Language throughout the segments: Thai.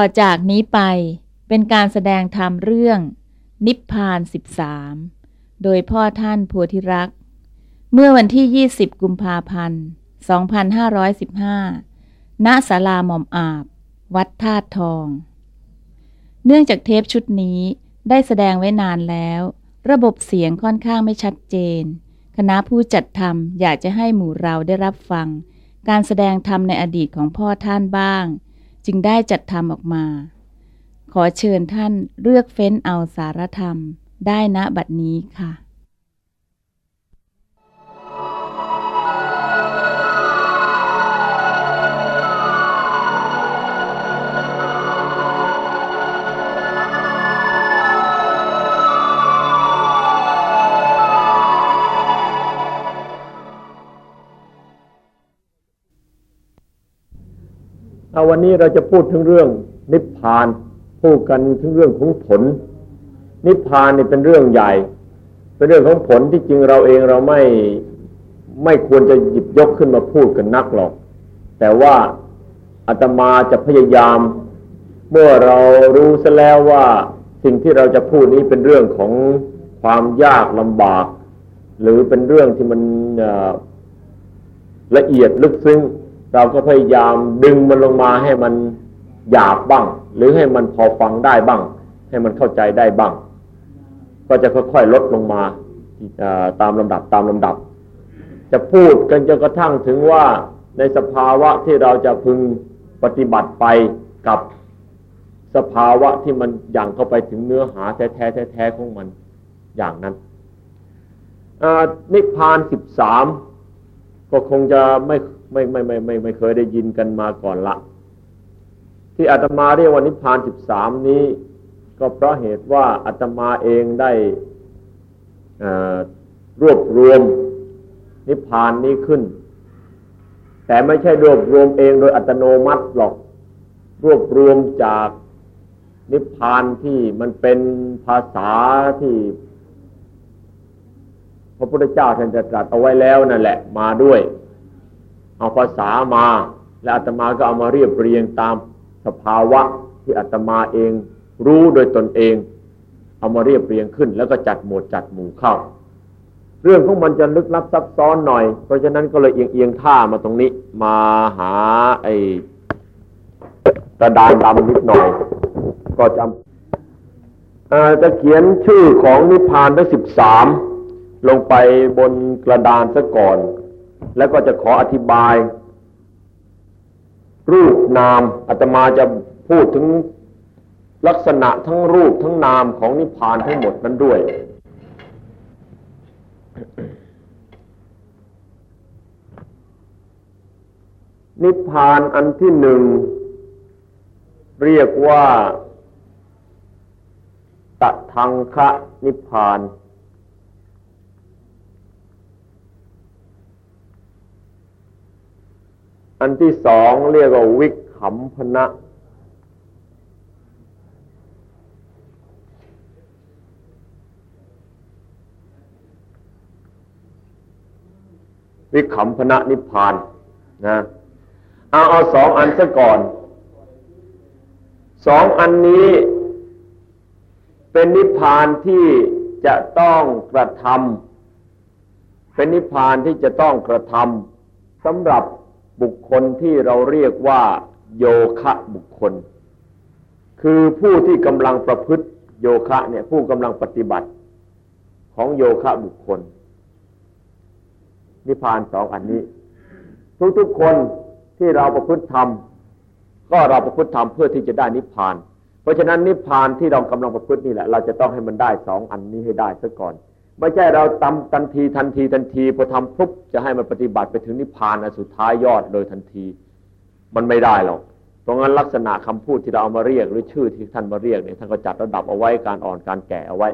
ต่อจากนี้ไปเป็นการแสดงธรรมเรื่อง นิพพานสิบสามโดยพ่อท่านโพธิรักษ์ เมื่อวันที่ 20 กุมภาพันธ์ 2515 ณศาลาหม่อมอาบ วัดธาตุทอง เนื่องจากเทปชุดนี้ได้แสดงไว้นานแล้ว ระบบเสียงค่อนข้างไม่ชัดเจน คณะผู้จัดทำอยากจะให้หมู่เราได้รับฟัง การแสดงธรรมในอดีตของพ่อท่านบ้าง จึงได้จัดทำออกมา ขอเชิญท่านเลือกเฟ้นเอาสารธรรมได้ณบัดนี้ค่ะาวันนี้เราจะพูดถึงเรื่อง นิพพานพูดกันถึงเรื่องของผล นิพพานนี่เป็นเรื่องใหญ่ เป็นเรื่องของผลที่จริงเราเองเราไม่ไม่ควรจะหยิบยกขึ้นมาพูดกันนักหรอก แต่ว่าอาตมาจะพยายาม เมื่อเรารู้ซะแล้วว่าสิ่งที่เราจะพูดนี้เป็นเรื่องของความยากลำบาก หรือเป็นเรื่องที่มันละเอียดลึกซึ้ง เราก็พยายามดึงมันลงมาให้มันหยาบบ้าง หรือให้มันพอฟังได้บ้าง ให้มันเข้าใจได้บ้าง ก็จะค่อยๆลดลงมาตามลำดับตามลำดับ จะพูดกันจนกระทั่งถึงว่าในสภาวะที่เราจะพึงปฏิบัติไปกับสภาวะที่มันอย่างเข้าไปถึงเนื้อหาแท้ๆแท้ๆของมันอย่างนั้นนิพพานสิบสามก็คงจะไม่ ไม่ไม่ไม่ไม่ไม่เคยได้ยินกันมาก่อนละ ที่อาตมาเรียกว่านิพพานสิบสามนี้ ก็เพราะเหตุว่าอาตมาเองได้รวบรวมนิพพานนี้ขึ้น แต่ไม่ใช่รวบรวมเองโดยอัตโนมัติหรอก รวบรวมจากนิพพานที่มันเป็นภาษาที่ พระพุทธเจ้าท่านจะตรัสเอาไว้แล้วนั่นแหละมาด้วย เอาภาษามา และอาตมาก็เอามาเรียบเรียงตามสภาวะที่อาตมาเองรู้โดยตนเอง เอามาเรียบเรียงขึ้น แล้วก็จัดหมวดจัดหมู่เข้า เรื่องของมันจะลึกลับซับซ้อนหน่อย เพราะฉะนั้นก็เลยเอียงเอียงท่ามาตรงนี้ มาหาไอ้กระดานดำนิดหน่อย ก็จำจะเขียนชื่อของนิพพานทั้งสิบสามลงไปบนกระดานซะก่อน แล้วก็จะขออธิบาย รูปนามอาตมาจะพูดถึงลักษณะทั้งรูปทั้งนามของนิพพานทั้งหมดนั้นด้วย นิพพานอันที่หนึ่ง เรียกว่าตะทังคะนิพพาน อันที่สองเรียกว่าวิขำพนะ วิขำพนะนิพพานนะเอาเอาสองอันซะก่อน สองอันนี้เป็นนิพพานที่จะต้องกระทำเป็นนิพพานที่จะต้องกระทำสำหรับ บุคคลที่เราเรียกว่าโยคะบุคคล คือผู้ที่กำลังประพฤติโยคะเนี่ยผู้กำลังปฏิบัติของโยคะบุคคล นิพพานสองอันนี้ ทุกๆคนที่เราประพฤติธรรม ก็เราประพฤติธรรมเพื่อที่จะได้นิพพาน เพราะฉะนั้นนิพพานที่เรากำลังประพฤตินี่แหละ เราจะต้องให้มันได้สองอันนี้ให้ได้ซะก่อน ไม่ใช่เราทำทันทีทันทีทันทีพอทำปุ๊บจะให้มันปฏิบัติไปถึงนิพพานอันสุดท้ายยอดเลยทันที มันไม่ได้หรอกเพราะงั้นลักษณะคำพูดที่เราเอามาเรียกหรือชื่อที่ท่านมาเรียกเนี่ยท่านก็จัดระดับเอาไว้การอ่อนการแก่เอาไว้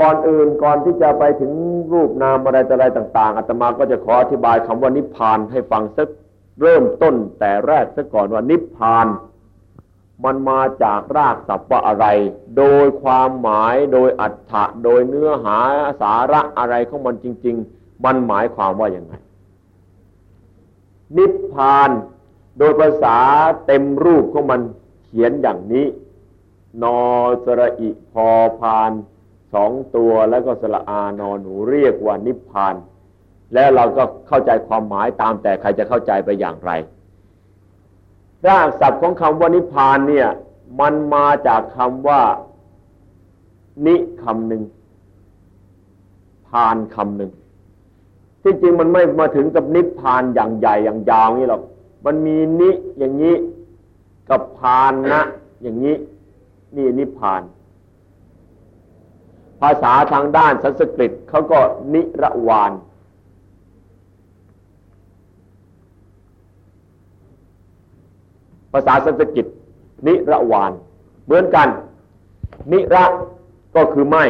ก่อนอื่นก่อนที่จะไปถึงรูปนามอะไรต่อะไรต่าง ๆอาตมาก็จะขออธิบายคำว่านิพพานให้ฟังสักเริ่มต้นแต่แรกซะก่อนว่านิพพาน มันมาจากรากศัพท์ว่าอะไร โดยความหมายโดยอัฏฐะโดยเนื้อหาสาระอะไรของมันจริง ๆ มันหมายความว่าอย่างไง นิพพานโดยภาษาเต็มรูปของมันเขียนอย่างนี้ นอสระอิพอพานสองตัวแล้วก็สระอานอหนูเรียกว่านิพพาน แล้วเราก็เข้าใจความหมายตามแต่ใครจะเข้าใจไปอย่างไร รากศัพท์ของคำว่านิพานเนี่ย มันมาจากคำว่า นิคำหนึ่งพานคำหนึ่งที่จริงมันไม่มาถึงกับนิพานอย่างใหญ่อย่างยาวนี่หรอกมันมีนิอย่างนี้กับพานนะอย่างนี้ นี่นิพพาน ภาษาทางด้านสันสกฤตเขาก็นิระวาน ภาษาสันสกฤตนิระวาน เหมือนกัน นิระก็คือไม่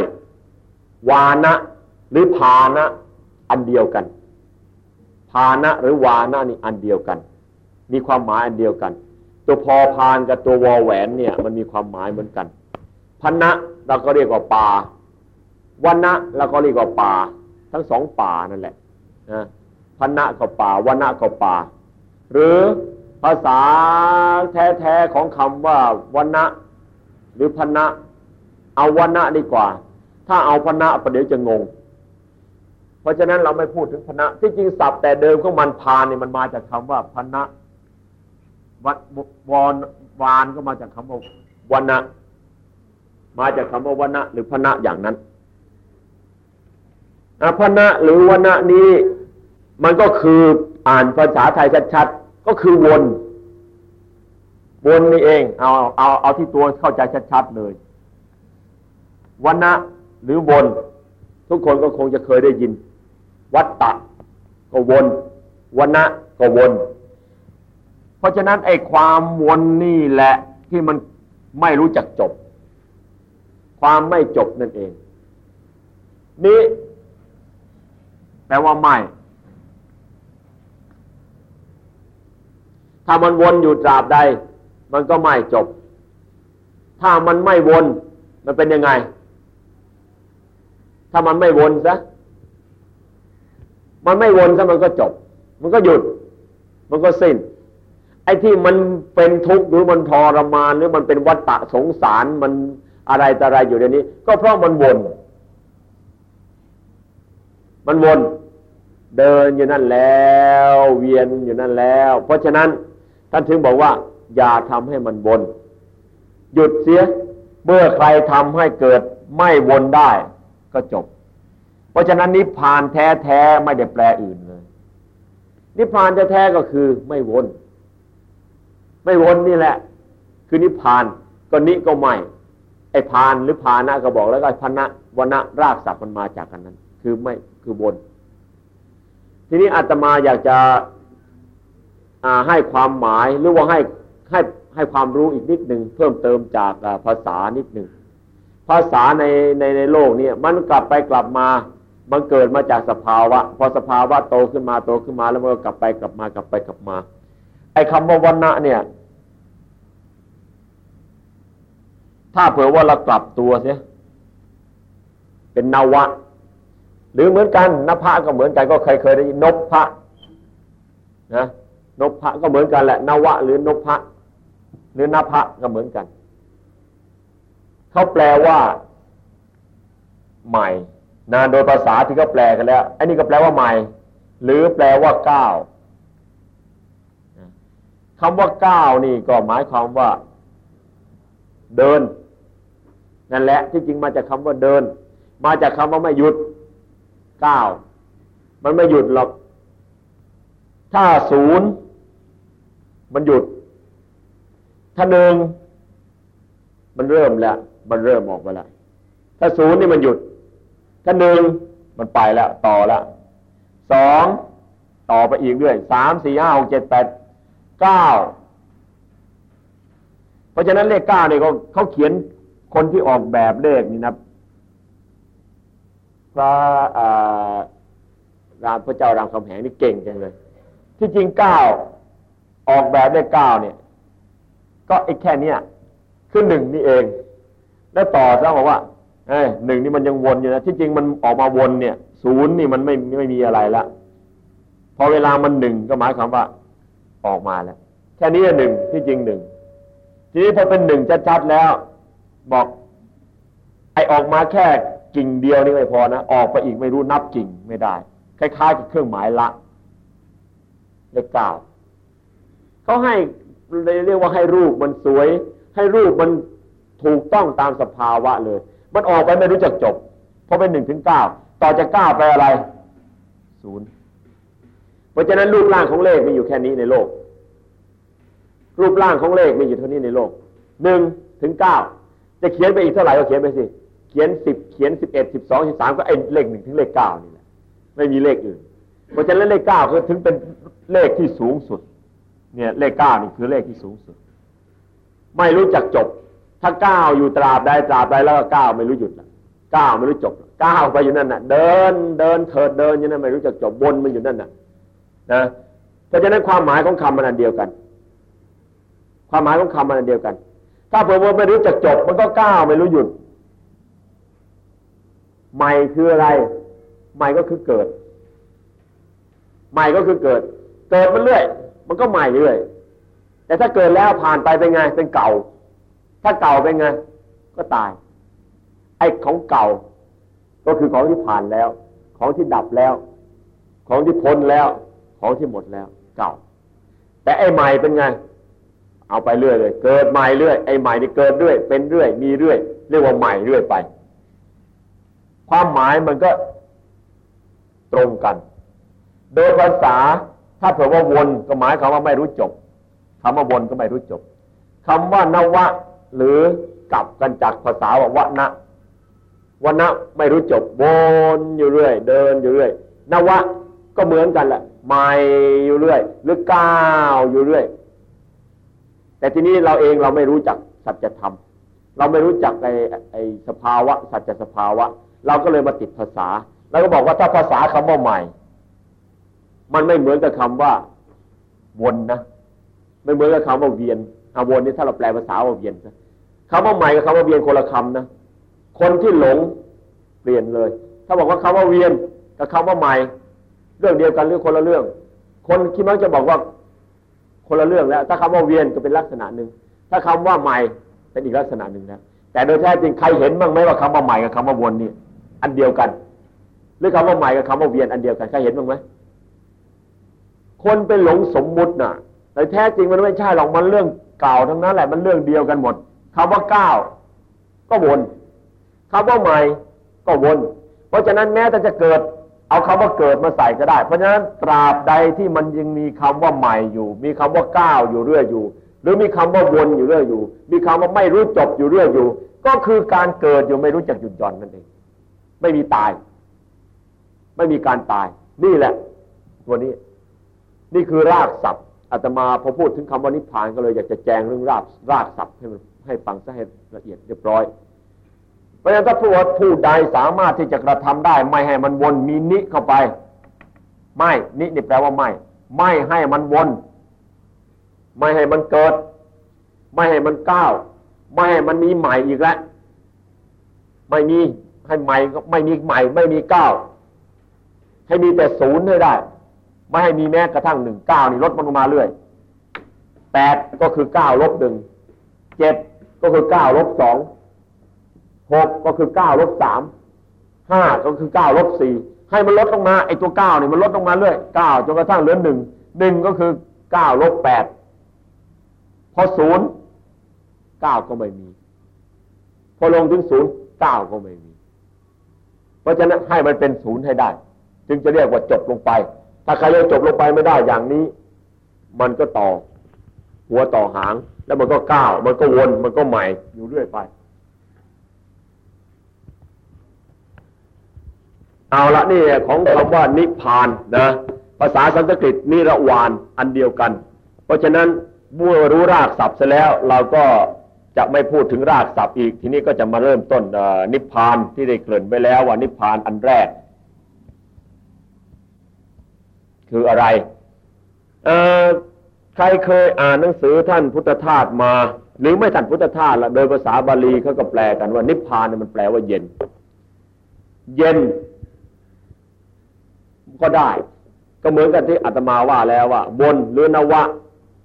วานะ หรือภานะ อันเดียวกันภานะหรือวานะนี่อันเดียวกัน มีความหมายอันเดียวกัน ตัวพอพานกับตัววอแหวนเนี่ยมันมีความหมายเหมือนกันพันะเราก็เรียกว่าป่าวันนะเราก็เรียกว่าป่าทั้งสองป่านั่นแหละนะพันนะก็ป่าวันนะก็ป่าหรือ ภาษาแท้ๆของคำว่าวันะหรือพนะเอาวันะดีกว่า ถ้าเอาพนะประเดี๋ยวจะงง เพราะฉะนั้นเราไม่พูดถึงพนะที่จริงศัพท์แต่เดิมของมันพานเนี่ยมันมาจากคำว่าพนนะวัดวอนวานก็มาจากคำว่าวันะมาจากคำว่าวันะหรือพนะอย่างนั้นอภนะหรือวนะนี้ มันก็คืออ่านภาษาไทยชัดๆ ก็คือวนวนนี่เอง เอาเอาเอาที่ตัวเข้าใจชัดๆเลยวันนะหรือวน ทุกคนก็คงจะเคยได้ยิน วัตตะก็วนวันนะก็วน เพราะฉะนั้นไอ้ความวนนี่แหละที่มันไม่รู้จักจบ ความไม่จบนั่นเอง นี้แปลว่าไม่ ถ้ามันวนอยู่ตราบใด มันก็ไม่จบ ถ้ามันไม่วน มันเป็นยังไง ถ้ามันไม่วนซะมันไม่วนซะมันก็จบ มันก็หยุด มันก็สิ้น ไอ้ที่มันเป็นทุกข์หรือมันทรมานหรือมันเป็นวัฏฏะสงสารมันอะไรแต่อะไรอยู่ในนี้ ก็เพราะมันวน มันวน เดินอยู่นั่นแล้ว เวียนอยู่นั่นแล้ว เพราะฉะนั้น ท่านถึงบอกว่า อย่าทำให้มันวนหยุดเสีย เมื่อใครทำให้เกิดไม่วนได้ ก็จบ เพราะฉะนั้นนิพพานแท้แท้ไม่ได้แปลอื่นเลย นิพพานแท้แท้ก็คือไม่วน ไม่วนนี่แหละ คือนิพพานก็นิก็ไม่ไอ้พานหรือพานะก็บอกแล้วก็พนะวนะรากศัพท์มันมาจากกันนั้น คือไม่คือวนทีนี้อาตมาอยากจะ ให้ความหมายหรือว่าให้ให้ให้ความรู้อีกนิดหนึ่งเพิ่มเติมจากภาษานิดหนึ่งภาษาในในในโลกนี้มันกลับไปกลับมา มันเกิดมาจากสภาวะ พอสภาวะโตขึ้นมาโตขึ้นมาแล้วมันก็กลับไปกลับมากลับไปกลับมา ไอ้คำว่าวันณะเนี่ย ถ้าเผื่อว่าเรากลับตัวเสียเป็นนวะ หรือเหมือนกันนภะก็เหมือนกันก็เคยเคยได้ยินนพระนะ นพะก็เหมือนกันแหละนวะ หรือนพะหรือนภะก็เหมือนกัน เขาแปลว่า ใหม่นะโดยภาษาที่เขาแปลกันแล้วอันนี้ก็แปลว่าใหม่ หรือแปลว่าก้าวคำว่าก้าวนี่ก็หมายความว่า เดิน นั่นแหละ ที่จริงมาจากคำว่าเดิน มาจากคำว่าไม่หยุดก้าวมันไม่หยุดหรอกถ้าศูนย์ มันหยุด ถ้าหนึ่งมันเริ่มแล้ว มันเริ่มออกมาแล้ว ถ้าศูนย์นี่มันหยุด ถ้าหนึ่งมันไปแล้ว ต่อแล้วสองต่อไปอีกเรื่อยสามสี่ห้าหกเจ็ดแปดเก้าเพราะฉะนั้นเลขเก้าเนี่ยเขาเขาเขียนคนที่ออกแบบเลขนี่นะพระรามพระเจ้ารามคำแหงนี่เก่งจังเลย ที่จริงเก้า ออกแบบได้เก้าเนี่ย ก็ไอ้แค่เนี้ยคือหนึ่งนี่เอง แล้วต่อซะบอกว่าเอ้หนึ่งนี่มันยังวนอยู่นะที่จริงมันออกมาวนเนี่ยศูนย์นี่มันไม่ไม่มีอะไรละพอเวลามันหนึ่งก็หมายความว่า ออกมาแล้ว แค่นี้หนึ่งที่จริงหนึ่งทีนี้พอเป็นหนึ่งชัดๆแล้ว บอก ไอออกมาแค่กิ่งเดียวนี่ไม่พอนะออกไปอีกไม่รู้นับกิ่งไม่ได้คล้ายๆกับเครื่องหมายละเลขเก้า เขาให้เรียกว่าให้รูปมันสวย ให้รูปมันถูกต้องตามสภาวะเลย มันออกไปไม่รู้จักจบ เพราะเป็นหนึ่งถึงเก้าต่อจากเก้าไปอะไรศูนย์เพราะฉะนั้นรูปร่างของเลขมีอยู่แค่นี้ในโลก รูปร่างของเลขมีอยู่เท่านี้ในโลกหนึ่งถึงเก้าจะเขียนไปอีกเท่าไหร่ก็เขียนไปสิ เขียนสิบเขียนสิบเอ็ดสิบสองสิบสามก็ไอ้เลขหนึ่งถึงเลขเก้านี่แหละไม่มีเลขอื่น เพราะฉะนั้นเลขเก้าคือถึงเป็นเลขที่สูงสุด เนี่ยเลขเก้านี่คือเลขที่สูงสุด ไม่รู้จักจบ ถ้าเก้าอยู่ตราบใดตราบใดแล้วก็เก้าไม่รู้หยุดละเก้าไม่รู้จบเก้าไปอยู่นั่นน่ะ เดินเดินเถิดเดินอยู่นั่นไม่รู้จักจบบนมันอยู่นั่นน่ะนะเพราะฉะนั้นความหมายของคำมันอันเดียวกัน ความหมายของคำมันอันเดียวกัน ถ้าเผื่อว่าไม่รู้จักจบ มันก็ก้าวไม่รู้หยุด ใหม่คืออะไร ใหม่ก็คือเกิด ใหม่ก็คือเกิด เกิดมันเรื่อย มันก็ใหม่เรื่อย แต่ถ้าเกิดแล้วผ่านไปเป็นไง เป็นเก่า ถ้าเก่าเป็นไง ก็ตาย ไอ้ของเก่า ก็คือของที่ผ่านแล้ว ของที่ดับแล้ว ของที่พ้นแล้ว ของที่หมดแล้ว เก่า แต่ไอ้ใหม่เป็นไง เอาไปเรื่อยเลย เกิดใหม่เรื่อย ไอ้ใหม่นี่เกิดเรื่อย เป็นเรื่อย มีเรื่อย เรียกว่าใหม่เรื่อยไป ความหมายมันก็ตรงกัน โดยภาษา ถ้าเผื่อว่าวนก็หมายคำว่าไม่รู้จบคำว่าวนก็ไม่รู้จบคำว่านวะ หรือกลับกันจากภาษาว่าวะนะวะนะไม่รู้จบวนอยู่เรื่อย เดินอยู่เรื่อยนวะก็เหมือนกันแหละใหม่อยู่เรื่อย หรือก้าวอยู่เรื่อย แต่ทีนี้เราเองเราไม่รู้จักสัจธรรมเราไม่รู้จักไอ้ไอ้สภาวะ สัจสภาวะ เราก็เลยมาติดภาษา แล้วก็บอกว่าถ้าภาษาคำว่าใหม่ มันไม่เหมือนกับคำว่าวนนะไม่เหมือนกับคำว่าเวียนอาวนนี่ถ้าเราแปลภาษาว่าเวียนคำว่าใหม่กับคำว่าเวียนคนละคำนะคนที่หลงเปลี่ยนเลย ถ้าบอกว่าคำว่าเวียนกับคำว่าใหม่ เรื่องเดียวกันหรือคนละเรื่อง คนที่มักจะบอกว่าคนละเรื่องแล้ว ถ้าคำว่าเวียนก็เป็นลักษณะหนึ่งถ้าคำว่าใหม่เป็นอีกลักษณะหนึ่งแล้วแต่โดยแท้จริงใครเห็นบ้างไหมว่าคำว่าใหม่กับคำว่าวนนี่อันเดียวกัน หรือคำว่าใหม่กับคำว่าเวียนอันเดียวกันใครเห็นบ้างไหม คนเป็นหลงสมมุติน่ะ แต่แท้จริงมันไม่ใช่หรอกมันเรื่องเก่าทั้งนั้นแหละมันเรื่องเดียวกันหมดคำว่าก้าวก็วนคำว่าใหม่ก็วน เพราะฉะนั้นแม้แต่จะเกิด เอาคำว่าเกิดมาใส่ก็ได้ เพราะฉะนั้นตราบใดที่มันยังมีคำว่าใหม่อยู่ มีคำว่าก้าวอยู่เรื่อยอยู่ หรือมีคำว่าวนอยู่เรื่อยอยู่ มีคำว่าไม่รู้จบอยู่เรื่อยอยู่ ก็คือการเกิดอยู่ไม่รู้จักหยุดหย่อนนั่นเองไม่มีตาย ไม่มีการตาย นี่แหละ ตัวนี้ นี่คือรากศัพท์อาตมาพอพูดถึงคำว่านิพพานก็เลยอยากจะแจงเรื่องรากรากศัพท์ให้มันให้ฟังซะให้ละเอียดเรียบร้อยเพราะฉะนั้นถ้าผู้ผู้ใดสามารถที่จะกระทำได้ ไม่ให้มันวนมีนิเข้าไป ไม่นินี่แปลว่าไม่ ไม่ให้มันวน ไม่ให้มันเกิด ไม่ให้มันก้าว ไม่ให้มันมีใหม่อีกแล้วไม่มีให้ใหม่ก็ไม่มีใหม่ ไม่มีก้าวให้มีแต่ศูนย์ให้ได้ ไม่ให้มีแม้กระทั่งหนึ่งเก้านี่ลดมันลงมาเรื่อยแปดก็คือเก้าลบหนึ่งเจ็ดก็คือเก้าลบสองหกก็คือเก้าลบสามห้าก็คือเก้าลบสี่ให้มันลดลงมาไอ้ตัวเก้านี่มันลดลงมาเรื่อยเก้าจนกระทั่งเหลือหนึ่งหนึ่งก็คือเก้าลบแปดพอศูนย์เก้าก็ไม่มี พอลงถึงศูนย์เก้าก็ไม่มี เพราะฉะนั้นให้มันเป็นศูนย์ให้ได้ จึงจะเรียกว่าจบลงไป ถ้าใครยังจบลงไปไม่ได้อย่างนี้ มันก็ต่อ หัวต่อหาง แล้วมันก็ก้าว มันก็วน มันก็ใหม่อยู่เรื่อยไป เอาละนี่ของคำว่านิพานนะ ภาษาสันสกฤตนิรวานอันเดียวกัน เพราะฉะนั้นเมื่อรู้รากศัพท์เสแล้ว เราก็จะไม่พูดถึงรากศัพท์อีก ทีนี้ก็จะมาเริ่มต้นนิพพานที่ได้เกริ่นไปแล้วว่านิพพานอันแรก คืออะไรเออใครเคยอ่านหนังสือท่านพุทธทาสมา หรือไม่ท่านพุทธทาสละโดยภาษาบาลีเขาก็แปลกันว่านิพพานเนี่ยมันแปลว่าเย็น เย็น ก็ได้ ก็เหมือนกันที่อาตมาว่าแล้วว่าบนหรือนวะ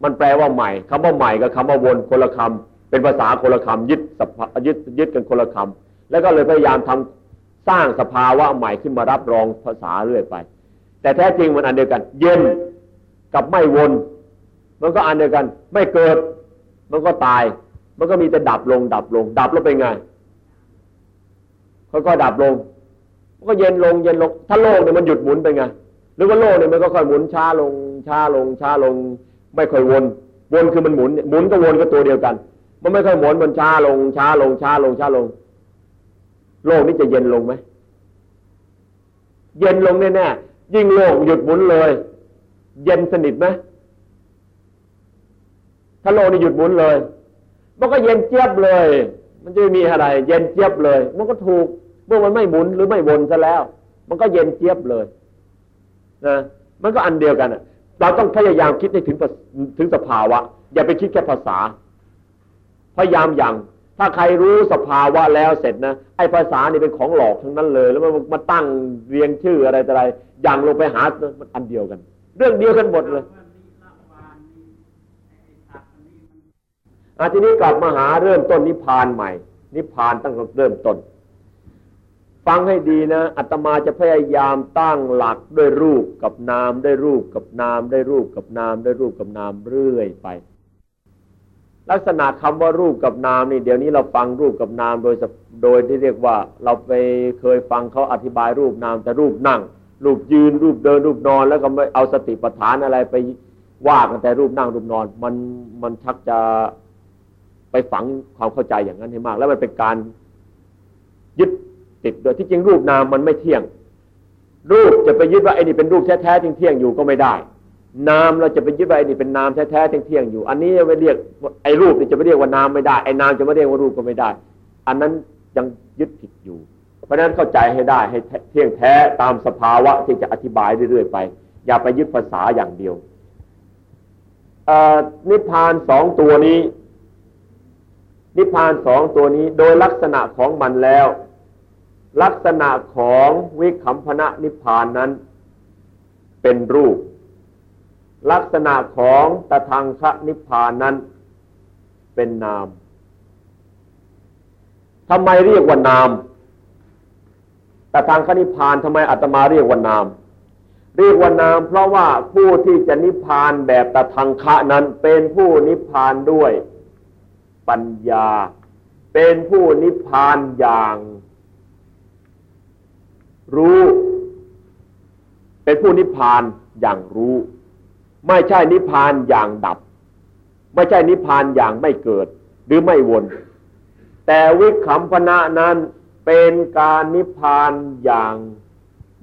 มันแปลว่าใหม่คำว่าใหม่กับคำว่าวนคนละคำเป็นภาษาคนละคำยึดยึดยึดกันคนละคำแล้วก็เลยพยายามทำสร้างสภาวะใหม่ขึ้นมารับรองภาษาเรื่อยไป แต่แท้จริงมันอันเดียวกัน เย็นกับไม่วน มันก็อันเดียวกัน ไม่เกิด มันก็ตาย มันก็มีแต่ดับลง ดับลง ดับแล้วเป็นไงค่อยๆดับลง มันก็เย็นลงเย็นลง ถ้าโลกเนี่ยมันหยุดหมุนไปไงหรือว่าโลกเนี่ยมันก็ค่อยหมุนช้าลงช้าลงช้าลง ไม่ค่อยวน วนคือมันหมุนหมุนก็วนก็ตัวเดียวกัน มันไม่ค่อยหมุนมันช้าลงช้าลงช้าลงช้าลง โลกนี้จะเย็นลงไหมเย็นลงแน่ๆ ยิ่งโลกหยุดหมุนเลย เย็นสนิทไหมถ้าโลกนี่หยุดหมุนเลย มันก็เย็นเจี๊ยบเลย มันจะไม่มีอะไร เย็นเจี๊ยบเลย มันก็ถูกเมื่อมันไม่หมุนหรือไม่วนซะแล้ว มันก็เย็นเจี๊ยบเลยนะมันก็อันเดียวกันเราต้องพยายามคิดให้ถึงถึงสภาวะ อย่าไปคิดแค่ภาษา พยายามอย่าง ถ้าใครรู้สภาวะแล้วเสร็จนะไอ้ภาษานี่เป็นของหลอกทั้งนั้นเลย แล้วมันมาตั้งเรียงชื่ออะไรอะไรอย่างลงไปหามันอันเดียวกัน เรื่องเดียวกันหมดเลยอาทีนี้กลับมาหาเริ่มต้นนิพพานใหม่ นิพพานตั้งเริ่มต้น ฟังให้ดีนะอาตมาจะพยายามตั้งหลักด้วยรูปกับนามได้รูปกับนามได้รูปกับนามได้รูปกับนามเรื่อยไป ลักษณะคำว่ารูปกับนามนี่เดี๋ยวนี้เราฟังรูปกับนามโดยโดยที่เรียกว่าเราไปเคยฟังเขาอธิบายรูปนามแต่รูปนั่ง รูปยืนรูปเดินรูปนอน แล้วก็ไม่เอาสติปัฏฐานอะไรไปว่ากันแต่รูปนั่งรูปนอน มันมันชักจะไปฝังความเข้าใจอย่างนั้นให้มาก แล้วมันเป็นการยึดติดโดยที่จริงรูปนามมันไม่เที่ยง รูปจะไปยึดว่าไอ้นี่เป็นรูปแท้ๆที่เที่ยงอยู่ก็ไม่ได้ นามเราจะไปยึดว่ไอ้นี่เป็นนามแท้ๆที่เที่ยงอยู่ อันนี้ไม่เรียกไอ้รูปนี่จะไม่เรียกว่านามไม่ได้ไอ้นามจะไม่เรียกว่ารูปก็ไม่ได้ อันนั้นยังยึดผิดอยู่ เพราะฉะนั้นเข้าใจให้ได้ให้เที่ยงแท้ตามสภาวะที่จะอธิบายเรื่อยๆไป อย่าไปยึดภาษาอย่างเดียวนิพพานสองตัวนี้ นิพพานสองตัวนี้โดยลักษณะของมันแล้ว ลักษณะของวิคัมพนะนิพพานนั้น เป็นรูป ลักษณะของตะทางคะนิพพานนั้นเป็นนามทำไมเรียกว่านามตะทางคะนิพพานทำไมอาตมาเรียกว่านาม เรียกว่านาม เพราะว่าผู้ที่จะนิพพานแบบตะทางคะนั้นเป็นผู้นิพพานด้วยปัญญา เป็นผู้นิพพานอย่าง รู้ เป็นผู้นิพพานอย่างรู้ ไม่ใช่นิพพานอย่างดับ ไม่ใช่นิพพานอย่างไม่เกิด หรือไม่วน แต่วิคัมพนะนั้นเป็นการนิพพานอย่าง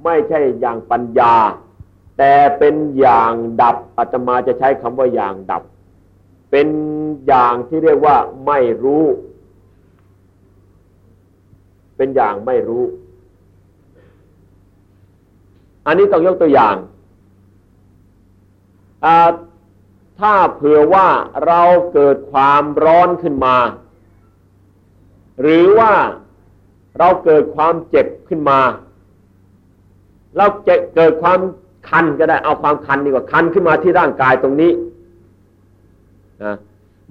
ไม่ใช่อย่างปัญญา แต่เป็นอย่างดับอาตมาจะใช้คำว่าอย่างดับ เป็นอย่างที่เรียกว่าไม่รู้ เป็นอย่างไม่รู้ อันนี้ต้องยกตัวอย่าง ถ้าเผื่อว่าเราเกิดความร้อนขึ้นมา หรือว่าเราเกิดความเจ็บขึ้นมา เราจะเกิดความคันก็ได้เอาความคันดีกว่าคันขึ้นมาที่ร่างกายตรงนี้นะ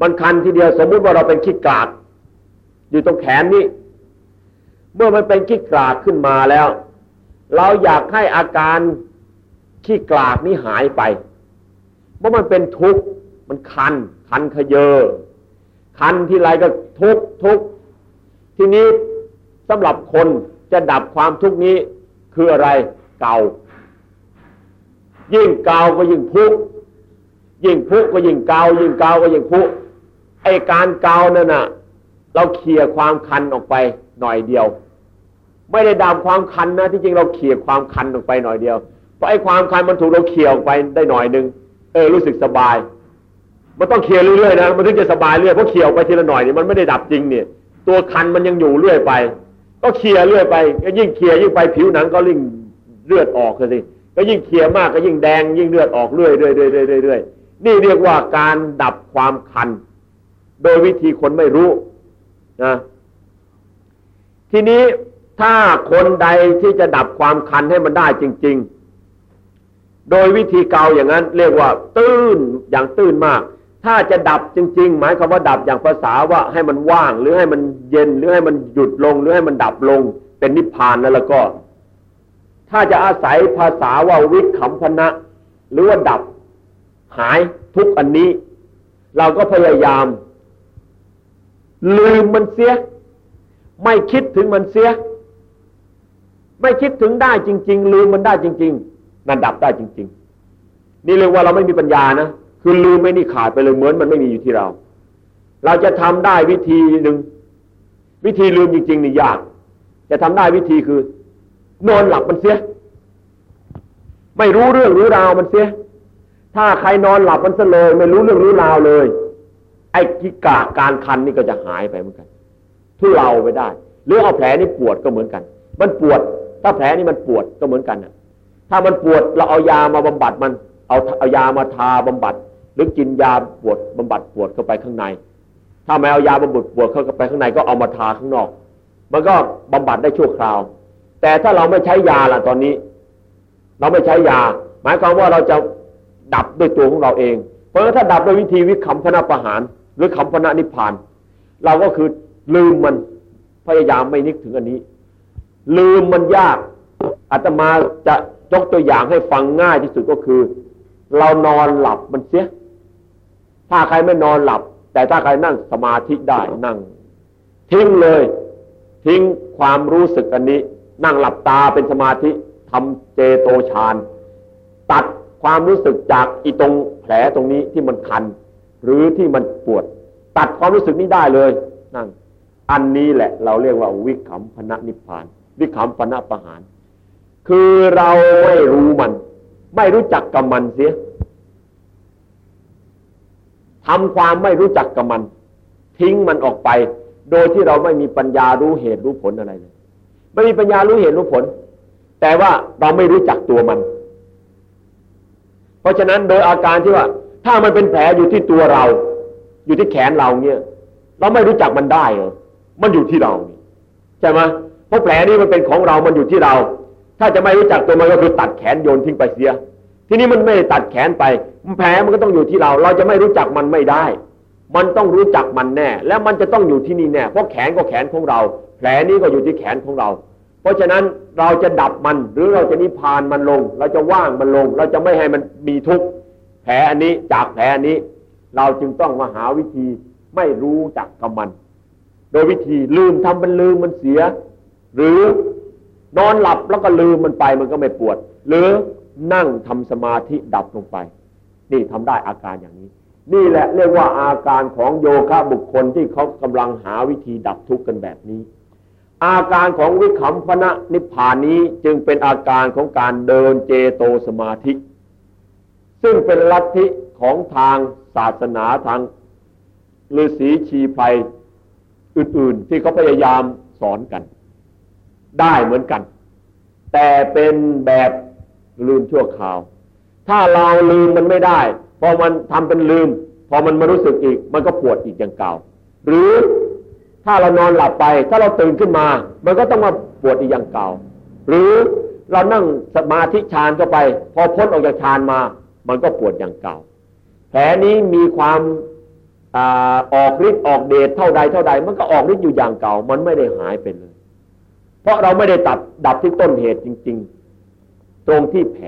มันคันทีเดียวสมมุติว่าเราเป็นขี้กากอยู่ตรงแขนนี้ เมื่อมันเป็นขี้กากขึ้นมาแล้ว เราอยากให้อาการขี้กลากนี้หายไป เพราะมันเป็นทุกข์มันคัน คันขยเยอ คันที่ไรก็ทุกข์ทุกข์ทีนี้สำหรับคนจะดับความทุกข์นี้คืออะไรเก่า ยิ่งเก่าก็ยิ่งพุกยิ่งพุกก็ยิ่งเก่ายิ่งเก่าก็ยิ่งพุกไอการเก่านั่นน่ะ เราเคลียความคันออกไปหน่อยเดียว ไม่ได้ดามความคันนะที่จริงเราเขี่ยความคันออกไปหน่อยเดียวเพราะไอ้ความคันมันถูกเราเขี่ยออกไปได้หน่อยหนึ่ง เออรู้สึกสบาย มันต้องเขี่ยเรื่อยๆนะมันถึงจะสบายเรื่อยเพราะเขี่ยออกไปทีละหน่อยนี่มันไม่ได้ดับจริงเนี่ย ตัวคันมันยังอยู่เรื่อยไป ก็เขี่ยเรื่อยไปก็ยิ่งเขี่ยยิ่งไปผิวหนังก็ยิ่งเลือดออกเลยสิก็ยิ่งเขี่ยมากก็ยิ่งแดง ยิ่งเลือดออกเรื่อยๆเรื่อยเรื่อยนี่เรียกว่าการดับความคัน โดยวิธีคนไม่รู้นะทีนี้ถ้าคนใดที่จะดับความคันให้มันได้จริง ๆ โดยวิธีเกาอย่างนั้น เรียกว่า ตื้นอย่างตื้นมาก ถ้าจะดับจริง ๆ หมายความว่าดับอย่างภาษาว่าให้มันว่าง หรือให้มันเย็นหรือให้มันหยุดลง หรือให้มันดับลง เป็นนิพพานแล้วแล้วก็ ถ้าจะอาศัยภาษาว่าวิคขำพนะ หรือว่าดับหายทุกอันนี้ เราก็พยายาม ลืมมันเสีย ไม่คิดถึงมันเสีย ไม่คิดถึงได้จริง ๆ ลืมมันได้จริง ๆ นั่นดับได้จริง ๆ นี่เรียกว่าเราไม่มีปัญญานะคือลืมไม่นี่ขาดไปเลยเหมือนมันไม่มีอยู่ที่เรา เราจะทำได้วิธีหนึ่งวิธีลืมจริงๆนี่ยากจะทำได้วิธีคือ นอนหลับมันเสีย ไม่รู้เรื่องรู้ราวมันเสีย ถ้าใครนอนหลับมันซะเลย ไม่รู้เรื่องรู้ราวเลย ไอ้กิกาการคันนี่ก็จะหายไปเหมือนกัน ทุเลาไปได้ หรือเอาแผลนี่ปวดก็เหมือนกัน มันปวด ถ้าแผลนี่มันปวดก็เหมือนกันนะ ถ้ามันปวดเราเอายามาบำบัดมัน เอาเอายามาทาบำบัด หรือกินยาปวดบำบัดปวดเข้าไปข้างใน ถ้าไม่เอายาบำบัดปวดเข้าไปข้างในก็เอามาทาข้างนอก มันก็บำบัดได้ชั่วคราว แต่ถ้าเราไม่ใช้ยาล่ะตอนนี้ เราไม่ใช้ยา หมายความว่าเราจะดับด้วยตัวของเราเอง เพราะถ้าดับด้วยวิธีวิคัมพนาประหารหรือคัมพนานิพพาน เราก็คือลืมมันพยายามไม่นึกถึงอันนี้ ลืมมันยากอาตมาจะ ยกตัวอย่างให้ฟังง่ายที่สุดก็คือ เรานอนหลับมันเสีย ถ้าใครไม่นอนหลับ แต่ถ้าใครนั่งสมาธิได้นั่ง ทิ้งเลย ทิ้งความรู้สึกอันนี้ นั่งหลับตาเป็นสมาธิทำเจโตฌานตัดความรู้สึกจากอีตรงแผลตรงนี้ที่มันคัน หรือที่มันปวด ตัดความรู้สึกนี้ได้เลย นั่ง อันนี้แหละ เราเรียกว่าวิขำพนะนิพพาน วิขำพนะประหาร คือเราไม่รู้มัน ไม่รู้จักกับมันเสียทำความไม่รู้จักกับมัน ทิ้งมันออกไป โดยที่เราไม่มีปัญญารู้เหตุรู้ผลอะไรเลยไม่มีปัญญารู้เหตุรู้ผล แต่ว่าเราไม่รู้จักตัวมัน เพราะฉะนั้นโดยอาการที่ว่า ถ้ามันเป็นแผลอยู่ที่ตัวเรา อยู่ที่แขนเราเนี่ยเราไม่รู้จักมันได้เหรอมันอยู่ที่เราใช่ไหมเพราะแผลนี้มันเป็นของเรา มันอยู่ที่เรา ถ้าจะไม่รู้จักตัวมันก็คือตัดแขนโยนทิ้งไปเสีย ทีนี้มันไม่ได้ตัดแขนไปแผลมันก็ต้องอยู่ที่เรา เราจะไม่รู้จักมันไม่ได้ มันต้องรู้จักมันแน่ และมันจะต้องอยู่ที่นี่แน่ เพราะแขนก็แขนของเรา แผลนี้ก็อยู่ที่แขนของเรา เพราะฉะนั้นเราจะดับมันหรือเราจะนิพานมันลง เราจะว่างมันลง เราจะไม่ให้มันมีทุกข์แผลอันนี้จากแผลอันนี้ เราจึงต้องมาหาวิธีไม่รู้จักกับมัน โดยวิธีลืมทำมันลืมมันเสีย หรือ นอนหลับแล้วก็ลืมมันไปมันก็ไม่ปวด หรือนั่งทำสมาธิดับลงไป นี่ทำได้อาการอย่างนี้ นี่แหละเรียกว่าอาการของโยคะบุคคลที่เขากำลังหาวิธีดับทุกข์กันแบบนี้ อาการของวิคัมพนะนิพพานนี้จึงเป็นอาการของการเดินเจโตสมาธิ ซึ่งเป็นลัทธิของทางศาสนาทางฤาษีชีไพรอื่น ๆ ที่เขาพยายามสอนกัน ได้เหมือนกัน แต่เป็นแบบลืมชั่วคราว ถ้าเราลืมมันไม่ได้ พอมันทำเป็นลืม พอมันมารู้สึกอีก มันก็ปวดอีกอย่างเก่า หรือถ้าเรานอนหลับไป ถ้าเราตื่นขึ้นมา มันก็ต้องมาปวดอีกอย่างเก่า หรือเรานั่งสมาธิฌานเข้าไป พอพ้นออกจากฌานมา มันก็ปวดอย่างเก่า แผลนี้มีความออกฤทธิ์ออกเดชเท่าใดเท่าใด มันก็ออกฤทธิ์อยู่อย่างเก่า มันไม่ได้หายไปเลย เพราะเราไม่ได้ตัดดับที่ต้นเหตุจริง ๆ ตรงที่แผล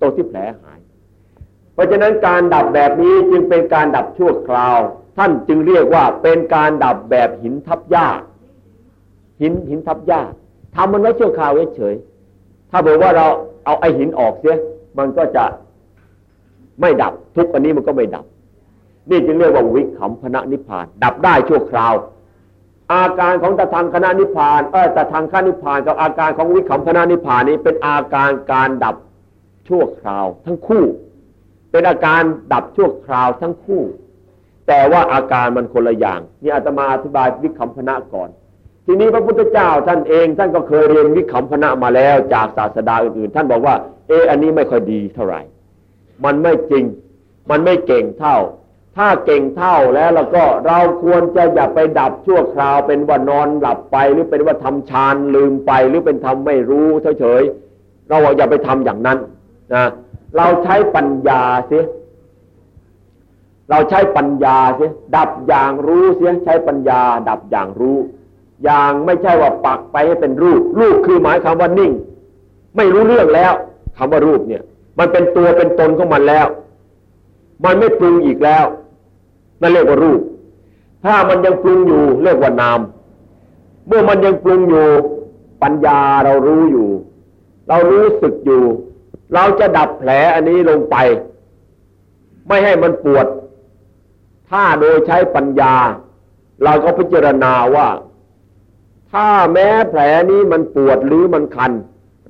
ตรงที่แผลหาย เพราะฉะนั้นการดับแบบนี้จึงเป็นการดับชั่วคราว ท่านจึงเรียกว่าเป็นการดับแบบหินทับหญ้าหินหินทับหญ้าทำมันไว้ชั่วคราวเฉยถ้าบอกว่าเราเอาไอหินออกเสียมันก็จะไม่ดับทุกอันนี้มันก็ไม่ดับ นี่จึงเรียกว่าวิขำพนะนิพพาน ดับได้ชั่วคราว อาการของตะทางคณะนิพพานเออตะทางคณะนิพพานกับอาการของวิขำพนะนิพพานนี้เป็นอาการการดับชั่วคราว ทั้งคู่ เป็นอาการดับชั่วคราวทั้งคู่ แต่ว่าอาการมันคนละอย่างนี่อาตมาอธิบายวิคัมพนะก่อน ทีนี้พระพุทธเจ้าท่านเองท่านก็เคยเรียนวิคัมพนะมาแล้วจากศาสดาอื่นๆ ท่านบอกว่า เอออันนี้ไม่ค่อยดีเท่าไหร่ มันไม่จริง มันไม่เก่งเท่า ถ้าเก่งเท่าแล้วแล้วก็เราควรจะอย่าไปดับชั่วคราว เป็นว่านอนหลับไปหรือเป็นว่าทำฌานลืมไปหรือเป็นทำไม่รู้เฉยๆเราอย่าไปทำอย่างนั้นนะเราใช้ปัญญาสิเราใช้ปัญญาเสียดับอย่างรู้เสียใช้ปัญญา ดับอย่างรู้ อย่างไม่ใช่ว่าปักไปให้เป็นรูป รูปคือหมายคำว่านิ่ง ไม่รู้เรื่องแล้วคำว่ารูปเนี่ย มันเป็นตัวเป็นตนของมันแล้ว มันไม่ปรุงอีกแล้ว นั่นเรียกว่ารูป ถ้ามันยังปรุงอยู่เรียกว่านาม เมื่อมันยังปรุงอยู่ ปัญญาเรารู้อยู่ เรารู้สึกอยู่ เราจะดับแผลอันนี้ลงไป ไม่ให้มันปวด ถ้าโดยใช้ปัญญา เราก็พิจารณาว่า ถ้าแม้แผลนี้มันปวดหรือมันคัน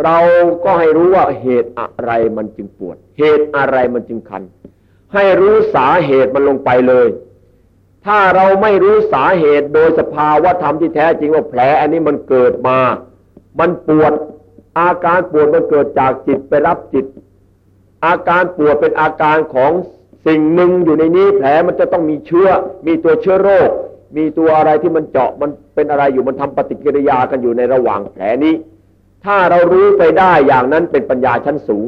เราก็ให้รู้ว่าเหตุอะไรมันจึงปวด เหตุอะไรมันจึงคัน ให้รู้สาเหตุมันลงไปเลย ถ้าเราไม่รู้สาเหตุโดยสภาวะธรรมที่แท้จริงว่าแผลอันนี้มันเกิดมา มันปวด อาการปวดมันเกิดจากจิตไปรับจิต อาการปวดเป็นอาการของสิ่งหนึ่งอยู่ในนี้แผลมันจะต้องมีเชื้อ มีตัวเชื้อโรค มีตัวอะไรที่มันเจาะมันเป็นอะไรอยู่มันทำปฏิกิริยากันอยู่ในระหว่างแผลนี้ ถ้าเรารู้ไปได้อย่างนั้นเป็นปัญญาชั้นสูง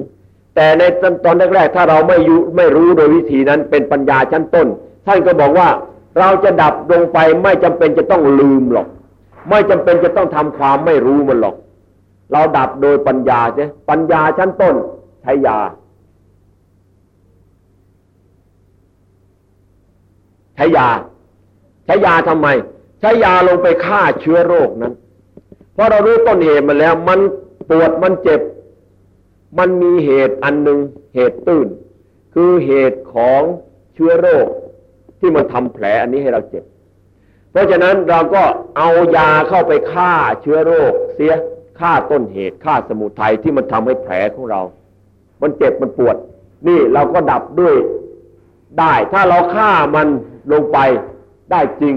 แต่ในตอนแรกๆถ้าเราไม่ยุไม่รู้โดยวิธีนั้นเป็นปัญญาชั้นต้น ท่านก็บอกว่าเราจะดับลงไปไม่จำเป็นจะต้องลืมหรอก ไม่จำเป็นจะต้องทำความไม่รู้มันหรอก เราดับโดยปัญญาใช่ปัญญาชั้นต้นใช้ยา ใช้ยา ใช้ยาทำไม ใช้ยาลงไปฆ่าเชื้อโรคนั้น เพราะเรารู้ต้นเหตุมันแล้ว มันปวดมันเจ็บ มันมีเหตุอันหนึ่งเหตุตื้น คือเหตุของเชื้อโรคที่มันทำแผลอันนี้ให้เราเจ็บ เพราะฉะนั้นเราก็เอายาเข้าไปฆ่าเชื้อโรค เสียฆ่าต้นเหตุฆ่าสมุทัยที่มันทำให้แผลของเรา มันเจ็บมันปวด นี่เราก็ดับด้วยได้ ถ้าเราฆ่ามันลงไปได้จริง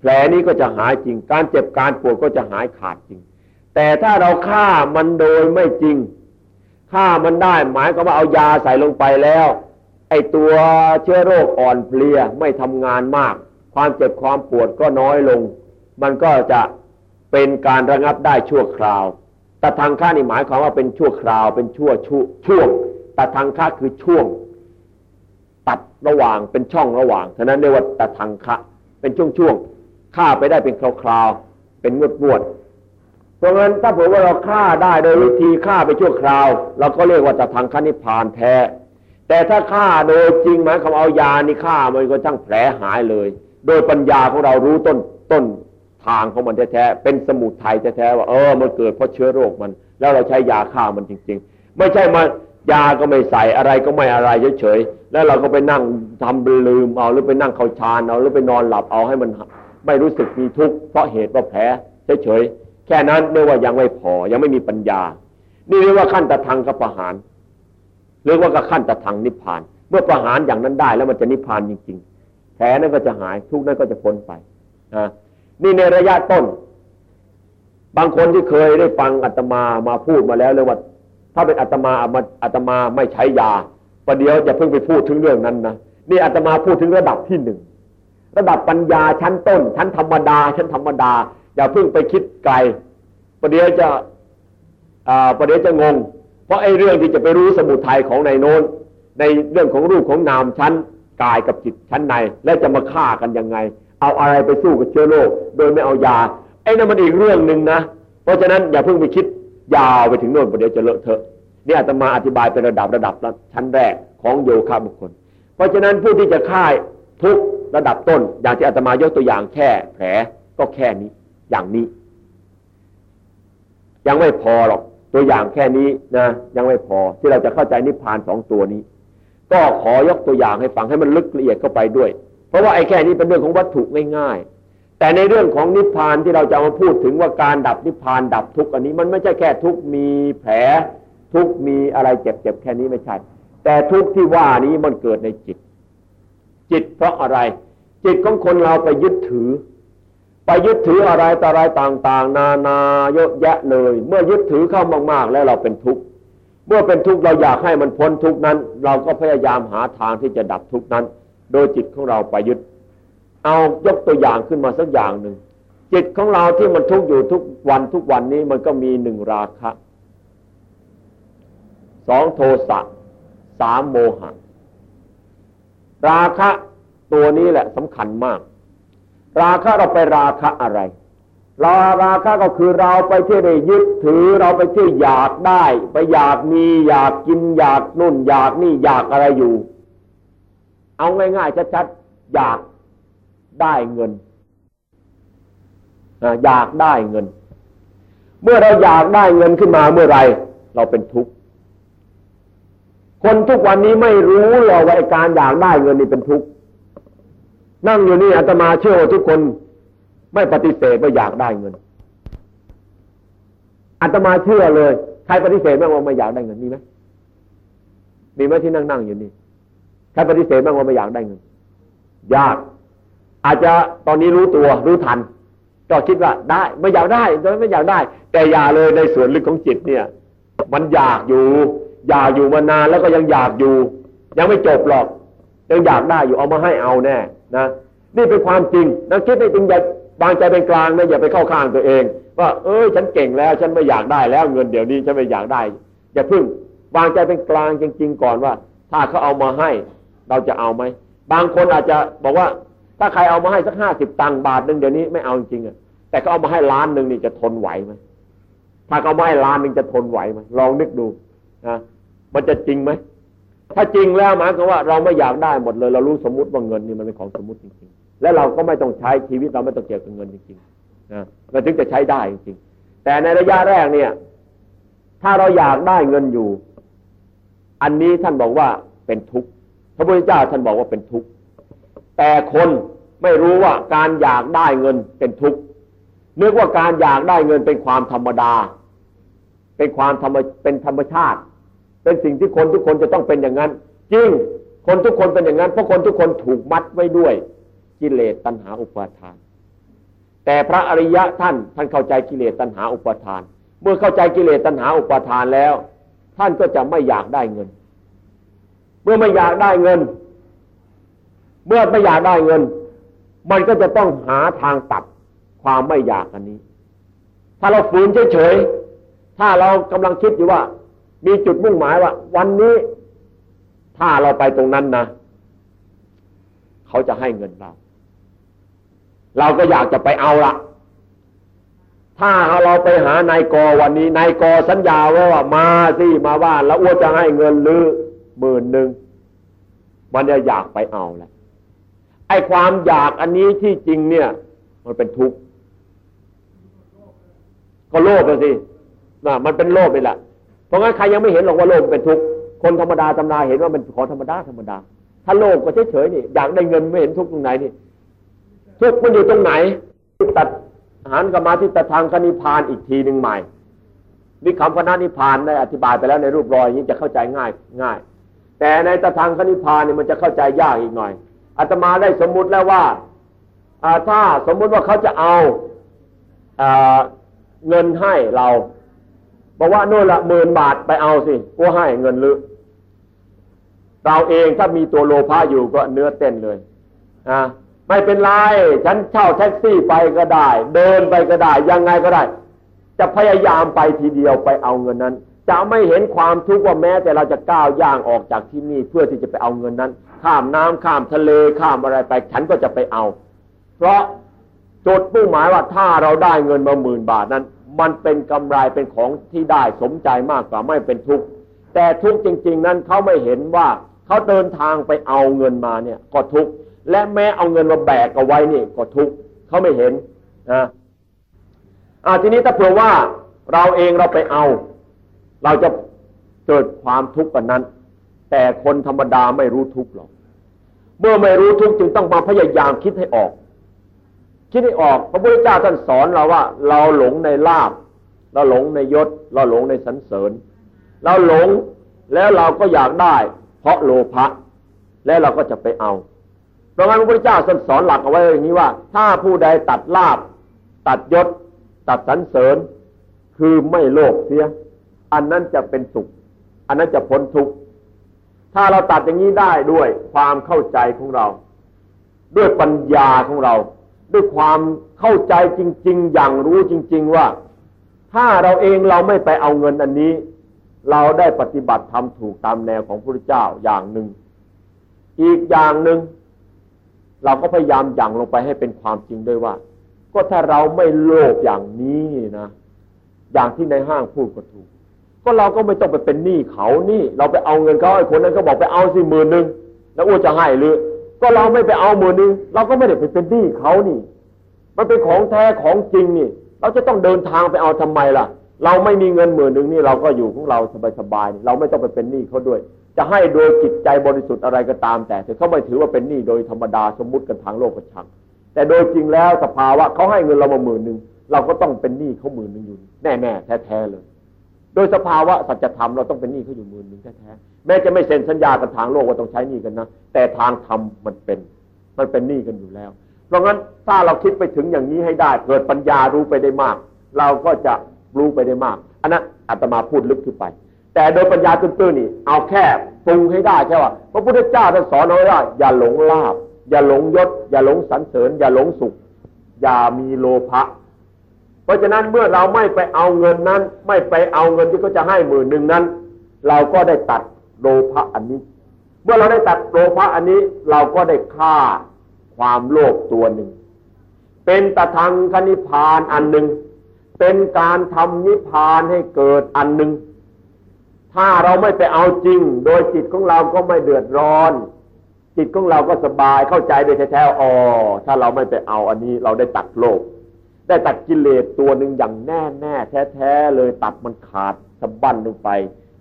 แผลนี้ก็จะหายจริง การเจ็บการปวดก็จะหายขาดจริง แต่ถ้าเราฆ่ามันโดยไม่จริง ฆ่ามันได้ หมายก็ว่าเอายาใส่ลงไปแล้ว ไอตัวเชื้อโรคอ่อนเพลียไม่ทำงานมาก ความเจ็บความปวดก็น้อยลง มันก็จะเป็นการระงับได้ชั่วคราวแต่ทางค่านี่หมายความว่าเป็นชั่วคราว เป็นชั่วช่วช่วงแต่ทางค่าคือช่วง ตัดระหว่างเป็นช่องระหว่างฉะนั้นเรียกว่าตะทางคะเป็นช่วงช่วงฆ่าไปได้เป็นคราวๆเป็นงวดงวด เพราะงั้นถ้าผมว่าเราฆ่าได้โดยวิธีฆ่าไปชั่วคราว เราก็เรียกว่าจะทางคณิพานแท้ แต่ถ้าฆ่าโดยจริงหมายความเอายานี่ฆ่ามันก็ช่างแผลหายเลย โดยปัญญาของเรารู้ต้นต้นทางของมันแท้ๆเป็นสมุทไทยแท้ๆว่าเออมันเกิดเพราะเชื้อโรคมัน แล้วเราใช้ยาฆ่ามันจริง ๆ ไม่ใช่มายาก็ไม่ใส่อะไรก็ไม่อะไรเฉยๆแล้วเราก็ไปนั่งทำลืมเอาหรือไปนั่งเขาชานเอาหรือไปนอนหลับเอาให้มันไม่รู้สึกมีทุกข์เพราะเหตุว่าแผลเฉยๆ แค่นั้นเรียกว่ายังไม่พอยังไม่มีปัญญา นี่เรียกว่าขั้นตะทางกับประหารเรียกว่ากับขั้นตะทางนิพพาน เมื่อประหารอย่างนั้นได้แล้วมันจะนิพพานจริง ๆ แผลนั้นก็จะหายทุกนั้นก็จะพ้นไปนะนี่ในระยะต้น บางคนที่เคยได้ฟังอาตมามาพูดมาแล้วเลยว่า ถ้าเป็นอาตมาอาตมาไม่ใช้ยาประเดี๋ยวจะเพิ่งไปพูดถึงเรื่องนั้นนะนี่อาตมาพูดถึงระดับที่หนึ่งระดับปัญญาชั้นต้น ชั้นธรรมดา ชั้นธรรมดา อย่าเพิ่งไปคิดไกลประเดี๋ยวจะประเดี๋ยวจะงง เพราะไอ้เรื่องที่จะไปรู้สมุทัยของในโน้น ในเรื่องของรูปของนามชั้นกายกับจิตชั้นใน และจะมาฆ่ากันยังไง เอาอะไรไปสู้กับเชื้อโรคโดยไม่เอายาไอ้นั่นมันอีกเรื่องหนึ่งนะ เพราะฉะนั้นอย่าเพิ่งไปคิดยาวไปถึงโน้นประเดี๋ยวจะเลอะเทอะนี่อาตมาอธิบายเป็นระดับระดับชั้นแรกของโยคะบุคคล เพราะฉะนั้นผู้ที่จะฆ่าทุกระดับต้น อย่างที่อาตมายกตัวอย่างแค่แผลก็แค่นี้ อย่างนี้ ยังไม่พอหรอกตัวอย่างแค่นี้นะยังไม่พอที่เราจะเข้าใจนิพพานสองตัวนี้ ก็ขอยกตัวอย่างให้ฟังให้มันลึกละเอียดเข้าไปด้วย เพราะว่าไอ้แค่นี้เป็นเรื่องของวัตถุง่ายๆ แต่ในเรื่องของนิพพานที่เราจะมาพูดถึงว่าการดับนิพพานดับทุกอันนี้ มันไม่ใช่แค่ทุกมีแผล ทุกมีอะไรเจ็บๆแค่นี้ไม่ใช่ แต่ทุกที่ว่านี้มันเกิดในจิต จิตเพราะอะไร จิตของคนเราไปยึดถือ ไปยึดถืออะไรต่ออะไรต่าง ๆ นานาเยอะแยะเลย เมื่อยึดถือเข้ามาก ๆ แล้วเราเป็นทุกข์เมื่อเป็นทุกข์เราอยากให้มันพ้นทุกข์นั้น เราก็พยายามหาทางที่จะดับทุกข์นั้น โดยจิตของเราไปยึด เอายกตัวอย่างขึ้นมาสักอย่างหนึ่งจิตของเราที่มันทุกข์อยู่ทุกวันทุกวันนี้มันก็มีหนึ่งราคะสองโทสะสามโมหะราคะตัวนี้แหละสำคัญมาก ราคะเราไปราคะอะไรเราราคะก็คือเราไปที่ได้ยึดถือเราไปที่อยากได้ ไปอยากมีอยากกินอยากนุ่น อยากนี่อยากอะไรอยู่ เอาง่ายๆชัดๆอยากได้เงินอยากได้เงิน เมื่อเราอยากได้เงินขึ้นมาเมื่อไรเราเป็นทุกข์คนทุกวันนี้ไม่รู้หรอกว่าการอยากได้เงินนี่เป็นทุกข์ นั่งอยู่นี่อาตมาเชื่อว่าทุกคนไม่ปฏิเสธว่าอยากได้เงินอาตมาเชื่อเลยใครปฏิเสธบ้างว่าไม่อยากได้เงินมีไหมมีไหมที่นั่งนั่งอยู่นี่ใครปฏิเสธบ้างว่าไม่อยากได้เงินยาก อาจจะตอนนี้รู้ตัวรู้ทัน ก็คิดว่าได้ไม่อยากได้โดยไม่อยากได้ แต่อย่าเลยในส่วนลึกของจิตเนี่ย มันอยากอยู่ อยากอยู่มานานแล้วก็ยังอยากอยู่ ยังไม่จบหรอก ยังอยากได้อยู่เอามาให้เอาแน่ นะนี่เป็นความจริงนะคิดไม่จริงอย่าวางใจเป็นกลางนะอย่าไปเข้าข้างตัวเอง ว่าเอ้ยฉันเก่งแล้วฉันไม่อยากได้แล้วเงินเดี๋ยวนี้ฉันไม่อยากได้ อย่าพึ่งวางใจเป็นกลางจริง ๆ ก่อนว่า ถ้าเขาเอามาให้เราจะเอาไหมบางคนอาจจะบอกว่า ถ้าใครเอามาให้สักห้าสิบตังค์บาทหนึ่งเดี๋ยวนี้ไม่เอาจริงอะแต่เขาเอามาให้ล้านหนึ่งนี่จะทนไหวไหมถ้าเขาไม่ให้ล้านหนึ่งจะทนไหวไหมลองนึกดูนะมันจะจริงไหม ถ้าจริงแล้วหมายความว่าเราไม่อยากได้หมดเลย เรารู้สมมติว่าเงินนี่มันเป็นของสมมติจริงๆ และเราก็ไม่ต้องใช้ชีวิตเราไม่ต้องเกี่ยวกับเงินจริงๆนะมันถึงจะใช้ได้จริงๆ แต่ในระยะแรกเนี่ย ถ้าเราอยากได้เงินอยู่ อันนี้ท่านบอกว่าเป็นทุกข์พระพุทธเจ้าท่านบอกว่าเป็นทุกข์แต่คนไม่รู้ว่าการอยากได้เงินเป็นทุกข์นึกว่าการอยากได้เงินเป็นความธรรมดา เป็นความธรรมเป็นธรรมชาติ เป็นสิ่งที่คนทุกคนจะต้องเป็นอย่างนั้น จริง คนทุกคนเป็นอย่างนั้นเพราะคนทุกคนถูกมัดไว้ด้วย กิเลสตัณหาอุปาทาน แต่พระอริยะท่านท่านเข้าใจกิเลสตัณหาอุปาทาน เมื่อเข้าใจกิเลสตัณหาอุปาทานแล้ว ท่านก็จะไม่อยากได้เงิน เมื่อไม่อยากได้เงิน เมื่อไม่อยากได้เงิน มันก็จะต้องหาทางตัดความไม่อยากอันนี้ ถ้าเราฝืนเฉยๆถ้าเรากำลังคิดอยู่ว่า มีจุดมุ่งหมายว่า วันนี้ถ้าเราไปตรงนั้นนะเขาจะให้เงินเรา เราก็อยากจะไปเอาละถ้าเราไปหานายกวันนี้นายกสัญญาไว้ว่ามาสิมาบ้านแล้วอ้วจะให้เงินหรือหมื่นหนึ่งมันจะอยากไปเอาแหละไอ้ความอยากอันนี้ที่จริงเนี่ย มันเป็นทุกข์ก็โลภสินะมันเป็นโลภไปละ เพราะงั้นใครยังไม่เห็นหรอกว่าโลภเป็นทุกข์คนธรรมดาธรรมดาเห็นว่ามันของธรรมดาธรรมดา ถ้าโลภก็เฉยๆนี่อยากได้เงินไม่เห็นทุกข์ตรงไหนนี่ทุกข์มันอยู่ตรงไหนตัดหันกลับมาที่ตทางคณิพานอีกทีหนึ่งใหม่มีคำพนานิพานได้อธิบายไปแล้วในรูปรอยนี้จะเข้าใจง่ายง่าย แต่ในตทางคณิพานนี่มันจะเข้าใจยากอีกหน่อยอาตมาได้สมมุติแล้วว่าถ้าสมมุติว่าเขาจะเอาเงินให้เรา บอกว่าโน่นละหมื่นบาทไปเอาสิกูให้เงินลึกเราเองถ้ามีตัวโลภะอยู่ก็เนื้อเต้นเลยอ่าไม่เป็นไร ฉันเช่าแท็กซี่ไปก็ได้ เดินไปก็ได้ ยังไงก็ได้ จะพยายามไปทีเดียวไปเอาเงินนั้น จะไม่เห็นความทุกข์ว่าแม้ แต่เราจะก้าวย่างออกจากที่นี่เพื่อที่จะไปเอาเงินนั้น ข้ามน้ำข้ามทะเลข้ามอะไรไป ฉันก็จะไปเอา เพราะจุดมุ่งหมายว่าถ้าเราได้เงินมาหมื่นบาทนั้น มันเป็นกำไรเป็นของที่ได้สมใจมากกว่าไม่เป็นทุกข์แต่ทุกข์จริง ๆ นั้นเขาไม่เห็นว่าเขาเดินทางไปเอาเงินมาเนี่ยก็ทุกข์และแม้เอาเงินมาแบกเอาไว้นี่ก็ทุกข์เขาไม่เห็นนะอ่าทีนี้ถ้าเผื่อว่าเราเองเราไปเอา เราจะเกิดความทุกข์กันนั้น แต่คนธรรมดาไม่รู้ทุกข์หรอกเมื่อไม่รู้ทุกข์จึงต้องมาพยายามคิดให้ออก คิดให้ออกพระพุทธเจ้าท่านสอนเราว่า เราหลงในลาบ เราหลงในยศ เราหลงในสันเสริญ เราหลงแล้วเราก็อยากได้ เพราะโลภะและเราก็จะไปเอาเพราะงั้นพระพุทธเจ้าท่านสอนหลักเอาไว้อย่างนี้ว่า ถ้าผู้ใดตัดลาบ ตัดยศ ตัดสรรเสริญ คือไม่โลภเสีย อันนั้นจะเป็นสุข อันนั้นจะพ้นทุกข์ถ้าเราตัดอย่างนี้ได้ด้วยความเข้าใจของเรา ด้วยปัญญาของเรา ด้วยความเข้าใจจริง ๆ อย่างรู้จริง ๆ ว่า ถ้าเราเองเราไม่ไปเอาเงินอันนี้ เราได้ปฏิบัติทำถูกตามแนวของพระพุทธเจ้าอย่างหนึ่ง อีกอย่างหนึ่งเราก็พยายามย่างลงไปให้เป็นความจริงด้วยว่า ก็ถ้าเราไม่โลภอย่างนี้นะ อย่างที่ในห้างพูดก็ถูก ก็เราก็ไม่ต้องไปเป็นหนี้เขานี่ เราไปเอาเงินเขาไอ้คนนั้นก็บอกไปเอาสิหมื่นหนึ่งแล้วอ้วจะให้หรือ ก็เราไม่ไปเอาหมื่นหนึ่งเราก็ไม่ได้ไปเป็นหนี้เขานี่ มันเป็นของแท้ของจริงนี่ เราจะต้องเดินทางไปเอาทำไมล่ะ เราไม่มีเงินหมื่นหนึ่งนี่เราก็อยู่ของเราสบายๆเราไม่ต้องไปเป็นหนี้เขาด้วย จะให้โดยจิตใจบริสุทธิ์อะไรก็ตาม แต่เขาไม่ถือว่าเป็นหนี้โดยธรรมดาสมมุติกันทางโลกประชัง แต่โดยจริงแล้วสภาวะเขาให้เงินเรามาหมื่นหนึ่งเราก็ต้องเป็นหนี้เขาหมื่นหนึ่งอยู่แน่ๆแท้ๆเลย โดยสภาวะสัจธรรมเราต้องเป็นหนี้เขาอยู่หมื่นหนึ่งแท้ๆแม้จะไม่เซ็นสัญญากันทางโลกว่าต้องใช้หนี้กันนะแต่ทางธรรมมันเป็น มันเป็นหนี้กันอยู่แล้ว เพราะงั้นถ้าเราคิดไปถึงอย่างนี้ให้ได้ เกิดปัญญารู้ไปได้มาก เราก็จะรู้ไปได้มากอันนั้นอาตมาพูดลึกขึ้นไป แต่โดยปัญญาตื้นๆนี่ เอาแค่ปรุงให้ได้แค่ว่าพระพุทธเจ้าท่านสอนเอาไว้ว่าอย่าหลงลาบ อย่าหลงยศ อย่าหลงสรรเสริญ อย่าหลงสุข อย่ามีโลภะ ราะฉะนั้นเมื่อเราไม่ไปเอาเงินนั้น ไม่ไปเอาเงินที่เขาจะให้หมื่นหนึ่งนั้น เราก็ได้ตัดโลภะอันนี้ เมื่อเราได้ตัดโลภะอันนี้เราก็ได้ฆ่าความโลภตัวหนึ่ง เป็นตะทังคณิพานอันหนึ่ง เป็นการทำนิพานให้เกิดอันหนึ่ง ถ้าเราไม่ไปเอาจริง โดยจิตของเราก็ไม่เดือดร้อน จิตของเราก็สบายเข้าใจโดยแท้ๆอ๋อถ้าเราไม่ไปเอาอันนี้ เราได้ตัดโลก ได้ตัดกิเลสตัวหนึ่งอย่างแน่แน่แท้ๆเลยตัดมันขาดสะบั้นลงไป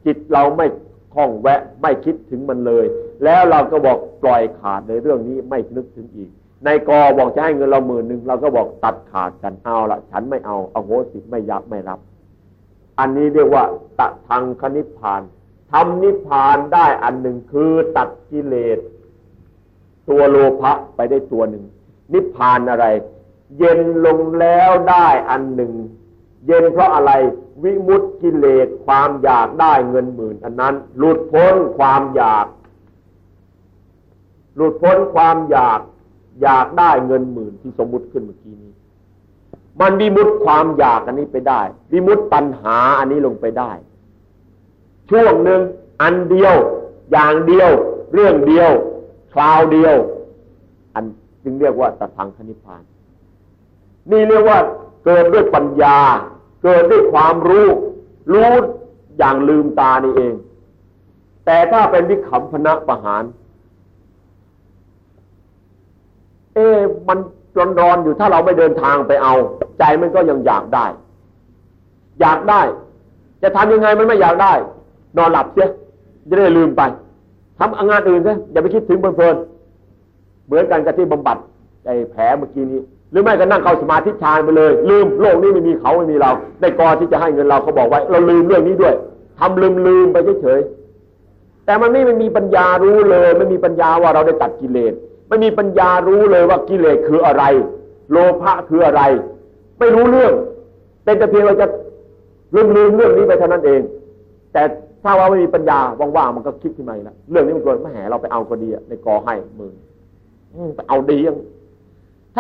จิตเราไม่คล้องแวะไม่คิดถึงมันเลย แล้วเราก็บอกปล่อยขาดในเรื่องนี้ไม่นึกถึงอีกในกอบอกจะให้เงินเราหมื่นหนึ่งเราก็บอกตัดขาดกันเอาละฉันไม่เอาเอาโหสิไม่ยับไม่รับ อันนี้เรียกว่าตะทางคณิพานทำนิพานได้อันหนึ่งคือตัดกิเลสตัวโลภะไปได้ตัวหนึ่ง นิพานอะไร เย็นลงแล้วได้อันหนึ่ง เย็นเพราะอะไรวิมุตติกิเลสความอยากได้เงินหมื่นอันนั้น หลุดพ้นความอยาก หลุดพ้นความอยากอยากได้เงินหมื่นที่สมมุติขึ้นเมื่อกี้นี้ มันวิมุตความอยากอันนี้ไปได้วิมุตตัณหาอันนี้ลงไปได้ ช่วงหนึ่งอันเดียว อย่างเดียว เรื่องเดียว คราวเดียว อันจึงเรียกว่าตทังคณิพาน นี่เรียกว่าเกิดด้วยปัญญา เกิดด้วยความรู้ รู้อย่างลืมตานี่เอง แต่ถ้าเป็นวิขำพนะประหาร เอ๊มันร้อนๆอยู่ถ้าเราไม่เดินทางไปเอา ใจมันก็ยังอยากได้ อยากได้ จะทำยังไงมันไม่อยากได้ นอนหลับเสียจะได้ลืมไปทำงานอื่นซะอย่าไปคิดถึงเพลินเหมือนกันกับที่บำบัดไอ้แผลเมื่อกี้นี้ หรือไม่ก็นั่งเข้าสมาธิฌานไปเลย ลืมโลกนี้ไม่มีเขาไม่มีเรา ได้กอที่จะให้เงินเราเขาบอกไว้ เราลืมเรื่องนี้ด้วยทำลืมลืมไปเฉยๆแต่มันไม่มีปัญญารู้เลยไม่มีปัญญาว่าเราได้ตัดกิเลสไม่มีปัญญารู้เลยว่ากิเลสคืออะไร โลภะคืออะไร ไม่รู้เรื่อง เป็นแต่เพียงเราจะลืมลืมเรื่องนี้ไปเท่านั้นเอง แต่ถ้าว่าไม่มีปัญญาว่างๆมันก็คิดขึ้นมาแล้วเรื่องนี้มันเกิดม่แห่เราไปเอาก็ดีในกอให้มือไปเอาดียัง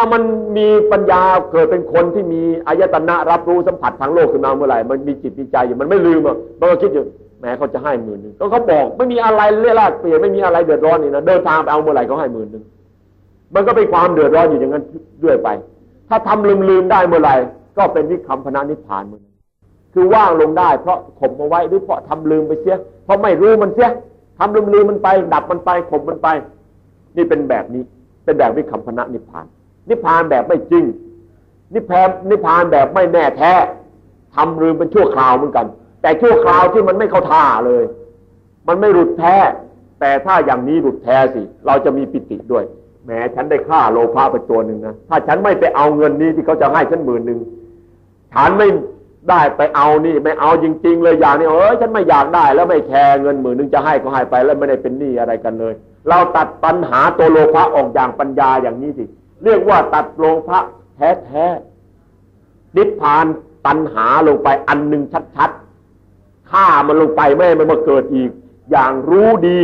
ถ้ามันมีปัญญาเกิดเป็นคนที่มีอายตนะรับรู้สัมผัสทางโลกขึ้นมาเมื่อไหร่มันมีจิตมีใจอยู่มันไม่ลืมอะมันก็คิดอยู่แม้เขาจะให้หมื่นหนึ่งก็เขาบอกไม่มีอะไรเลี่ยราดเปลี่ยนไม่มีอะไรเดือดร้อนนี่นะเดินทางไปเอาเมื่อไหร่เขาให้หมื่นหนึ่งมันก็เป็นความเดือดร้อนอยู่อย่างนั้นด้วยไป ถ้าทำลืมลืมได้เมื่อไหร่ก็เป็นวิคัมพนานิพานเมื่อนั้นคือว่างลงได้เพราะข่มเอาไว้หรือเพราะทำลืมไปเสีย เพราะไม่รู้มันเสียทำลืมลืมมันไป ดับมันไปข่มมันไป นี่เป็นแบบนี้เป็นแบบวิคัมพนานิพาน นิพพานแบบไม่จริง นิพานนิพานแบบไม่แน่แท้ทำลืมเป็นชั่วคราวเหมือนกัน แต่ชั่วคราวที่มันไม่เข้าท่าเลย มันไม่หลุดแท้ แต่ถ้าอย่างนี้หลุดแท้สิ เราจะมีปิติด้วยแหมฉันได้ฆ่าโลภะไปตัวหนึ่งนะถ้าฉันไม่ไปเอาเงินนี้ที่เขาจะให้ฉันหมื่นหนึ่งฉันไม่ได้ไปเอานี่ไม่เอาจริง ๆ เลยอย่างนี้เออฉันไม่อยากได้ แล้วไม่แคร์เงินหมื่นหนึ่งจะให้ก็ให้ไปแล้วไม่ได้เป็นหนี้อะไรกันเลย เราตัดปัญหาตัวโลภะออกอย่างปัญญาอย่างนี้สิ เรียกว่าตัดโลภะแท้ๆนิพพานตัณหาลงไปอันหนึ่งชัดๆฆ่ามันลงไปไม่ให้มันมาเกิดอีก อย่างรู้ดี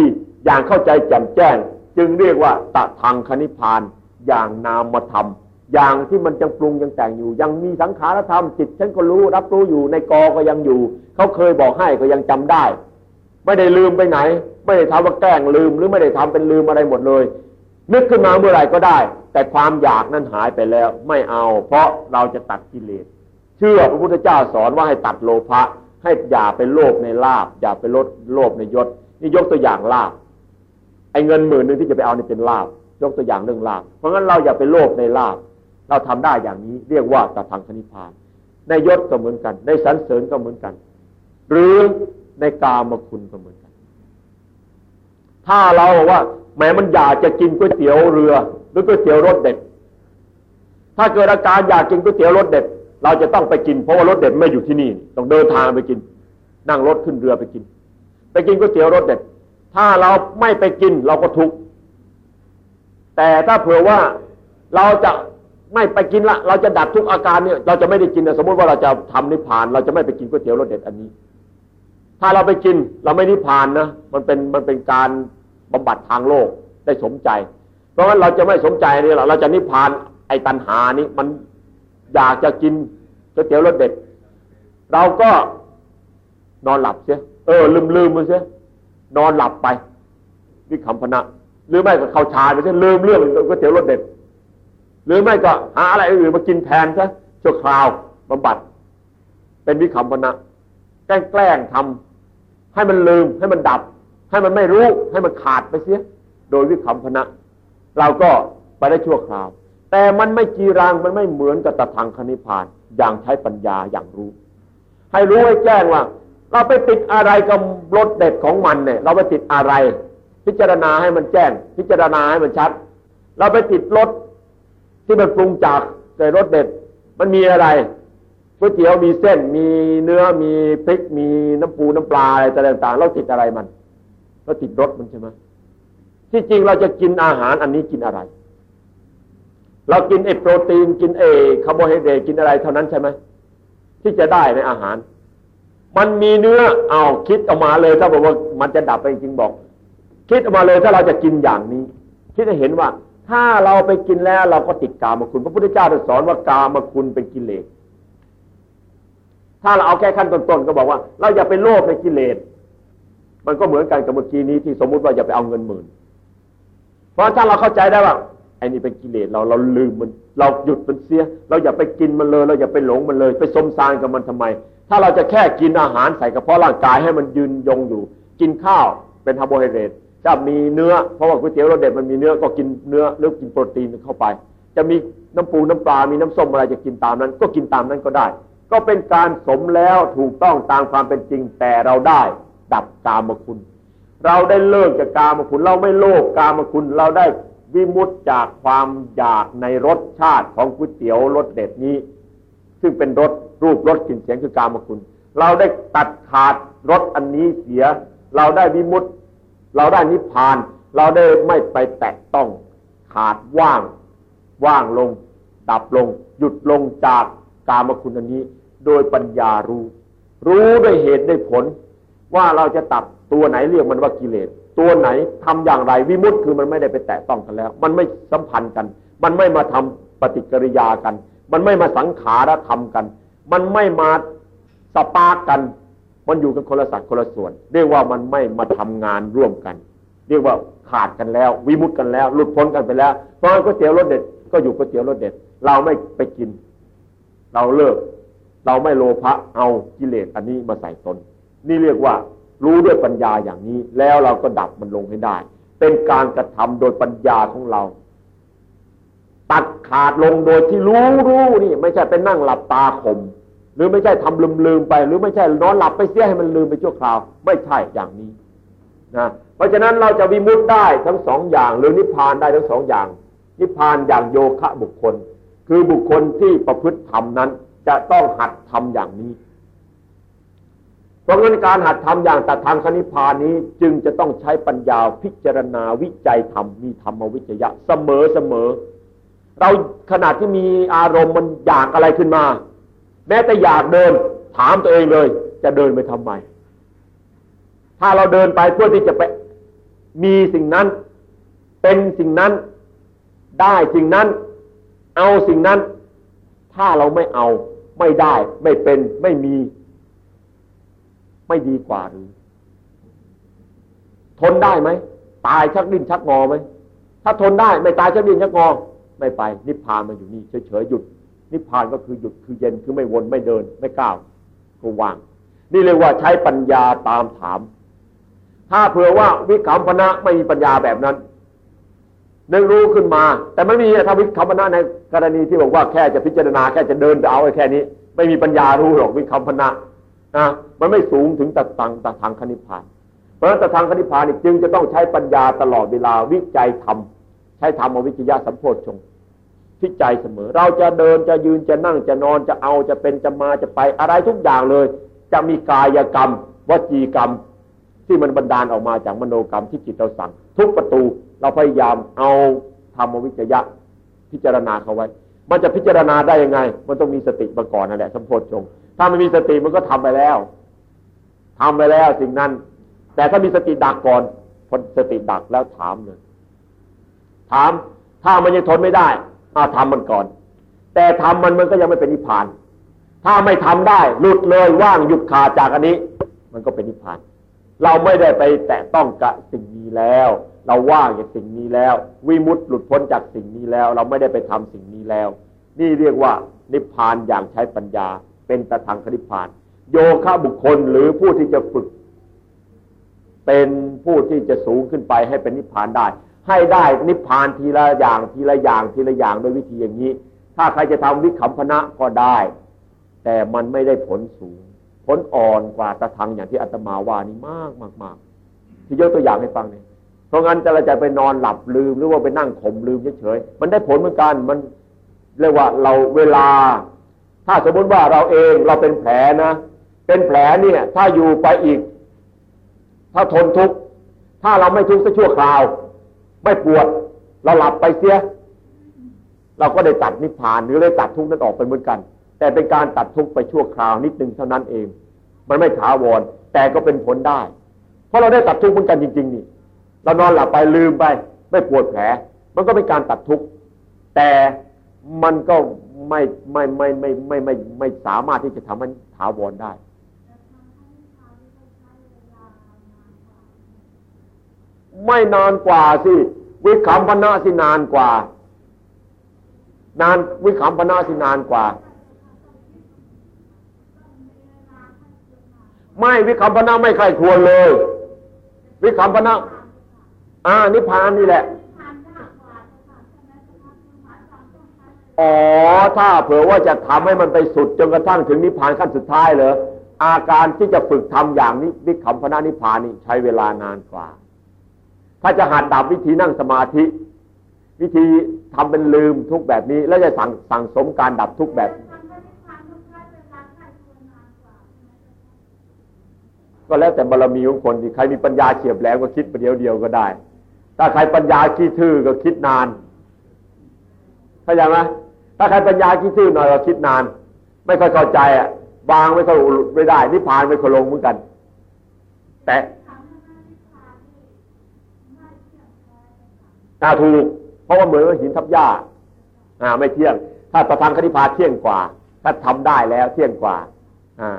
อย่างเข้าใจแจ่มแจ้ง จึงเรียกว่าตะทางคณิพาน อย่างนามธรรม อย่างที่มันยังปรุงยังแต่งอยู่ ยังมีสังขารธรรมจิตฉันก็รู้รับรู้อยู่ในกอก็ยังอยู่ เขาเคยบอกให้ก็ยังจำได้ ไม่ได้ลืมไปไหน ไม่ได้ทำว่าแกล้งลืม หรือไม่ได้ทำเป็นลืมอะไรหมดเลย นึกขึ้นมาเมื่อไหร่ก็ได้ แต่ความอยากนั้นหายไปแล้ว ไม่เอา เพราะเราจะตัดกิเลสเชื่อพระพุทธเจ้าสอนว่าให้ตัดโลภะให้อย่าไปโลภในลาบ อย่าไปลดโลภในยศนี่ยกตัวอย่างลาบไอ้เงินหมื่นหนึ่งที่จะไปเอานี่เป็นลาบ ยกตัวอย่างเรื่องลาบ เพราะงั้นเราอย่าไปโลภในลาบ เราทำได้อย่างนี้ เรียกว่าตถางคณิพานในยศก็เหมือนกัน ในสรรเสริญก็เหมือนกัน หรือในกามคุณก็เหมือนกัน ถ้าเราบอกว่า แม้มันอยากจะกินก๋วยเตี๋ยวเรือหรือก๋วยเตี๋ยวรสเด็ด ถ้าเกิดอาการอยากกินก๋วยเตี๋ยวรสเด็ด เราจะต้องไปกินเพราะว่ารสเด็ดไม่อยู่ที่นี่ ต้องเดินทางไปกิน นั่งรถขึ้นเรือไปกิน ไปกินก๋วยเตี๋ยวรสเด็ด ถ้าเราไม่ไปกินเราก็ทุกข์แต่ถ้าเผื่อว่าเราจะไม่ไปกินละ เราจะดับทุกอาการเนี่ย เราจะไม่ได้กินสมมติว่าเราจะทำนิพพาน เราจะไม่ไปกินก๋วยเตี๋ยวรสเด็ดอันนี้ ถ้าเราไปกินเราไม่นิพพานนะมันเป็นมันเป็นการ บำบัดทางโลกได้สมใจ เพราะฉะนั้นเราจะไม่สมใจนี่เราจะนิพพานไอ้ตัณหานี้มันอยากจะกินก๋วยเตี๋ยวรสเด็ด เราก็นอนหลับเสียเออ ลืมลืมมันเสียนอนหลับไปวิคัมพนะหรือไม่ก็เข้าชาไปเสียลืมเรื่องก๋วยเตี๋ยวรสเด็ด หรือไม่ก็หาอะไรอื่นมากินแทนซะชั่วคราวบำบัด เป็นวิคัมพนะแกล้งแกล้งทำให้มันลืมให้มันดับ ให้มันไม่รู้ให้มันขาดไปเสีย โดยวิคัมพนะ เราก็ไปได้ชั่วคราว แต่มันไม่จีรังมันไม่เหมือนกับตะทางคณิพานอย่างใช้ปัญญาอย่างรู้ ให้รู้ให้แจ้งว่า เราไปติดอะไรกับรสเด็ดของมันเนี่ย เราไปติดอะไร พิจารณาให้มันแจ้ง พิจารณาให้มันชัด เราไปติดรสที่มันปรุงจากใส่รสเด็ด มันมีอะไรก๋วยเตี๋ยวมีเส้นมีเนื้อมีพริกมีน้ำปูน้ำปลาอะไรต่างๆ เราติดอะไรมัน เราติดรสมันใช่ไหมที่จริงเราจะกินอาหารอันนี้กินอะไร เรากินเอโปรตีนกินเอคาร์โบไฮเดรตกินอะไรเท่านั้นใช่ไหมที่จะได้ในอาหาร มันมีเนื้อเอาคิดออกมาเลยถ้าบอกว่ามันจะดับไปจริงบอก คิดออกมาเลยถ้าเราจะกินอย่างนี้ คิดให้เห็นว่า ถ้าเราไปกินแล้วเราก็ติดกามคุณ พระพุทธเจ้าสอนว่ากามคุณเป็นกิเลสถ้าเราเอาแค่ขั้นต้นๆก็บอกว่า เราอย่าไปโลภในกิเลส มันก็เหมือนกันกับเมื่อกี้นี้ที่สมมุติว่าอย่าไปเอาเงินหมื่น เพราะถ้าเราเข้าใจได้ว่าไอ้นี่เป็นกิเลสเราเราลืมมัน เราหยุดมันเสีย เราอย่าไปกินมันเลย เราอย่าไปหลงมันเลย ไปสมสารกับมันทำไม ถ้าเราจะแค่กินอาหารใส่กระเพาะร่างกายให้มันยืนยงอยู่ กินข้าวเป็นคาร์โบไฮเดรตจะมีเนื้อเพราะว่าก๋วยเตี๋ยวเราเด็ดมันมีเนื้อก็กินเนื้อหรือกินโปรตีนเข้าไป จะมีน้ำปูน้ำปลา มีน้ำส้มอะไรจะกินตามนั้น ก็กินตามนั้นก็ได้ ก็เป็นการสมแล้วถูกต้องตามความเป็นจริงแต่เราได้ ดับกามคุณ เราได้เลิกจากกามคุณ เราไม่โลภกามคุณ เราได้วิมุตจากความอยากในรสชาติของก๋วยเตี๋ยวรสเด็ดนี้ ซึ่งเป็นรสรูปรสกลิ่นเสียงคือกามคุณ เราได้ตัดขาดรสอันนี้เสีย เราได้วิมุตเราได้นิพพาน เราได้ไม่ไปแตะต้องขาดว่างว่างลง ดับลง หยุดลงจากกามคุณอันนี้ โดยปัญญารู้ รู้ด้วยเหตุด้วยผล ว่าเราจะตัดตัวไหนเรียกมันว่ากิเลส ตัวไหนทำอย่างไรวิมุตคือมันไม่ได้ไปแตะต้องกันแล้ว มันไม่สัมพันธ์กัน มันไม่มาทำปฏิกิริยากัน มันไม่มาสังขารธรรมกัน มันไม่มาสปากัน มันอยู่กันคนละสัตว์คนละส่วน เรียกว่ามันไม่มาทำงานร่วมกัน เรียกว่าขาดกันแล้ว วิมุตกันแล้ว หลุดพ้นกันไปแล้วเพราะก๋วยเตี๋ยวรสเด็ดก็อยู่ก๋วยเตี๋ยวรสเด็ด เราไม่ไปกิน เราเลิก เราไม่โลภะเอากิเลสอันนี้มาใส่ตน นี่เรียกว่ารู้ด้วยปัญญาอย่างนี้ แล้วเราก็ดับมันลงให้ได้ เป็นการกระทำโดยปัญญาของเรา ตัดขาดลงโดยที่รู้รู้นี่ ไม่ใช่เป็นนั่งหลับตาข่มหรือไม่ใช่ทำลืมลืมไป หรือไม่ใช่นอนหลับไปเสียให้มันลืมไปชั่วคราว ไม่ใช่อย่างนี้นะเพราะฉะนั้นเราจะวิมุตได้ทั้งสองอย่าง หรือนิพพานได้ทั้งสองอย่าง นิพพานอย่างโยคะบุคคล คือบุคคลที่ประพฤติธรรมนั้น จะต้องหัดทำอย่างนี้ เพราะงั้นการหัดทำอย่างตัดทางคณิพานี้จึงจะต้องใช้ปัญญาพิจารณาวิจัยธรรมมีธรรมวิจยะเสมอเสมอ เราขนาดที่มีอารมณ์มันอยากอะไรขึ้นมา แม้แต่อยากเดินถามตัวเองเลย จะเดินไปทำไม ถ้าเราเดินไปเพื่อที่จะไปมีสิ่งนั้นเป็นสิ่งนั้นได้สิ่งนั้น เอาสิ่งนั้น ถ้าเราไม่เอาไม่ได้ ไม่เป็นไม่มี ไม่ดีกว่าหรือทนได้ไหมตายชักดิ้นชักงอไหมถ้าทนได้ไม่ตายจะดินจะงอไม่ไป นิพพานมันอยู่นี่เฉยๆหยุด นิพพานก็คือหยุดคือเย็นคือไม่วนไม่เดิน ไม่ก้าวก็วาง นี่เรียกว่าใช้ปัญญาตามถาม ถ้าเผื่อว่าวิคัมพนะไม่มีปัญญาแบบนั้นนึกรู้ขึ้นมา แต่ไม่มีถ้าวิคัมพนะในกรณีที่บอกว่าแค่จะพิจารณาแค่จะเดินเอาไอ้แค่นี้ ไม่มีปัญญารู้หรอกวิคัมพนะ นะมันไม่สูงถึงตัดตังตัดทางคณิพาน เพราะฉะนั้นตัดทางคณิพานนี่จึงจะต้องใช้ปัญญาตลอดเวลาวิจัยธรรมใช้ธรรมวิจยะสัมโพชฌงพิจัยเสมอ เราจะเดินจะยืนจะนั่งจะนอนจะเอาจะเป็นจะมาจะไปอะไรทุกอย่างเลย จะมีกายกรรมวจีกรรม ที่มันบันดาลออกมาจากมโนกรรมที่จิตเราสั่ง ทุกประตูเราพยายามเอาธรรมวิจยะพิจารณาเขาไว้ มันจะพิจารณาได้ยังไง มันต้องมีสติมาก่อนนั่นแหละสัมโพชฌง ถ้าไม่มีสติมันก็ทำไปแล้วทำไปแล้วสิ่งนั้น แต่ถ้ามีสติดักก่อนพอสติดักแล้วถามเลยถามถ้ามันยังทนไม่ได้อาทำมันก่อน แต่ทำมันมันก็ยังไม่เป็นนิพพาน ถ้าไม่ทำได้หลุดเลยว่างหยุดขาดจากอันนี้ มันก็เป็นนิพพาน เราไม่ได้ไปแตะต้องกับสิ่งนี้แล้ว เราว่างจากสิ่งนี้แล้ว วิมุตต์หลุดพ้นจากสิ่งนี้แล้ว เราไม่ได้ไปทำสิ่งนี้แล้ว นี่เรียกว่านิพพานอย่างใช้ปัญญา เป็นตะทางคณิพพาน โยคะบุคคลหรือผู้ที่จะฝึก เป็นผู้ที่จะสูงขึ้นไปให้เป็นนิพพานได้ ให้ได้นิพพานทีละอย่างทีละอย่างทีละอย่างโดยวิธีอย่างนี้ ถ้าใครจะทำวิคัมพนะก็ได้ แต่มันไม่ได้ผลสูง ผลอ่อนกว่าตะทางอย่างที่อาตมาว่านี่มากมากมากที่ยกตัวอย่างให้ฟังเนี่ยเพราะงั้นจะเราจะไปนอนหลับลืมหรือว่าไปนั่งข่มลืมเฉยๆมันได้ผลเหมือนกันมันเรียกว่าเราเวลา ถ้าสมมติว่าเราเองเราเป็นแผลนะ เป็นแผลเนี่ย ถ้าอยู่ไปอีก ถ้าทนทุกข์ถ้าเราไม่ทุกข์สักชั่วคราว ไม่ปวด เราหลับไปเสีย เราก็ได้ตัดนิพพานหรือได้ตัดทุกข์นั้นออกไปเหมือนกัน แต่เป็นการตัดทุกข์ไปชั่วคราวนิดนึงเท่านั้นเอง มันไม่ถาวรแต่ก็เป็นผลได้ เพราะเราได้ตัดทุกข์เหมือนกันจริง ๆ นี่ เรานอนหลับไปลืมไป ไม่ปวดแผล มันก็เป็นการตัดทุกข์แต่ มันก็ไม่ไม่ไม่ไม่ไม่ไม่ไม่สามารถที่จะทำให้ถาวรได้ ไม่นานกว่าสิ วิคัมพนาสินานกว่า นานวิคัมพนาสินานกว่า ไม่วิคัมพนาไม่ใครควรเลย วิคัมพนาอ่านิพพานนี่แหละ อ๋อ ถ้าเผื่อว่าจะทำให้มันไปสุดจนกระทั่งถึงนิพพานขั้นสุดท้ายเลยอาการที่จะฝึกทำอย่างนี้วิคัมพนานิพพานนี่ใช้เวลานานกว่า ถ้าจะหัดดับวิธีนั่งสมาธิ วิธีทำเป็นลืมทุกแบบนี้ แล้วจะสั่งสั่งสมการดับทุกแบบก็แล้วแต่บารมีของคนที่ใครมีปัญญาเฉียบแหลมก็คิดประเดียวเดียวก็ได้ ถ้าใครปัญญาขี้ทื่อก็คิดนานเข้าใจไหม ถ้าใครปัญญาขี้ทื่อหน่อยก็คิดนาน ไม่ค่อยเข้าใจอะวางไม่ค่อยไม่ได้นิพพานไม่ค่อยลงเหมือนกัน แต่ถ้าถูก เพราะว่าเหมือนว่าหินทับหญ้าอ่า ไม่เที่ยง ถ้าประทังคณิพาเที่ยงกว่า ถ้าทำได้แล้วเที่ยงกว่า อ่า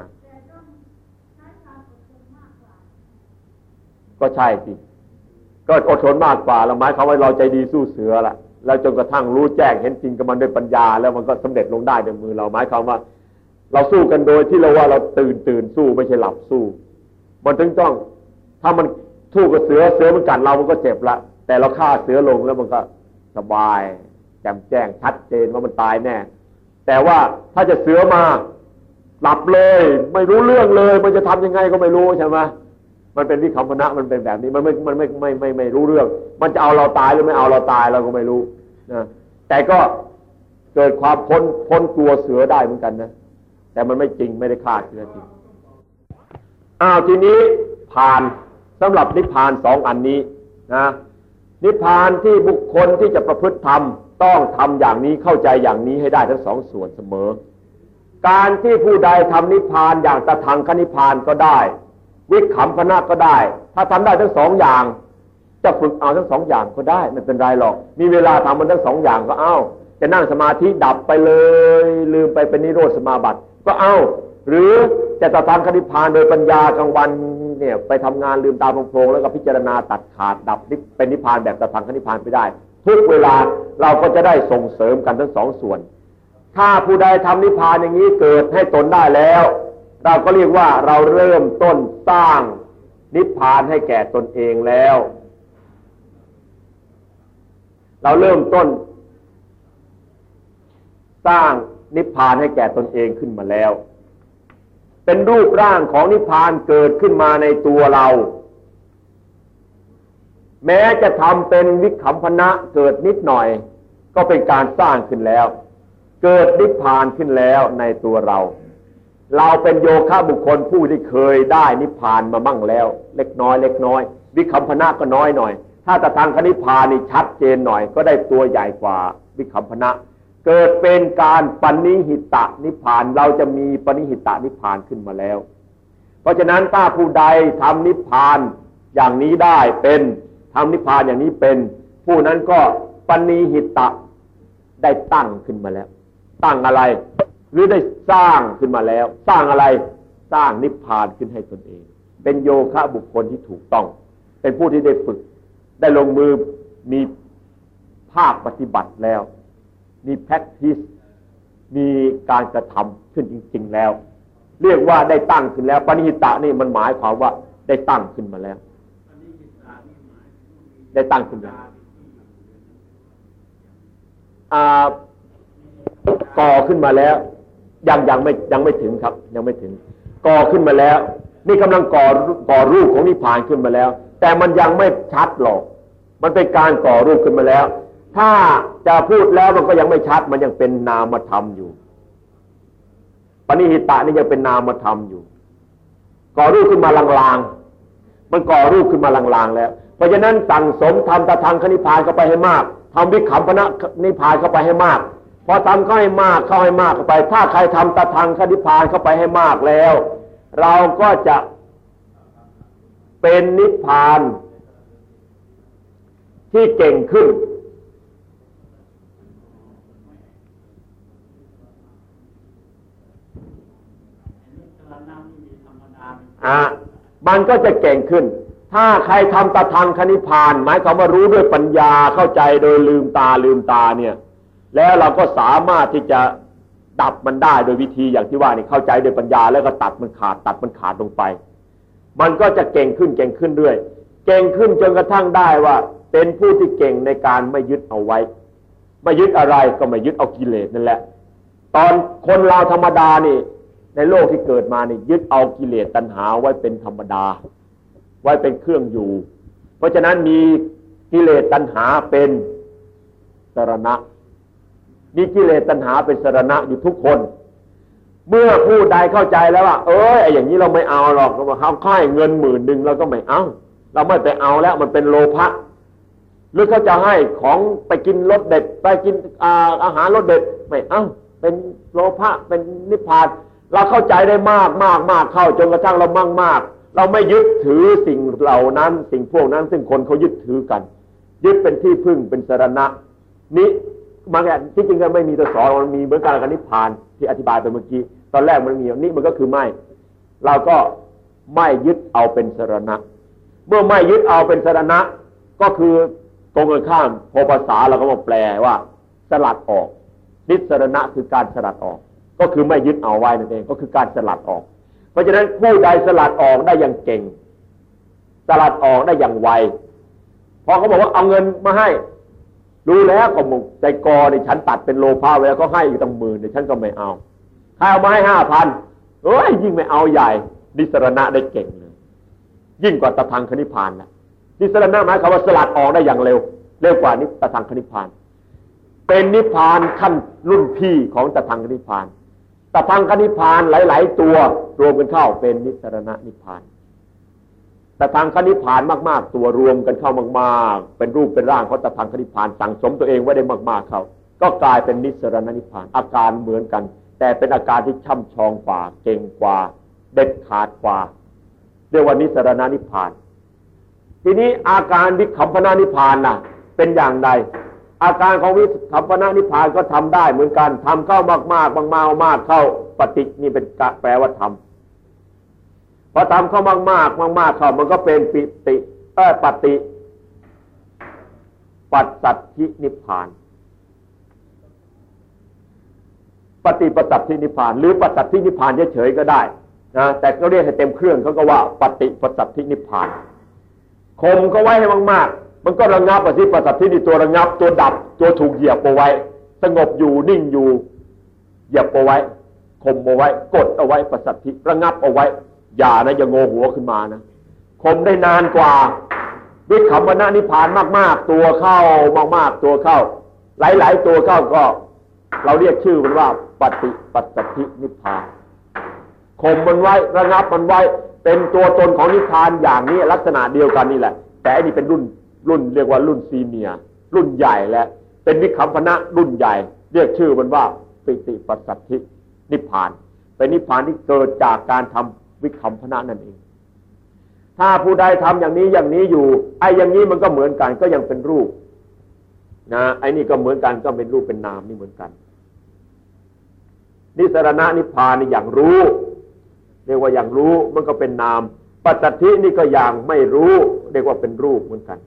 ก็ใช่สิก็อดทนมากกว่าเราหมายความว่าเราใจดีสู้เสือละ แล้วจนกระทั่งรู้แจ้งเห็นจริงกับมันด้วยปัญญา แล้วมันก็สำเร็จลงได้ในมือเราหมายความว่า เราสู้กันโดยที่เราว่าเราตื่นตื่นสู้ไม่ใช่หลับสู้ มันถึงต้อง ถ้ามันทู่กับเสือเสือมันกัดเรามันก็เจ็บละ แต่เราฆ่าเสือลงแล้วมันก็สบายแจ่มแจ้งชัดเจนว่ามันตายแน่ แต่ว่าถ้าจะเสือมาหลับเลย ไม่รู้เรื่องเลย มันจะทำยังไงก็ไม่รู้ใช่ไหมมันเป็นวิคัมพนะมันเป็นแบบนี้มันไม่มันไม่ไม่ไม่ไม่รู้เรื่อง มันจะเอาเราตายหรือไม่เอาเราตายเราก็ไม่รู้ นะแต่ก็เกิดความพ้นพ้นกลัวเสือได้เหมือนกันนะแต่มันไม่จริงไม่ได้ฆ่าเสือจริงอ้าวทีนี้ผ่านสำหรับนิพพานสองอันนี้นะนิพพานที่บุคคลที่จะประพฤติธรรมต้องทำอย่างนี้เข้าใจอย่างนี้ให้ได้ทั้งสองส่วนเสมอ การที่ผู้ใดทำนิพพานอย่างตะทางคนิพานก็ได้ วิขำพนะก็ได้ ถ้าทำได้ทั้งสองอย่าง จะฝึกเอาทั้งสองอย่างก็ได้ไม่เป็นไรหรอก มีเวลาทำมันทั้งสองอย่างก็เอาจะนั่งสมาธิดับไปเลย ลืมไปเป็นนิโรธสมาบัติ ก็เอาหรือจะตะทางคณิพานโดยปัญญากลางวันเนี่ยไปทำงานลืมตาโพลงแล้วก็พิจารณาตัดขาดดับเป็นนิพพานแบบตะทางคณิพานไปได้ ทุกเวลาเราก็จะได้ส่งเสริมกันทั้งสองส่วน ถ้าผู้ใดทำนิพพานอย่างนี้เกิดให้ตนได้แล้ว เราก็เรียกว่าเราเริ่มต้นสร้างนิพพานให้แก่ตนเองแล้ว เราเริ่มต้น สร้างนิพพานให้แก่ตนเองขึ้นมาแล้ว เป็นรูปร่างของนิพพานเกิดขึ้นมาในตัวเรา แม้จะทำเป็นวิคัมพนะเกิดนิดหน่อย ก็เป็นการสร้างขึ้นแล้ว เกิดนิพพานขึ้นแล้วในตัวเรา เราเป็นโยคะบุคคลผู้ที่เคยได้นิพพานมามั่งแล้ว เล็กน้อย เล็กน้อย วิคัมพนะก็น้อยหน่อย ถ้าตะทางคณิพานนี่ชัดเจนหน่อย ก็ได้ตัวใหญ่กว่าวิคัมพนะ เกิดเป็นการปณิหิตะนิพพานเราจะมีปณิหิตะนิพพานขึ้นมาแล้ว เพราะฉะนั้นถ้าผู้ใดทำนิพพานอย่างนี้ได้เป็นทำนิพพานอย่างนี้เป็น ผู้นั้นก็ปณิหิตะได้ตั้งขึ้นมาแล้ว ตั้งอะไร หรือได้สร้างขึ้นมาแล้ว สร้างอะไรสร้างนิพพานขึ้นให้ตนเอง เป็นโยคะบุคคลที่ถูกต้อง เป็นผู้ที่ได้ฝึก ได้ลงมือมีภาคปฏิบัติแล้ว มี practice มีการกระทำขึ้นจริง ๆแล้ว เรียกว่าได้ตั้งขึ้นแล้วปณิหิตะนี่มันหมายความว่าได้ตั้งขึ้นมาแล้ว ได้ตั้งขึ้นแล้วก่อขึ้นมาแล้ว ยังยังไม่ยังไม่ถึงครับ ยังไม่ถึง ก่อขึ้นมาแล้ว นี่กำลังก่อก่อรูปของนิพพานขึ้นมาแล้ว แต่มันยังไม่ชัดหรอก มันเป็นการก่อรูปขึ้นมาแล้ว ถ้าจะพูดแล้วมันก็ยังไม่ชัด มันยังเป็นนามธรรมอยู่ ปณิหิตะนี่ยังเป็นนามธรรมอยู่ ก่อรูปขึ้นมาลางๆ มันก่อรูปขึ้นมาลางๆแล้ว เพราะฉะนั้นสั่งสมทำตะทางคณิพานเข้าไปให้มากทำวิขำพนะนิพานเข้าไปให้มากพอทำเข้าให้มากเข้าให้มากเข้าไป ถ้าใครทำตะทางคณิพานเข้าไปให้มากแล้ว เราก็จะ เป็นนิพพาน ที่เก่งขึ้น อะมันก็จะเก่งขึ้น ถ้าใครทำตาทางคณิพาน หมายความว่ารู้ด้วยปัญญาเข้าใจโดยลืมตาลืมตาเนี่ย แล้วเราก็สามารถที่จะดับมันได้โดยวิธีอย่างที่ว่านี่เข้าใจโดยปัญญาแล้วก็ตัดมันขาดตัดมันขาดลงไป มันก็จะเก่งขึ้นเก่งขึ้นเรื่อยเก่งขึ้นจนกระทั่งได้ว่า เป็นผู้ที่เก่งในการไม่ยึดเอาไว้ ไม่ยึดอะไรก็ไม่ยึดเอากิเลสนั่นแหละ ตอนคนเราธรรมดานี่ ในโลกที่เกิดมานี่ยึดเอากิเลสตัณหาไว้เป็นธรรมดา ไว้เป็นเครื่องอยู่ เพราะฉะนั้นมีกิเลสตัณหาเป็นสรณะ มีกิเลสตัณหาเป็นสรณะอยู่ทุกคน เมื่อผู้ใดเข้าใจแล้วว่าเอ้ยอย่างนี้เราไม่เอาหรอกเราเขาค่ายเงินหมื่นหนึ่งเราก็ไม่เอาเราไม่ไปเอาแล้วมันเป็นโลภะหรือเขาจะให้ของไปกินรสเด็ด ไปกินอาหารรสเด็ดไม่เอาเป็นโลภะเป็นนิพพานเราเข้าใจได้มากมากมากเข้าจนกระทั่งเรามั่งมาก เราไม่ยึดถือสิ่งเหล่านั้น สิ่งพวกนั้น ซึ่งคนเขายึดถือกัน ยึดเป็นที่พึ่งเป็นสารณะนี้มันที่จริงก็ไม่มีตัวสอนมันมีเหมือนกันกับนิพพานที่อธิบายไปเมื่อกี้ อนแรกมันมีอยู่นี่มันก็คือไม่ เราก็ไม่ยึดเอาเป็นสรณะ เมื่อไม่ยึดเอาเป็นสรณะ ก็คือตรงกันข้ามพอภาษาเราก็มาแปลว่า สลัดออกนิสรณะคือการสลัดออก ก็คือไม่ยึดเอาไว้นั่นเองก็คือการสลัดออก เพราะฉะนั้นผู้ใดสลัดออกได้อย่างเก่ง สลัดออกได้อย่างไวพอเขาบอกว่าเอาเงินมาให้รู้แล้วก็มุกใจกอในฉันตัดเป็นโลภะไว้แล้วก็ให้อยู่ตั้งหมื่นในฉันก็ไม่เอา ถ้าเอามาให้ห้าพันเอ้ยยิ่งไม่เอาใหญ่ดิสรณะได้เก่งเลย ยิ่งกว่าตะทังคณิพานนะดิสรณะหมายความว่าสลัดออกได้อย่างเร็ว เร็วกว่านิตะทังคณิพาน เป็นนิพานขั้นรุ่นพี่ของตะทังคณิพานตะทังคนิพานหลาย ๆ ตัวรวมกันเข้าเป็นนิสรณะนิพานต่ทางคณิพานมาก ๆ ตัวรวมกันเข้ามากๆ เป็นรูปเป็นร่างของตะทางคณิพานสั่งสมตัวเองไว้ได้มาก ๆ เขาก็กลายเป็นนิสรณนิพาน อาการเหมือนกัน แต่เป็นอาการที่ช่ำชองกว่า เก่งกว่า เด็ดขาดกว่าเรียกว่านิสรณนิพาน ทีนี้อาการวิคัมพนานิพานน่ะ เป็นอย่างไรอาการของวิสัมปนานิพานก็ทำได้เหมือนกันทำเข้ามากมากบางมากมากเข้าปฏินี่เป็นแปลว่าทำพอทำเข้ามากมากมากมากเข้ามันก็เป็นปิติเออปฏิ ปัสสัทธินิพพาน ปฏิปสัตินิพพาน หรือปัสสัทธินิพพานเฉยๆก็ได้นะแต่ก็เรียกให้เต็มเครื่องเขาก็ว่าปฏิปสัตินิพพานคมก็ไว้ให้มากๆ มันก็ระงับปฏิปสัตธินี่ตัวระงับ ตัวดับตัวถูกเหยียบเอาไว้ สงบอยู่นิ่งอยู่เหยียบเอาไว้คมเอาไว้ กดเอาไว้ปสัตธิระงับเอาไว้ อย่านะอย่าโงหัวขึ้นมานะคมได้นานกว่าด้วิคัมมนานิพานมาก ๆ ตัวเข้ามาก ๆ ตัวเข้า หลาย ๆ ตัวเข้าก็ เราเรียกชื่อมันว่า ปฏิปัสสธินิพพานข่มมันไว้ระงับมันไว้ เป็นตัวตนของนิพพานอย่างนี้ลักษณะเดียวกันนี่แหละ แต่อันนี้เป็นรุ่นรุ่นเรียกว่ารุ่นซีเนียรุ่นใหญ่และ เป็นวิคัมพนะรุ่นใหญ่ เรียกชื่อมันว่าปิติปัสสธินิพพาน เป็นนิพพานที่เกิดจากการทำวิคัมพนะนั่นเอง ถ้าผู้ใดทำอย่างนี้อย่างนี้อยู่ไอ้อย่างนี้มันก็เหมือนกันก็ยังเป็นรูป นะไอ้นี่ก็เหมือนกันก็เป็นรูปเป็นนามนี่เหมือนกันนิสรณะนิพพานนี่อย่างรู้ เรียกว่าอย่างรู้มันก็เป็นนาม ปัจจินี่ก็อย่างไม่รู้ เรียกว่าเป็นรูปเหมือนกัน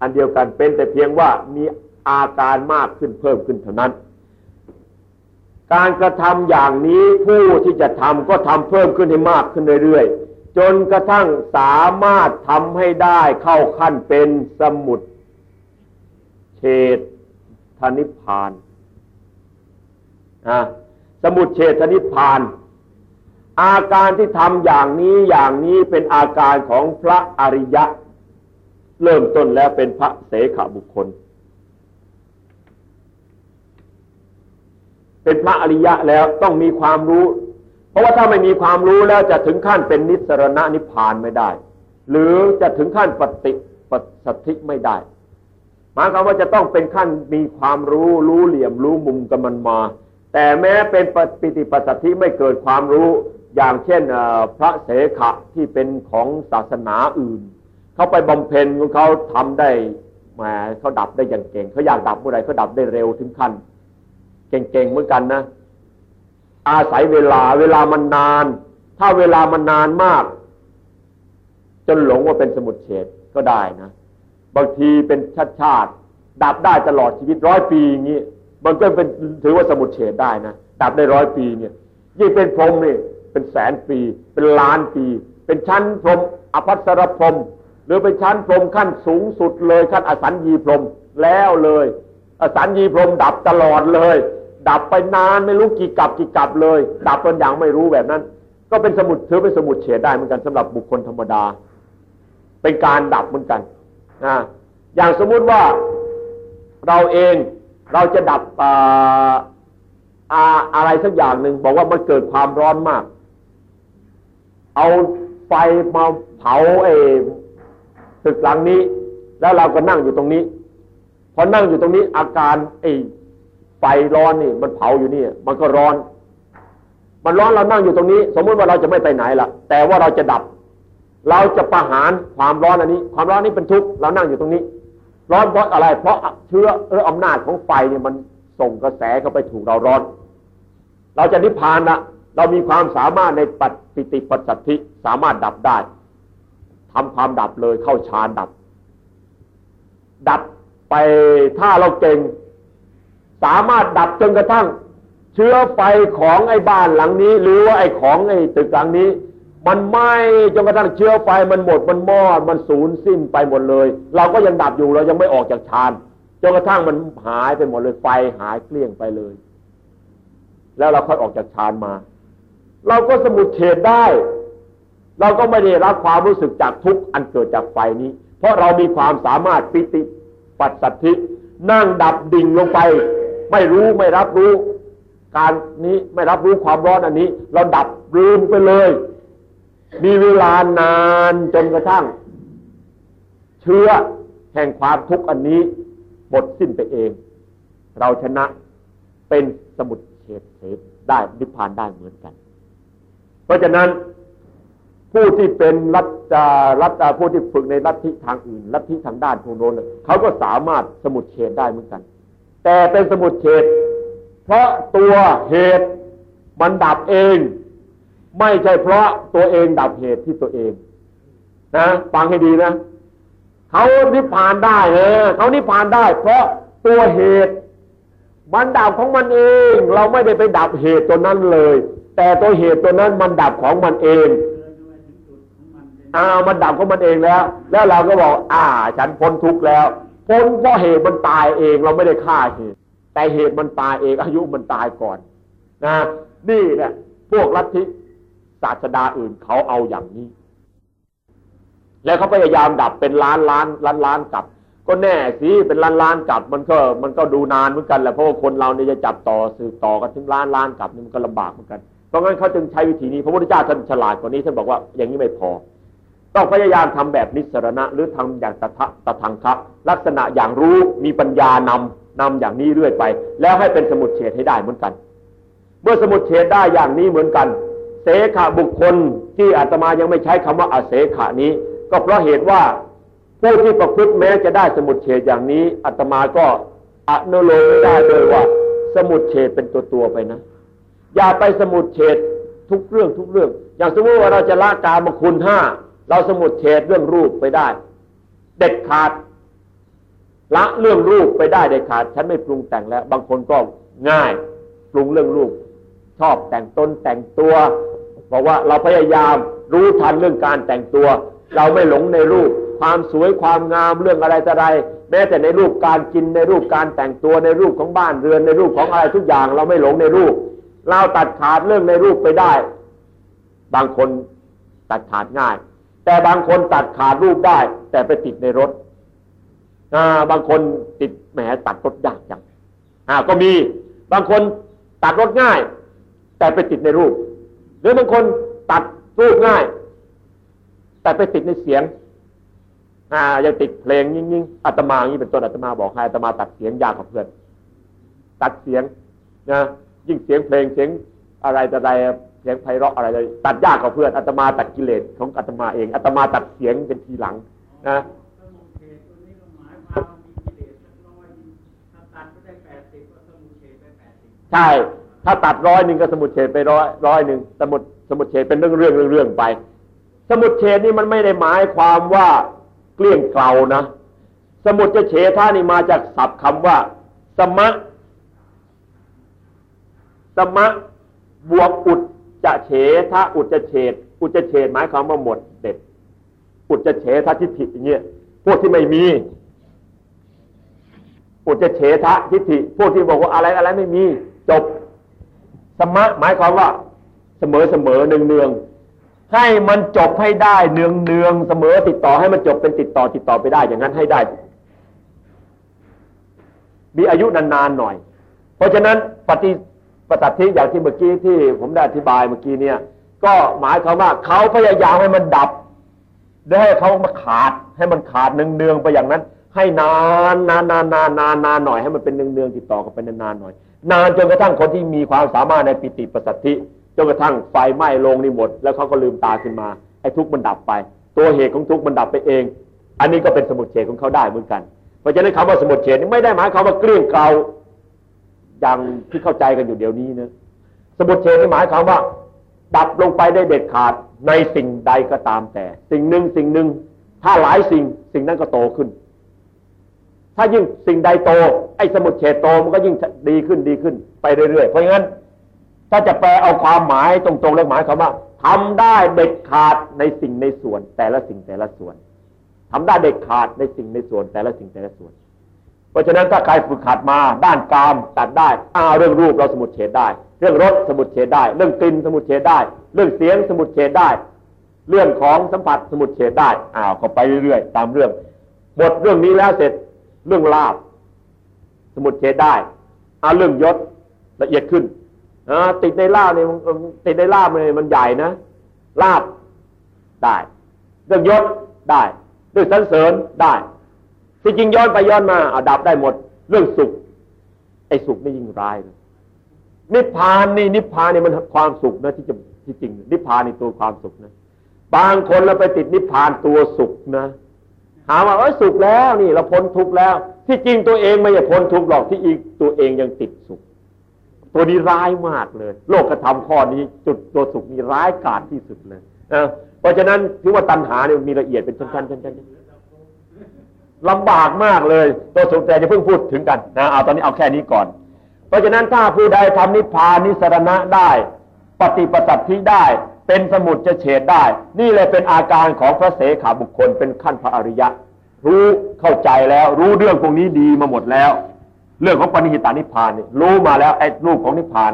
อันเดียวกันเป็นแต่เพียงว่ามีอาการมากขึ้นเพิ่มขึ้นเท่านั้น การกระทำอย่างนี้ผู้ที่จะทำก็ทำเพิ่มขึ้นให้มากขึ้นเรื่อยๆจนกระทั่งสามารถทำให้ได้เข้าขั้นเป็นสมุด เฉดธนิพานสมุดเฉดธนิพาน อาการที่ทำอย่างนี้อย่างนี้เป็นอาการของพระอริยะ เริ่มต้นแล้วเป็นพระเสขบุคคล เป็นพระอริยะแล้วต้องมีความรู้ เพราะว่าถ้าไม่มีความรู้แล้วจะถึงขั้นเป็นนิสรณะนิพพานไม่ได้ หรือจะถึงขั้นปฏิปัสสธิไม่ได้ หมายความว่าจะต้องเป็นขั้นมีความรู้รู้เหลี่ยมรู้มุมกันมันมา แต่แม้เป็นปฏิปัสสธิไม่เกิดความรู้อย่างเช่นพระเสขะที่เป็นของศาสนาอื่น เขาไปบำเพ็ญของเขาทำได้แหมเขาดับได้อย่างเก่งเขาอยากดับเมื่อไรเขาดับได้เร็วถึงขั้นเก่งๆเหมือนกันนะ อาศัยเวลาเวลามันนาน ถ้าเวลามันนานมาก จนหลงว่าเป็นสมุดเฉดก็ได้นะ บางทีเป็นชาติชาติดับได้ตลอดชีวิตร้อยปีอย่างนี้มันก็เป็นถือว่าสมุดเฉดได้นะดับได้ร้อยปีเนี่ยยิ่งเป็นพรหมนี่เป็นแสนปี เป็นล้านปี เป็นชั้นพรหมอภัสรพรหมหรือเป็นชั้นพรหมขั้นสูงสุดเลยขั้นอสัญญีพรหมแล้วเลย อสัญญีพรหมดับตลอดเลย ดับไปนานไม่รู้กี่กับกี่กับเลย ดับจนอย่างไม่รู้แบบนั้น ก็เป็นสมุดถือเป็นสมุดเฉดได้เหมือนกันสำหรับบุคคลธรรมดา เป็นการดับเหมือนกัน อย่างสมมุติว่าเราเองเราจะดับอาอะไรสักอย่างหนึ่งบอกว่ามันเกิดความร้อนมาก เอาไฟมาเผาไอ้ตึกหลังนี้ แล้วเราก็นั่งอยู่ตรงนี้พอนั่งอยู่ตรงนี้อาการไอ้ไฟร้อนนี่ มันเผาอยู่นี่มันก็ร้อน มันร้อนเรานั่งอยู่ตรงนี้ สมมติว่าเราจะไม่ไปไหนละแต่ว่าเราจะดับ เราจะประหารความร้อนอันนี้ ความร้อนนี้เป็นทุกข์เรานั่งอยู่ตรงนี้ ร้อนเพราะอะไร เพราะเชื้อเอออำนาจของไฟเนี่ยมันส่งกระแสเข้าไปถูกเราร้อน เราจะนิพพานละเรามีความสามารถในปัิติปัสสัทธิสามารถดับได้ทำความดับเลยเข้าฌานดับ ดับไปถ้าเราเก่ง สามารถดับจนกระทั่ง เชื้อไฟของไอ้บ้านหลังนี้ หรือว่าไอ้ของไอ้ตึกหลังนี้ มันไหม้จนกระทั่งเชื้อไฟมันหมดมันมอด มันสูญสิ้นไปหมดเลย เราก็ยังดับอยู่เรายังไม่ออกจากฌานจนกระทั่งมันหายไปหมดเลยไฟหายเกลี้ยงไปเลย แล้วเราค่อยออกจากฌานมา เราก็สมุดเฉดได้ เราก็ไม่ได้รับความรู้สึกจากทุกข์อันเกิดจากไฟนี้ เพราะเรามีความสามารถปิติปัสสัทธินั่งดับดิ่งลงไป ไม่รู้ไม่รับรู้ การนี้ไม่รับรู้ความร้อนอันนี้ เราดับลืมไปเลย มีเวลานานจนกระทั่ง เชื้อแห่งความทุกข์อันนี้หมดสิ้นไปเอง เราชนะเป็นสมุดเฉดเฉดได้นิพพานได้เหมือนกัน เพราะฉะนั้นผู้ที่เป็นรัฐรัฐผู้ที่ฝึกในลัทธิทางอื่น ลัทธิทางด้านทางโน้นเขาก็สามารถสมุดเฉดได้เหมือนกัน แต่เป็นสมุดเฉดเพราะตัวเหตุมันดับเอง ไม่ใช่เพราะตัวเองดับเหตุที่ตัวเองนะฟังให้ดีนะเขานิพพานได้เออเขานิพพานได้ เพราะตัวเหตุมันดับของมันเอง เราไม่ได้ไปดับเหตุตัวนั้นเลย แต่ตัวเหตุตัวนั้นมันดับของมันเองอ่ามันดับของมันเองแล้ว แล้วเราก็บอก อ่า ฉันพ้นทุกข์แล้วพ้นเพราะเหตุมันตายเองเราไม่ได้ฆ่าเหตุ แต่เหตุมันตายเองอายุมันตายก่อนนะนี่แหละพวกลัทธิ ศาสดาอื่นเขาเอาอย่างนี้ แล้วเขาพยายามดับเป็นล้านล้านล้านล้านกับ ก็แน่สิเป็นล้านล้านกับมันก็มันก็ดูนานเหมือนกันแหละเพราะว่าคนเราเนี่ยจะจับต่อสืบต่อกันถึงล้านล้านกับนี่มันก็ลำบากเหมือนกันเพราะงั้นเขาจึงใช้วิธีนี้พระพุทธเจ้าท่านฉลาดกว่านี้ท่านบอกว่าอย่างนี้ไม่พอ ต้องพยายามทำแบบนิสรณะ หรือทำอย่างตถะตะทังคะลักษณะอย่างรู้มีปัญญานำนำอย่างนี้เรื่อยไป แล้วให้เป็นสมุดเฉดให้ได้เหมือนกัน เมื่อสมุดเฉดได้อย่างนี้เหมือนกัน เสขบุคคลที่อาตมายังไม่ใช้คำว่าอาเสขานี้ ก็เพราะเหตุว่าผู้ที่ประพฤติแม้จะได้สมุดเฉดอย่างนี้อาตมาก็อนุโลมไม่ได้เลยว่า สมุดเฉดเป็นตัวตัวไปนะ อย่าไปสมุดเฉดทุกเรื่องทุกเรื่อง อย่างสมมติว่าเราจะละกามคุณห้าเราสมุดเฉดเรื่องรูปไปได้ เด็ดขาดละเรื่องรูปไปได้เด็ดขาด ฉันไม่ปรุงแต่งแล้ว บางคนก็ง่ายปรุงเรื่องรูปชอบแต่งตนแต่งตัว บอกว่าเราพยายามรู้ทันเรื่องการแต่งตัว เราไม่หลงในรูป ความสวยความงามเรื่องอะไรต่ออะไรแม้แต่ในรูปการกินในรูปการแต่งตัวในรูปของบ้านเรือนในรูปของอะไรทุกอย่าง เราไม่หลงในรูป เราตัดขาดเรื่องในรูปไปได้ บางคนตัดขาดง่าย แต่บางคนตัดขาดรูปได้ แต่ไปติดในรถอ่าบางคนติดแหมตัดรถยากจังอ่าก็มีบางคนตัดรถง่าย แต่ไปติดในรูป รือบางคนตัดรูปง่าย แต่ไปติดในเสียง อ่ายังติดเพลงยิ่งยิ่งอาตมาอย่างนี้เป็นต้นอาตมาบอกให้อาตมาตัดเสียงยากกว่าเพื่อน ตัดเสียงนะยิ่งเสียงเพลงเสียงอะไรแต่ใดเสียงไพเราะอะไรเลยตัดยากกว่าเพื่อนอาตมาตัดกิเลสของอาตมาเองอาตมาตัดเสียงเป็นทีหลังนะใช่ ถ้าตัดร้อยหนึ่งก็สมุดเฉดไปร้อยร้อยหนึ่งสมุดสมุดเฉดเป็นเรื่องเรื่องเรื่องไป สมุดเฉดนี่มันไม่ได้หมายความว่าเกลี้ยงเกลานะ สมุดจะเฉท่านี่มาจากศัพท์คำว่า สมะ สมะบวกอุดจะเฉถ้าอุดจะเฉดอุดจะเฉดหมายความว่าหมดเด็ดอุดจะเฉทะทิฏฐิอย่างเงี้ยพวกที่ไม่มีอุดจะเฉทะทิฏฐิพวกที่บอกว่าอะไรอะไรไม่มี จบ สมะหมายความว่าเสมอเสมอเนืองเนืองให้มันจบให้ได้เนืองเนืองเสมอติดต่อให้มันจบเป็นติดต่อติดต่อไปได้อย่างนั้นให้ได้ มีอายุนานๆหน่อย เพราะฉะนั้นปฏิปฏิทิอย่างที่เมื่อกี้ที่ผมได้อธิบายเมื่อกี้เนี่ย ก็หมายความว่าเขาพยายามให้มันดับได้ให้เขามาขาดให้มันขาดเนืองๆไปอย่างนั้น ให้นานนานนานนานนานนานหน่อยให้มันเป็นเนืองๆติดต่อกันไปนานๆหน่อย นานจนกระทั่งคนที่มีความสามารถในปิติปัสสัทธิจนกระทั่งไฟไหม้ลงนี่หมด แล้วเขาก็ลืมตาขึ้นมาไอ้ทุกข์มันดับไป ตัวเหตุของทุกข์มันดับไปเอง อันนี้ก็เป็นสมุดเฉดของเขาได้เหมือนกัน เพราะฉะนั้นคำว่าสมุดเฉดนี่ไม่ได้หมายความว่าเกลี้ยงเกลาอย่างที่เข้าใจกันอยู่เดี๋ยวนี้นะสมุดเฉดนี่หมายความว่า ดับลงไปได้เด็ดขาดในสิ่งใดก็ตามแต่ สิ่งหนึ่งสิ่งหนึ่งถ้าหลายสิ่งสิ่งนั้นก็โตขึ้น ถ้ายิ่งสิ่งใดโต ไอ้สมุดเฉดโตมันก็ยิ่งดีขึ้นดีขึ้นไปเรื่อยๆ เพราะงั้น ถ้าจะแปลเอาความหมายตรงๆแล้วหมายควาว่าทำได้เด็ดขาดในสิ่งในส่วน แต่ละสิ่งแต่ละส่วนทำได้เด็ดขาดในสิ่งในส่วน แต่ละสิ่งแต่ละส่วน เพราะฉะนั้นถ้าใครฝึกขัดมาด้านกามตัดได้อ้าเรื่องรูปเราสมุดเฉดได้ เรื่องรสสมุดเฉดได้ เรื่องกลิ่นสมุดเฉดได้ เรื่องเสียงสมุดเฉดได้ เรื่องของสัมผัสสมุดเฉดได้อ้าวเขาไปเรื่อยๆ ตามเรื่องหมดเรื่องนี้แล้วเสร็จ เรื่องลาบ สมุดเฉดได้เอาเรื่องยศละเอียดขึ้นติดในลาบเนี่ยติดในลาบเลยมันใหญ่นะลาบได้ เรื่องยศได้ เรื่องสันเสริญได้ที่จริงย้อนไปย้อนมาอาดับได้หมด เรื่องสุข ไอ้สุขไม่ยิ่งร้ายเลยนิพพานนี่นิพพานนี่มันความสุขนะที่จะที่จริง นิพพานนี่ตัวความสุขนะ บางคนเราไปติดนิพพานตัวสุขนะ หาว่าเออสุขแล้วนี่เราพ้นทุกข์แล้ว ที่จริงตัวเองไม่ใช่พ้นทุกข์หรอกที่อีกตัวเองยังติดสุข ตัวนี้ร้ายมากเลย โลกธรรมข้อนี้จุดตัวสุขนี่ร้ายกาจที่สุดเลยนะเพราะฉะนั้นถือว่าตัณหาเนี่ยมีละเอียดเป็นชั้นๆชั้นๆลำบากมากเลยตัวสุขแต่จะเพิ่งพูดถึงกันนะเอาตอนนี้เอาแค่นี้ก่อน เพราะฉะนั้นถ้าผู้ใดทำนิพพานนิสรณะได้ ปฏิปสัตทิได้ เป็นสมุดจะเฉดได้ นี่เลยเป็นอาการของพระเสขาบุคคลเป็นขั้นพระอริยะ รู้เข้าใจแล้วรู้เรื่องพวกนี้ดีมาหมดแล้ว เรื่องของปณิหิตานิพานนี่รู้มาแล้วไอ้รูปของนิพาน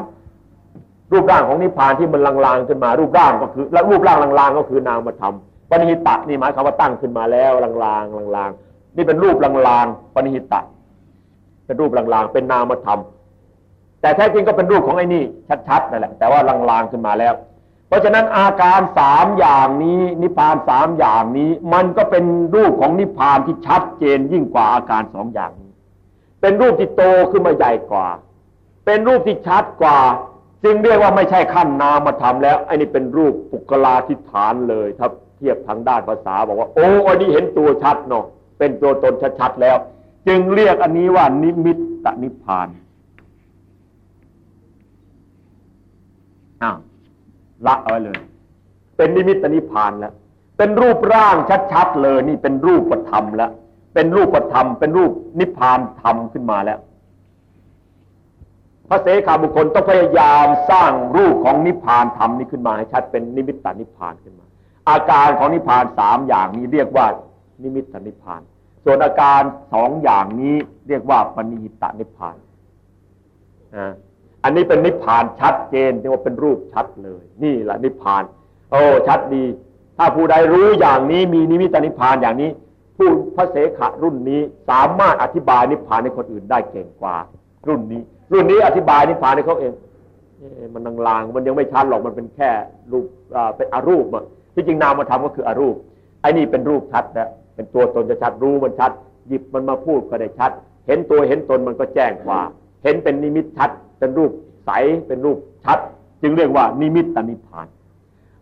รูปร่างของนิพานที่มันลางๆขึ้นมารูปร่างก็คือ แล้วรูปร่างลางๆก็คือนามธรรมปณิหิตะนี่หมายความว่าตั้งขึ้นมาแล้วลางๆลางๆนี่เป็นรูปลางๆปณิหิตะ เป็นรูปลางๆเป็นนามธรรมแต่แท้จริงก็เป็นรูปของไอ้นี่ชัดๆนั่นแหละแต่ว่าลางๆขึ้นมาแล้ว ราะฉะนั้นอาการสามอย่างนี้ นิพพานสามอย่างนี้ มันก็เป็นรูปของนิพพานที่ชัดเจนยิ่งกว่าอาการสองอย่างนี้ เป็นรูปที่โตขึ้นมาใหญ่กว่า เป็นรูปที่ชัดกว่า จึงเรียกว่าไม่ใช่ขั้นนามธรรมแล้วไอ้นี่เป็นรูปปุกลาธิฐานเลยถ้าเทียบทางด้านภาษาบอกว่า โอ้อันนี้เห็นตัวชัดเนาะเป็นตัวตนชัดๆแล้ว จึงเรียกอันนี้ว่านิมิตตนิพพานอ้าว ละเอาไว้เลย เป็นนิมิตตนิพพานแล้วเป็นรูปร่างชัดๆเลย นี่เป็นรูปธรรมแล้วเป็นรูปธรรม เป็นรูปนิพพานธรรมขึ้นมาแล้ว พระเสขาบุคคลต้องพยายามสร้างรูปของนิพพานธรรมนี้ขึ้นมาให้ชัดเป็นนิมิตตนิพพานขึ้นมา อาการของนิพพานสามอย่างนี้เรียกว่า นิมิตตนิพพาน ส่วนอาการสองอย่างนี้เรียกว่าปณิหิตนิพพานอ่า อันนี้เป็นนิพพานชัดเจนเรียกว่าเป็นรูปชัดเลย นี่แหละนิพพาน โอ้ชัดดี ถ้าผู้ใดรู้อย่างนี้มีนิมิตนิพพานอย่างนี้ ผู้พระเสขะรุ่นนี้สามารถอธิบายนิพพานให้คนอื่นได้เก่งกว่า รุ่นนี้ รุ่นนี้อธิบายนิพพานให้เขาเองมันลางๆมันยังไม่ชัดหรอกมันเป็นแค่รูปเป็นอรูปอะที่จริงนามธรรมก็คืออรูปไอ้นี่เป็นรูปชัดนะเป็นตัวตนจะชัดรู้มันชัด หยิบมันมาพูดก็ได้ชัด เห็นตัวเห็นตนมันก็แจ้งกว่า เห็นเป็นนิมิตชัด เป็นรูปใสเป็นรูปชัด จึงเรียกว่านิมิตตนิพพาน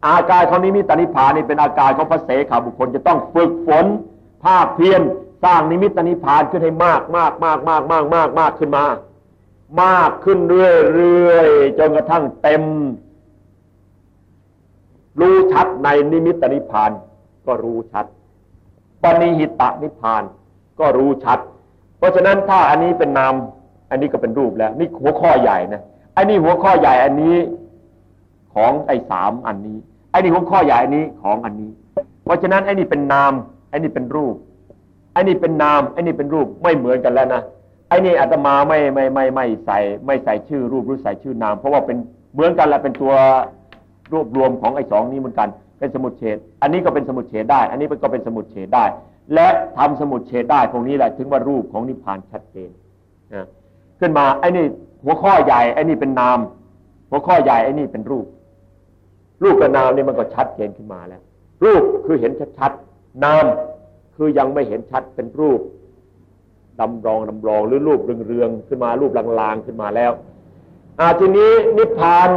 อาการของนิมิตตนิพพานนี่เป็นอาการของพระเสขาบุคคลจะต้องฝึกฝนพากเพียรสร้างนิมิตตนิพพานขึ้นให้มากมากมากมากมากมากมากขึ้นมา มากขึ้นเรื่อยๆจนกระทั่งเต็ม รู้ชัดในนิมิตตนิพพานก็รู้ชัดปณิหิตะนิพพานก็รู้ชัด เพราะฉะนั้นถ้าอันนี้เป็นนาม อันนี้ก็เป็นรูปแล้ว นี่หัวข้อใหญ่นะอันนี้หัวข้อใหญ่อันนี้ของไอ้สามอันนี้ไอ้นี่หัวข้อใหญ่อันนี้ของอันนี้ เพราะฉะนั้นไอ้นี่เป็นนามไอ้นี่เป็นรูปไอ้นี่เป็นนามไอ้นี่เป็นรูปไม่เหมือนกันแล้วนะไอ้นี่อาตมาไม่ไม่ไม่ไม่ใส่ ไม่ใส่ชื่อรูปหรือใส่ชื่อนาม เพราะว่าเป็นเหมือนกันแหละเป็นตัวรวบรวมของไอ้สองนี้เหมือนกัน เป็นสมุดเฉดอันนี้ก็เป็นสมุดเฉดได้ อันนี้ก็เป็นสมุดเฉดได้ และทำสมุดเฉดได้พวกนี้แหละถึงว่ารูปของนิพพานชัดเจนนะ ขึ้นมาไอ้นี่หัวข้อใหญ่ไอ้นี่เป็นนาม หัวข้อใหญ่ไอ้นี่เป็นรูป รูปกับนามนี่มันก็ชัดเจนขึ้นมาแล้ว รูปคือเห็นชัดๆนามคือยังไม่เห็นชัดเป็นรูปดำรองดำรองหรือรูปเรืองๆขึ้นมารูปลางๆขึ้นมาแล้วอาทีนี้นิพพาน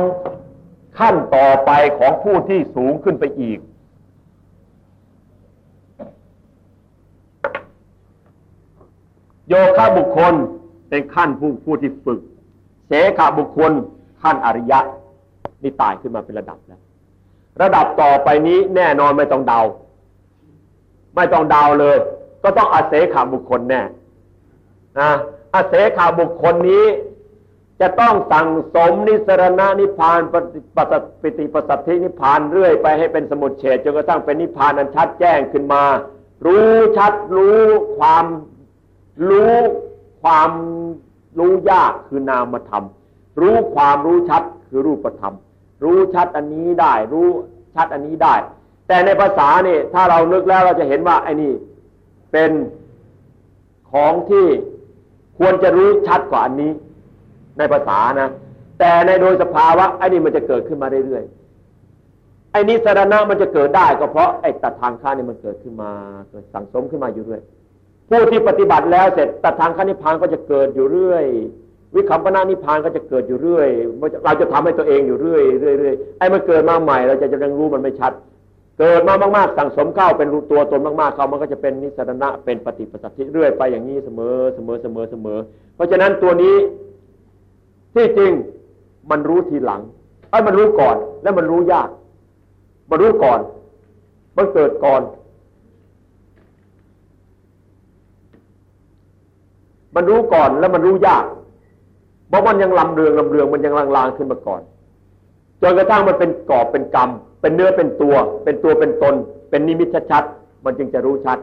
ขั้นต่อไปของผู้ที่สูงขึ้นไปอีก โยคะบุคคล เป็นขั้นผู้ผู้ที่ฝึก เสขาบุคคลขั้นอริยะนี่ตายขึ้นมาเป็นระดับแล้ว ระดับต่อไปนี้แน่นอนไม่ต้องเดา ไม่ต้องเดาเลย ก็ต้องอาเสขาบุคคลแน่นะอาเสขาบุคคลนี้ จะต้องสั่งสมนิสรณะนิพานปฏิปปิติปสัตถินิพานเรื่อยไปให้เป็นสมุดเฉดจนกระทั่งเป็นนิพานอันชัดแจ้งขึ้นมา รู้ชัดรู้ความรู้ ความรู้ยากคือนามธรรม รู้ความรู้ชัดคือรูปธรรม รู้ชัดอันนี้ได้ รู้ชัดอันนี้ได้ แต่ในภาษาเนี่ยถ้าเรานึกแล้วเราจะเห็นว่าไอ้นี่เป็นของที่ควรจะรู้ชัดกว่าอันนี้ ในภาษานะ แต่ในโดยสภาวะไอ้นี่มันจะเกิดขึ้นมาเรื่อยๆไอ้นิสรณะมันจะเกิดได้ ก็เพราะไอ้ตัดทางข้านี่มันเกิดขึ้นมาเกิดสังสมขึ้นมาอยู่เรื่อย ผู้ที่ปฏิบัติแล้วเสร็จตัดทางข้านิพพานก็จะเกิดอยู่เรื่อย วิคัมปนานิพานก็จะเกิดอยู่เรื่อย เราจะทำให้ตัวเองอยู่เรื่อยเรื่อยไอ้มันเกิดมาใหม่ เราจะจะยังรู้มันไม่ชัด เกิดมามากๆ สั่งสมเข้าเป็นรูตัวตนมากๆเข้ามันก็จะเป็นนิสรณะเป็นปฏิปสัตติเรื่อยไปอย่างนี้เสมอเสมอเสมอเสมอ เพราะฉะนั้นตัวนี้ที่จริงมันรู้ทีหลังไอ้มันรู้ก่อน แล้วมันรู้ยาก มันรู้ก่อน มันเกิดก่อน มันรู้ก่อนแล้วมันรู้ยากเพราะมันยังลำเรืองลำเรืองมันยังลางๆขึ้นมาก่อนจนกระทั่งมันเป็นกอบเป็นกรรม เป็นเนื้อเป็นตัว เป็นตัวเป็นตน เป็นนิมิตชัดๆมันจึงจะรู้ชัด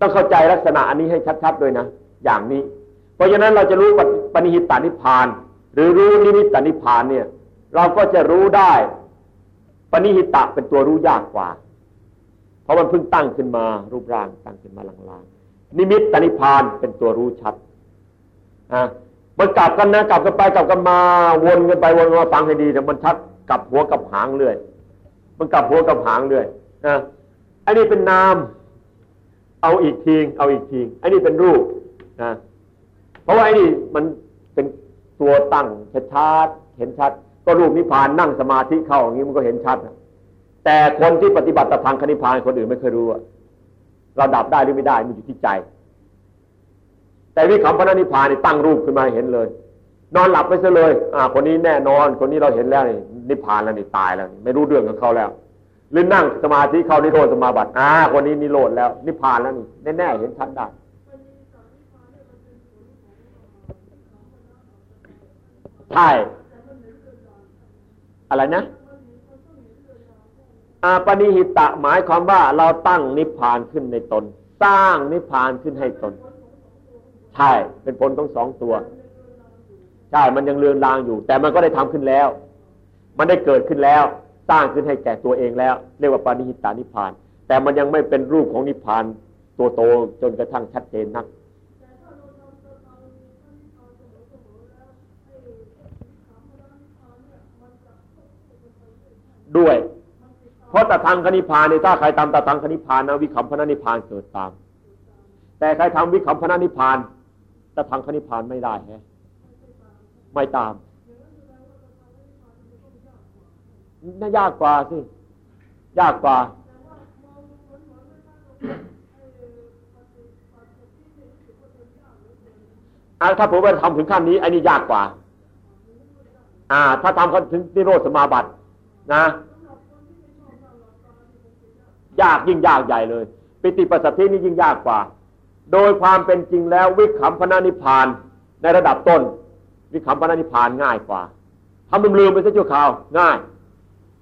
ต้องเข้าใจลักษณะอันนี้ให้ชัดๆด้วยนะ อย่างนี้ เพราะฉะนั้นเราจะรู้ปณิหิตานิพาน หรือรู้นิมิตานิพานเนี่ย เราก็จะรู้ได้ปณิหิตะเป็นตัวรู้ยากกว่า เพราะมันเพิ่งตั้งขึ้นมารูปร่างตั้งขึ้นมาลางๆนิมิตตานิพานเป็นตัวรู้ชัด อ่ามันกลับกันนะกลับกันไปกลับกันมาวนกันไปวนมาฟังให้ดีแต่มันชัดกลับหัวกับหางเรื่อยมันกลับหัวกับหางเรื่อยนะอันนี้เป็นนาม เอาอีกทีเอาอีกทีอันนี้เป็นรูปนะเพราะว่าไอ้นี่มันเป็นตัวตั้งชัดเห็นชัด ก็รูปนิพพานนั่งสมาธิเข้าอย่างนี้มันก็เห็นชัดนะแต่คนที่ปฏิบัติทางคณิพานคนอื่นไม่เคยรู้ว่าเราดับได้หรือไม่ได้มันอยู่ที่ใจ แต่วิคัมพนานิพานนี่ตั้งรูปขึ้นมาเห็นเลย นอนหลับไปซะเลย อ่า คนนี้แน่นอน คนนี้เราเห็นแล้วนี่นิพานแล้วนี่ตายแล้ว ไม่รู้เรื่องกับเขาแล้วหรือนั่งสมาธิเข้านิโรธสมาบัติอ่าคนนี้นิโรธแล้ว นิพานแล้วนี่แน่ๆเห็นชัดได้ใช่อะไรนะอาปณิหิตะหมายความว่าเราตั้งนิพพานขึ้นในตน สร้างนิพพานขึ้นให้ตน ใช่ เป็นผลของสองตัว ใช่ มันยังเลือนลางอยู่ แต่มันก็ได้ทำขึ้นแล้ว มันได้เกิดขึ้นแล้ว สร้างขึ้นให้แก่ตัวเองแล้ว เรียกว่าปานิหิตานิพาน แต่มันยังไม่เป็นรูปของนิพาน ตัวโตจนกระทั่งชัดเจนนักด้วย เพราะตถทางคณิพานเนี่ยถ้าใครทำตถทางคณิพานนะวิคัมพนานิพานเกิดตาม แต่ใครทำวิคัมพนานิพาน แต่ทางคณิพานไม่ได้ฮะไม่ตามน่ายากกว่าสิ ยากกว่าอาถ้าผมไปทำถึงขั้นนี้อ้นี่ยากกว่า อ่า ถ้าทำถึงนิโรธสมาบัติ นะ ยากยิ่งยากใหญ่เลยปิติปัสสตินี่ยิ่งยากกว่า โดยความเป็นจริงแล้ววิคัมพนานิพานในระดับต้น วิคัมพนานิพานง่ายกว่าทำลืมไปซะชั่วคราวง่าย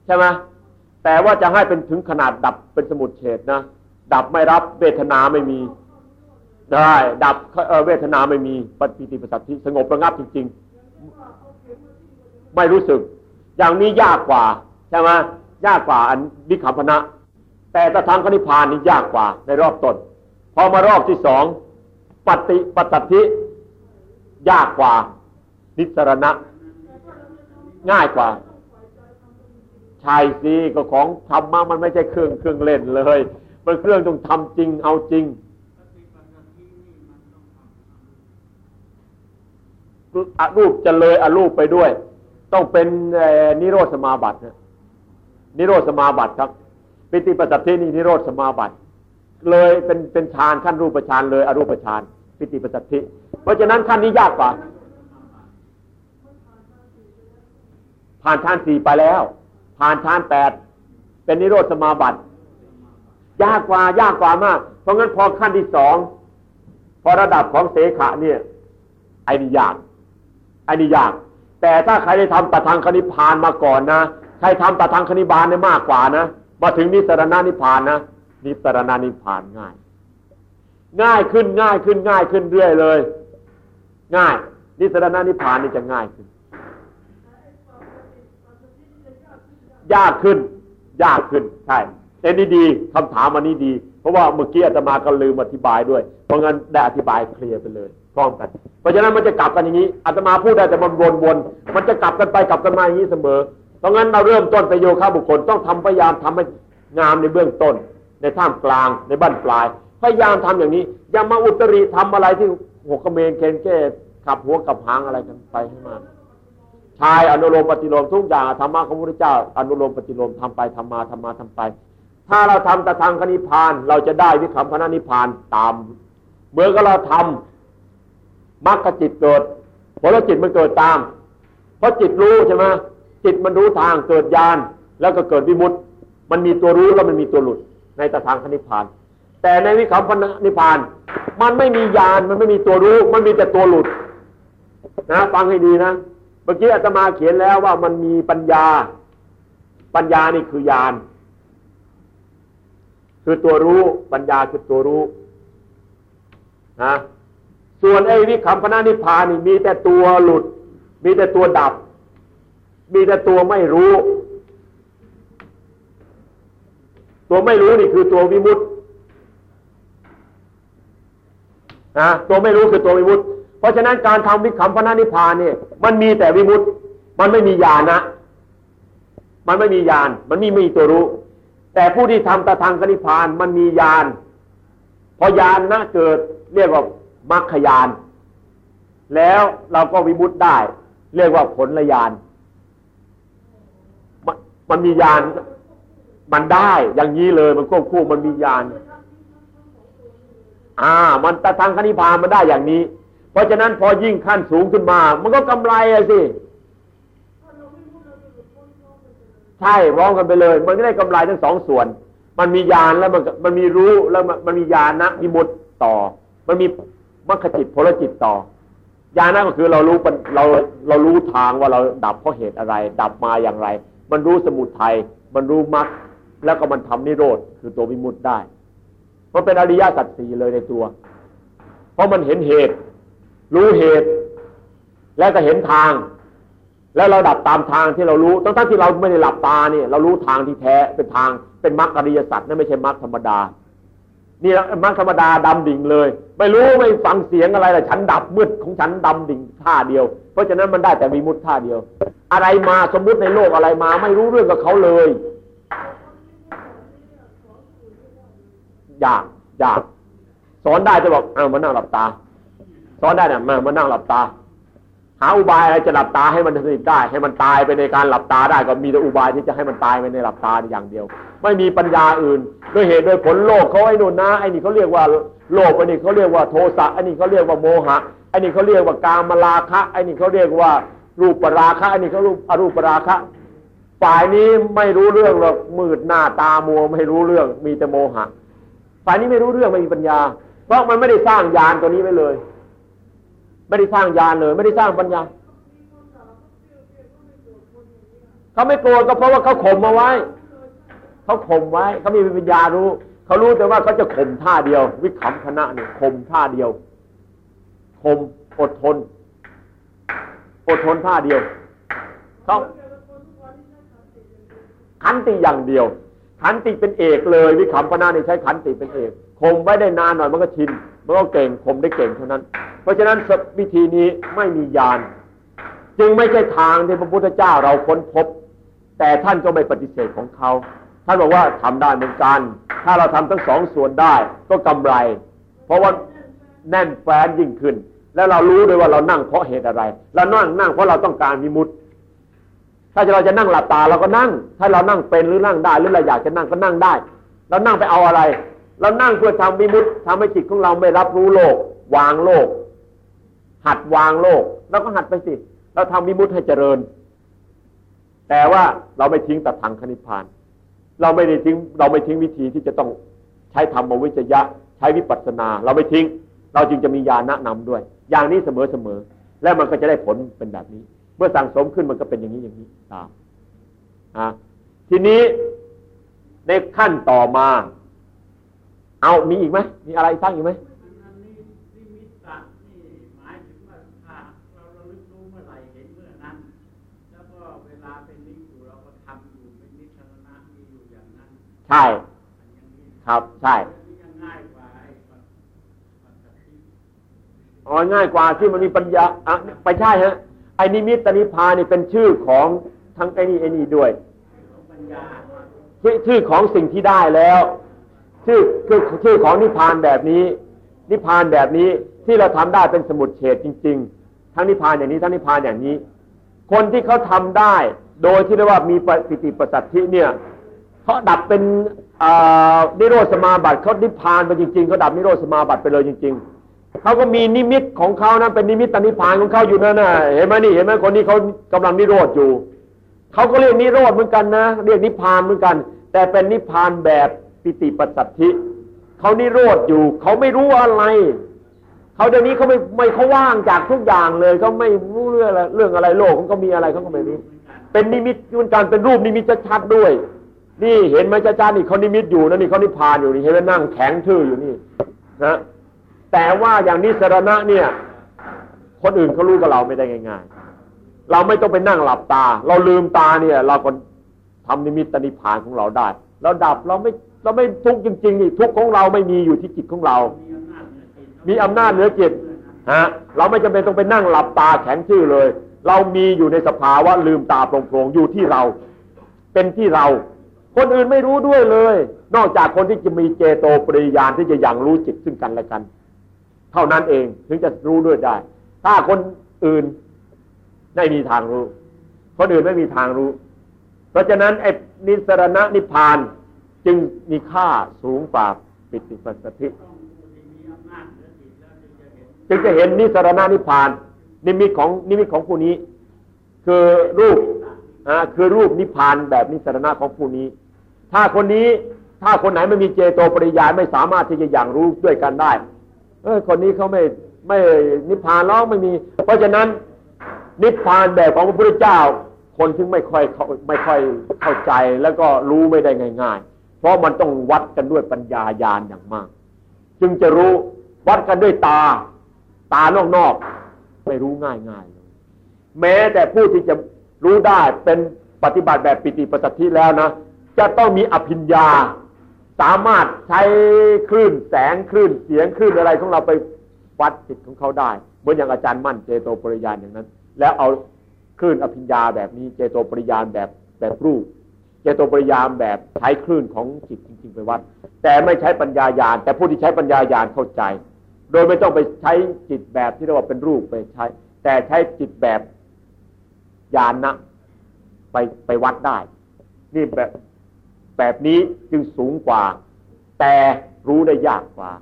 ใช่ไหมแต่ว่าจะให้เป็นถึงขนาดดับเป็นสมุดเฉดนะดับไม่รับเวทนาไม่มีได้ดับเวทนาไม่มีปฏิติปัสสติสงบระงับจริง ๆ ไม่รู้สึก อย่างนี้ยากกว่าใช่ไหมยากกว่าอันวิคัมพนะ แต่ตะทางคณิพานนี่ยากกว่าในรอบต้น พอมารอบที่สองปฏิปตัติยากกว่า นิสรณะ ง่ายกว่าชายซีก็ของธรรมะมันไม่ใช่เครื่องเครื่องเล่นเลย มันเครื่องต้องทำจริงเอาจริงอรูปจะเลยอรูปไปด้วย ต้องเป็นนิโรธสมาบัตินิโรธสมาบัติครับ ปิติปัสสตินี่นิโรธสมาบัติ เลยเป็นเป็นฌานขั้นรูปฌานเลยอรูปฌานปิติปัสสติเพราะฉะนั้นขั้นนี้ยากกว่า ผ่านฌานสี่ไปแล้ว ผ่านฌานแปดเป็นนิโรธสมาบัติยากกว่ายากกว่ามาก เพราะงั้นพอขั้นที่สองพอระดับของเสขะเนี่ยไอ้นี่ยากไอ้นี่ยาก แต่ถ้าใครได้ทำตะทางคณิพานมาก่อนนะใครทำตะทางคณิบาลเนี่ยมากกว่านะมาถึงนิสรณานิพานนะ นิสรณานิพานง่าย ง่ายขึ้นง่ายขึ้นง่ายขึ้นเรื่อยเลย ง่าย นิสรณานิพานนี่จะง่ายขึ้น ยากขึ้น ยากขึ้นใช่แต่นี่ดีคำถามอันนี้ดี เพราะว่าเมื่อกี้อาตมาก็ลืมอธิบายด้วย เพราะงั้นได้อธิบายเคลียร์ไปเลยพร้อมกัน เพราะฉะนั้นมันจะกลับกันอย่างนี้อาตมาพูดได้แต่มันวนๆมันจะกลับกันไปกลับกันมาอย่างนี้เสมอ เพราะงั้นเราเริ่มต้นไปโยคะบุคคลต้องทำพยายามทำให้งามในเบื้องต้น ในท่ามกลางในบ้านปลาย พยายามทำอย่างนี้ อย่ามาอุตริทำอะไรที่หัวกระเมนเคนแก้ขับหัวกับหางอะไรกันไปให้มากชายอนุโลมปฏิโลมทุกอย่างธรรมะของพระพุทธเจ้า อนุโลมปฏิโลมทำไปทำมาทำมาทำไป ถ้าเราทำแต่ทางคณิพาน เราจะได้วิคัมพนานิพานตามเมื่อก็เราทำมรรคจิตเกิดผลจิตมันเกิดตาม เพราะจิตรู้ใช่ไหมจิตมันรู้ทางเกิดญาณแล้วก็เกิดวิมุตต์มันมีตัวรู้แล้วมันมีตัวหลุด ในตทางคณิพาน แต่ในวิคัมพนิพาน มันไม่มียานมันไม่มีตัวรู้ มันมีแต่ตัวหลุดนะฟังให้ดีนะเมื่อกี้อาตมาเขียนแล้วว่ามันมีปัญญา ปัญญานี่คือยานคือตัวรู้ปัญญาคือตัวรู้นะส่วนไอ้วิคัมพนานิพานี่มีแต่ตัวหลุด มีแต่ตัวดับ มีแต่ตัวไม่รู้ ตัวไม่รู้นี่คือตัววิมุตต์นะตัวไม่รู้คือตัววิมุตต์เพราะฉะนั้นการทำวิคัมพนานิพานเนี่ย มันมีแต่วิมุตต์มันไม่มีญาณนะ มันไม่มีญาณ มันไม่มีตัวรู้ แต่ผู้ที่ทำตะทางกนิพานมันมีญาณพอญาณนะเกิดเรียกว่ามรรคญาณแล้วเราก็วิมุตได้ เรียกว่าผลละญาณมันมีญาณ มันได้อย่างนี้เลยมันควบคู่มันมีญาณอ่า มันตะทางคณิพานมันได้อย่างนี้ เพราะฉะนั้นพอยิ่งขั้นสูงขึ้นมา มันก็กำไรอะสิใช่ร้องกันไปเลย มันก็ได้กำไรทั้งสองส่วน มันมีญาณแล้วมันมันมีรู้แล้วมันมีญาณนะมีมุตต่อ มันมีมรรคจิตพลจิตต่อญาณนะก็คือเรารู้เราเรารู้ทางว่าเราดับเพราะเหตุอะไร ดับมาอย่างไร มันรู้สมุทัยมันรู้มรรค แล้วก็มันทำนิโรธคือตัววิมุตได้ มันเป็นอริยสัจสี่เลยในตัว เพราะมันเห็นเหตุ รู้เหตุ แล้วก็เห็นทาง แล้วเราดับตามทางที่เรารู้ตั้งแต่ที่เราไม่ได้หลับตาเนี่ย เรารู้ทางที่แท้เป็นทางเป็นมรรคอริยสัจนั่นไม่ใช่มรรคธรรมดา นี่มรรคธรรมดาดำดิ่งเลย ไม่รู้ไม่ฟังเสียงอะไรเลยฉันดับมืดของฉันดำดิ่งท่าเดียว เพราะฉะนั้นมันได้แต่มีมุดท่าเดียว อะไรมาสมมุติในโลกอะไรมา ไม่รู้เรื่องกับเขาเลย ยากยากสอนได้จะบอกเอามานั่งหลับตา สอนได้เนี่ยมามานั่งหลับตา หาอุบายอะไรจะหลับตาให้มันสนิทได้ ให้มันตายไปในการหลับตาได้ ก็มีแต่อุบายที่จะให้มันตายไปในหลับตาอย่างเดียว ไม่มีปัญญาอื่นด้วยเหตุด้วยผลโลกเขาไอ้นู่นนะไอ้นี่เขาเรียกว่าโลกไอ้นี่เขาเรียกว่าโทสะไอ้นี่เขาเรียกว่าโมหะไอ้นี่เขาเรียกว่ากามราคะไอ้นี่เขาเรียกว่ารูปราคะไอ้นี่เขารูปอรูปราคะฝ่ายนี้ไม่รู้เรื่องหรอกมืดหน้าตามัวไม่รู้เรื่องมีแต่โมหะ ฝ่ายนี้ไม่รู้เรื่องไม่มีปัญญา เพราะมันไม่ได้สร้างยานตัวนี้ไว้เลย ไม่ได้สร้างยานเลย ไม่ได้สร้างปัญญาเขาไม่โกรธก็เพราะว่าเขาข่มมาไว้เขาข่มไว้เขามีปัญญารู้เขารู้แต่ว่าเขาจะข่มท่าเดียว วิขำคณะเนี่ยข่มท่าเดียวข่มอดทน อดทนท่าเดียวเขาขันติอย่างเดียว ขันติเป็นเอกเลยวิขำพนาเนี่ใช้ขันติเป็นเอกข่มไว้ได้นานหน่อยมันก็ชินมันก็เก่งข่มได้เก่งเท่านั้น เพราะฉะนั้นวิธีนี้ไม่มียาน จึงไม่ใช่ทางที่พระพุทธเจ้าเราค้นพบ แต่ท่านก็ไม่ปฏิเสธของเขา ท่านบอกว่าทำได้เหมือนกัน ถ้าเราทำทั้งสองส่วนได้ก็กำไร เพราะว่าแน่นแฟ้นยิ่งขึ้น แล้วเรารู้ด้วยว่าเรานั่งเพราะเหตุอะไรเรานั่งนั่งเพราะเราต้องการมีมุต ถ้าเราจะนั่งหลับตาเราก็นั่ง ถ้าเรานั่งเป็นหรือนั่งได้หรือเราอยากจะนั่งก็นั่งได้ เรานั่งไปเอาอะไร เรานั่งเพื่อทำมิมุตทำให้จิตของเราไม่รับรู้โลก วางโลก หัดวางโลกเราก็หัดไปสิ เราทำมิมุตให้เจริญ แต่ว่าเราไม่ทิ้งตัดทางคณิพาน เราไม่ได้ทิ้ง เราไม่ทิ้งวิธีที่จะต้องใช้ธรรมวิจยะ ใช้วิปัสสนา เราไม่ทิ้ง เราจึงจะมีญาณะนำด้วย อย่างนี้เสมอเสมอ และมันก็จะได้ผลเป็นแบบนี้ เมื่อสั่งสมขึ้นมันก็เป็นอย่างนี้อย่างนี้ตามอ่าทีนี้ในขั้นต่อมา เอามีอีกไหมมีอะไรสร้างอีกไหมใช่ ครับใช่อ๋อง่ายกว่าที่มันมีปัญญาอะไปใช่ฮะ ไอ้นิมิตนิพานนี่เป็นชื่อของทั้งไอ้นี่ไอ้นี่ด้วยชื่อของสิ่งที่ได้แล้ว ชื่อคือชื่อของนิพานแบบนี้ นิพานแบบนี้ที่เราทำได้เป็นสมุดเฉดจริง ๆ ทั้งนิพานอย่างนี้ทั้งนิพานอย่างนี้ คนที่เขาทำได้ โดยที่เรียกว่ามีปิติปสสัทธิเนี่ยเขาดับเป็นนิโรธสมาบัติเขานิพานไปจริงๆเขาดับนิโรธสมาบัติไปเลยจริง ๆ เขาก็มีนิมิตของเขานะเป็นนิมิตตนิพพานของเขาอยู่นั่นนะเห็นไหมนี่เห็นไหมคนนี้เขากำลังนิโรธอยู่เขาก็เรียกนิโรธเหมือนกันนะ เรียกนิพพานเหมือนกัน แต่เป็นนิพพานแบบปิติปัสสัทธิเขานิโรธอยู่เขาไม่รู้อะไรเขาเดี๋ยวนี้เขาไม่ไม่เขาว่างจากทุกอย่างเลยเขาไม่รู้เรื่องอะไรเรื่องอะไรโลกเขามีอะไรเขาก็ไม่รู้เป็นนิมิตมันการเป็นรูปนิมิตชัดๆด้วย นี่เห็นไหมจ้าๆนี่เขานิมิตอยู่นะนี่เขานิพพานอยู่นี่เห็นไหมนั่งแข็งทื่ออยู่นี่นะ แต่ว่าอย่างนี้สรณะเนี่ย คนอื่นเขารู้กับเราไม่ได้ง่าย ๆ เราไม่ต้องไปนั่งหลับตา เราลืมตาเนี่ย เราก็ทำนิมิตนิพานของเราได้เราดับเราไม่เราไม่ทุกข์จริงๆนี่ทุกข์ของเราไม่มีอยู่ที่จิตของเรา มีอำนาจเหนือจิตฮะเราไม่จำเป็นต้องไปนั่งหลับตาแข็งชื่อเลย เรามีอยู่ในสภาวะลืมตาโปร่งๆอยู่ที่เรา เป็นที่เรา คนอื่นไม่รู้ด้วยเลย นอกจากคนที่จะมีเจโตปริยานที่จะยังรู้จิตซึ่งกันและกัน เท่านั้นเองถึงจะรู้ด้วยได้ ถ้าคนอื่นไม่มีทางรู้ คนอื่นไม่มีทางรู้ เพราะฉะนั้นไอ้นิสรณะนิพพานจึงมีค่าสูงกว่าปิติปัสสธิจึงจะเห็นนิสรณะนิพพาน นิมิตของนิมิตของผู้นี้ คือรูปอ่าคือรูปนิพพานแบบนิสรณะของผู้นี้ ถ้าคนนี้ถ้าคนไหนไม่มีเจโตปริยานไม่สามารถที่จะอย่างรู้ด้วยกันได้ เออคนนี้เขาไม่ไม่นิพพานแล้วไม่มี เพราะฉะนั้น นิพพานแบบของพระพุทธเจ้า คนถึงไม่ค่อยไม่ค่อยเข้าใจแล้วก็รู้ไม่ได้ง่าย ๆ เพราะมันต้องวัดกันด้วยปัญญาญาณอย่างมาก จึงจะรู้วัดกันด้วยตา ตานอกๆไม่รู้ง่ายๆเลยแม้แต่ผู้ที่จะรู้ได้เป็นปฏิบัติแบบปิติปัสสธิแล้วนะ จะต้องมีอภิญญา สามารถใช้คลื่นแสงคลื่นเสียงคลื่นอะไรของเราไปวัดจิตของเขาได้ เหมือนอย่างอาจารย์มั่นเจโตปริยานอย่างนั้น แล้วเอาคลื่นอภิญญาแบบนี้เจโตปริยานแบบแบบรูปเจโตปริยานแบบใช้คลื่นของจิตจริง ๆ ไปวัด แต่ไม่ใช้ปัญญาญาณแต่ผู้ที่ใช้ปัญญาญาณเข้าใจ โดยไม่ต้องไปใช้จิตแบบที่เรียกว่าเป็นรูปไปใช้ แต่ใช้จิตแบบญาณนะไปไปวัดได้ นี่แบบ แบบนี้จึงสูงกว่า แต่รู้ได้ยากกว่า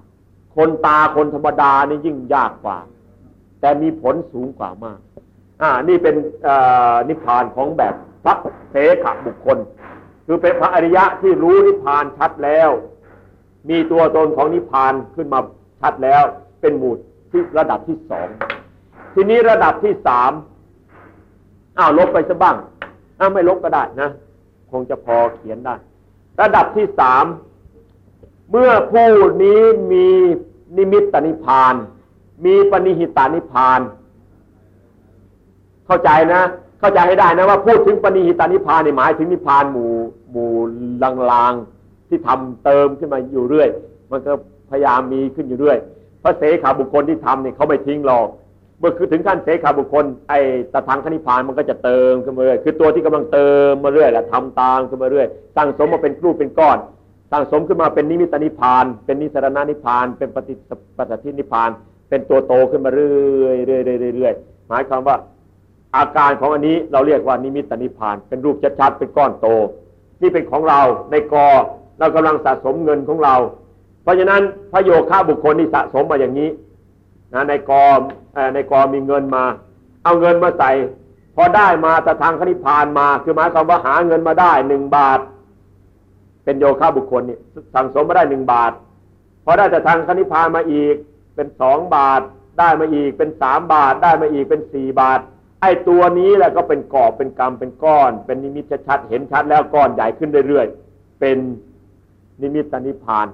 คนตาคนธรรมดานี่ยิ่งยากกว่า แต่มีผลสูงกว่ามาก อ่า นี่เป็นนิพพานของแบบพระเสขบุคคล คือเป็นพระอริยะที่รู้นิพพานชัดแล้ว มีตัวตนของนิพพานขึ้นมาชัดแล้ว เป็นหมุดที่ระดับที่สองทีนี้ระดับที่สามอ้าวลบไปซะบ้างอ้าวไม่ลบก็ได้นะ คงจะพอเขียนได้ ระดับที่สามเมื่อผู้นี้มีนิมิตตนิพาน มีปณิหิตานิพาน เข้าใจนะ เข้าใจให้ได้นะว่าพูดถึงปณิหิตานิพานในหมายถึงนิพานหมู่หมู่ลางๆที่ทำเติมขึ้นมาอยู่เรื่อย มันก็พยายามมีขึ้นอยู่เรื่อยพระเสขาบุคคลที่ทำเนี่ยเขาไม่ทิ้งหรอก เมื่อคือถึงขั้นเสขาบุคคลไอ้ตะทางคณิพานมันก็จะเติมขึ้นมาเรื่อยคือตัวที่กำลังเติมมาเรื่อยและทำตามขึ้นมาเรื่อยสั่งสมมาเป็นรูปเป็นก้อนสั่งสมขึ้นมาเป็นนิมิตนิพาน เป็นนิสรณนิพาน เป็นปฏิปฏิทินิพาน เป็นตัวโตขึ้นมาเรื่อยเรื่อยเรื่อยหมายความว่าอาการของอันนี้เราเรียกว่านิมิตนิพาน เป็นรูปชัดๆเป็นก้อนโต นี่เป็นของเราในกอเรากำลังสะสมเงินของเรา เพราะฉะนั้นพระโยคะบุคคลที่สะสมมาอย่างนี้ นะในกอในกอมีเงินมา เอาเงินมาใส่ พอได้มาแต่ทางคณิพานมา คือหมายความว่าหาเงินมาได้หนึ่งบาท เป็นโยคะบุคคลนี่สั่งสมมาได้หนึ่งบาท พอได้แต่ทางคณิพานมาอีกเป็นสองบาท ได้มาอีกเป็นสามบาท ได้มาอีกเป็นสี่บาท ไอ้ตัวนี้แหละก็เป็นกอบเป็นกรรมเป็นก้อน เป็นนิมิตชัดเห็นชัดแล้วก้อนใหญ่ขึ้นเรื่อยๆเป็นนิมิตนิพาน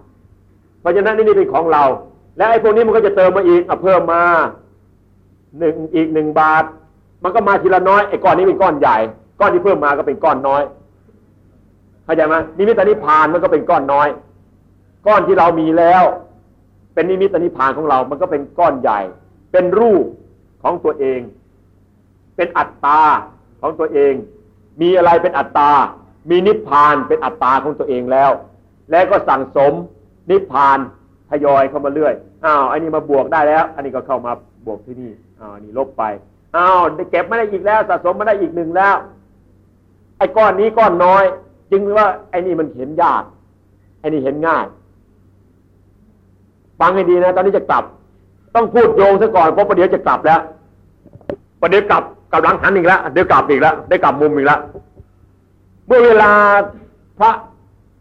เพราะฉะนั้นนี่เป็นของเรา และไอ้พวกนี้มันก็จะเติมมาอีกอเพิ่มมาหนึ่งอีกหนึ่งบาท มันก็มาทีละน้อยไอ้ก้อนนี้เป็นก้อนใหญ่ ก้อนที่เพิ่มมาก็เป็นก้อนน้อยเข้าใจไหมนิมิตานิพานมันก็เป็นก้อนน้อย ก้อนที่เรามีแล้ว เป็นนิมิตานิพานของเรา มันก็เป็นก้อนใหญ่ เป็นรูปของตัวเอง เป็นอัตตาของตัวเอง มีอะไรเป็นอัตตา มีนิพพานเป็นอัตตาของตัวเองแล้ว แล้วก็สั่งสมนิพพาน ทยอยเข้ามาเรื่อยอ้าวอันนี้มาบวกได้แล้ว อันนี้ก็เข้ามาบวกที่นี่อ้าวนี่ลบไปอ้าวเก็บไมาได้อีกแล้วสะสมไมาได้อีกหนึ่งแล้ว ไอ้ก้อนนี้ก้อนน้อย จึงว่าไอ้นี่มันเห็นยากไอ้นี่เห็นง่ายฟังให้ดีนะ ตอนนี้จะกลับ ต้องพูดโยงซะก่อนเพราะประเดี๋ยวจะกลับแล้วประเดี๋ยวกลับกลับหลังหันอีกแล้วเดี๋ยวกลับอีกแล้วได้กลับมุมอีกแล้วเมื่อเวลาพระ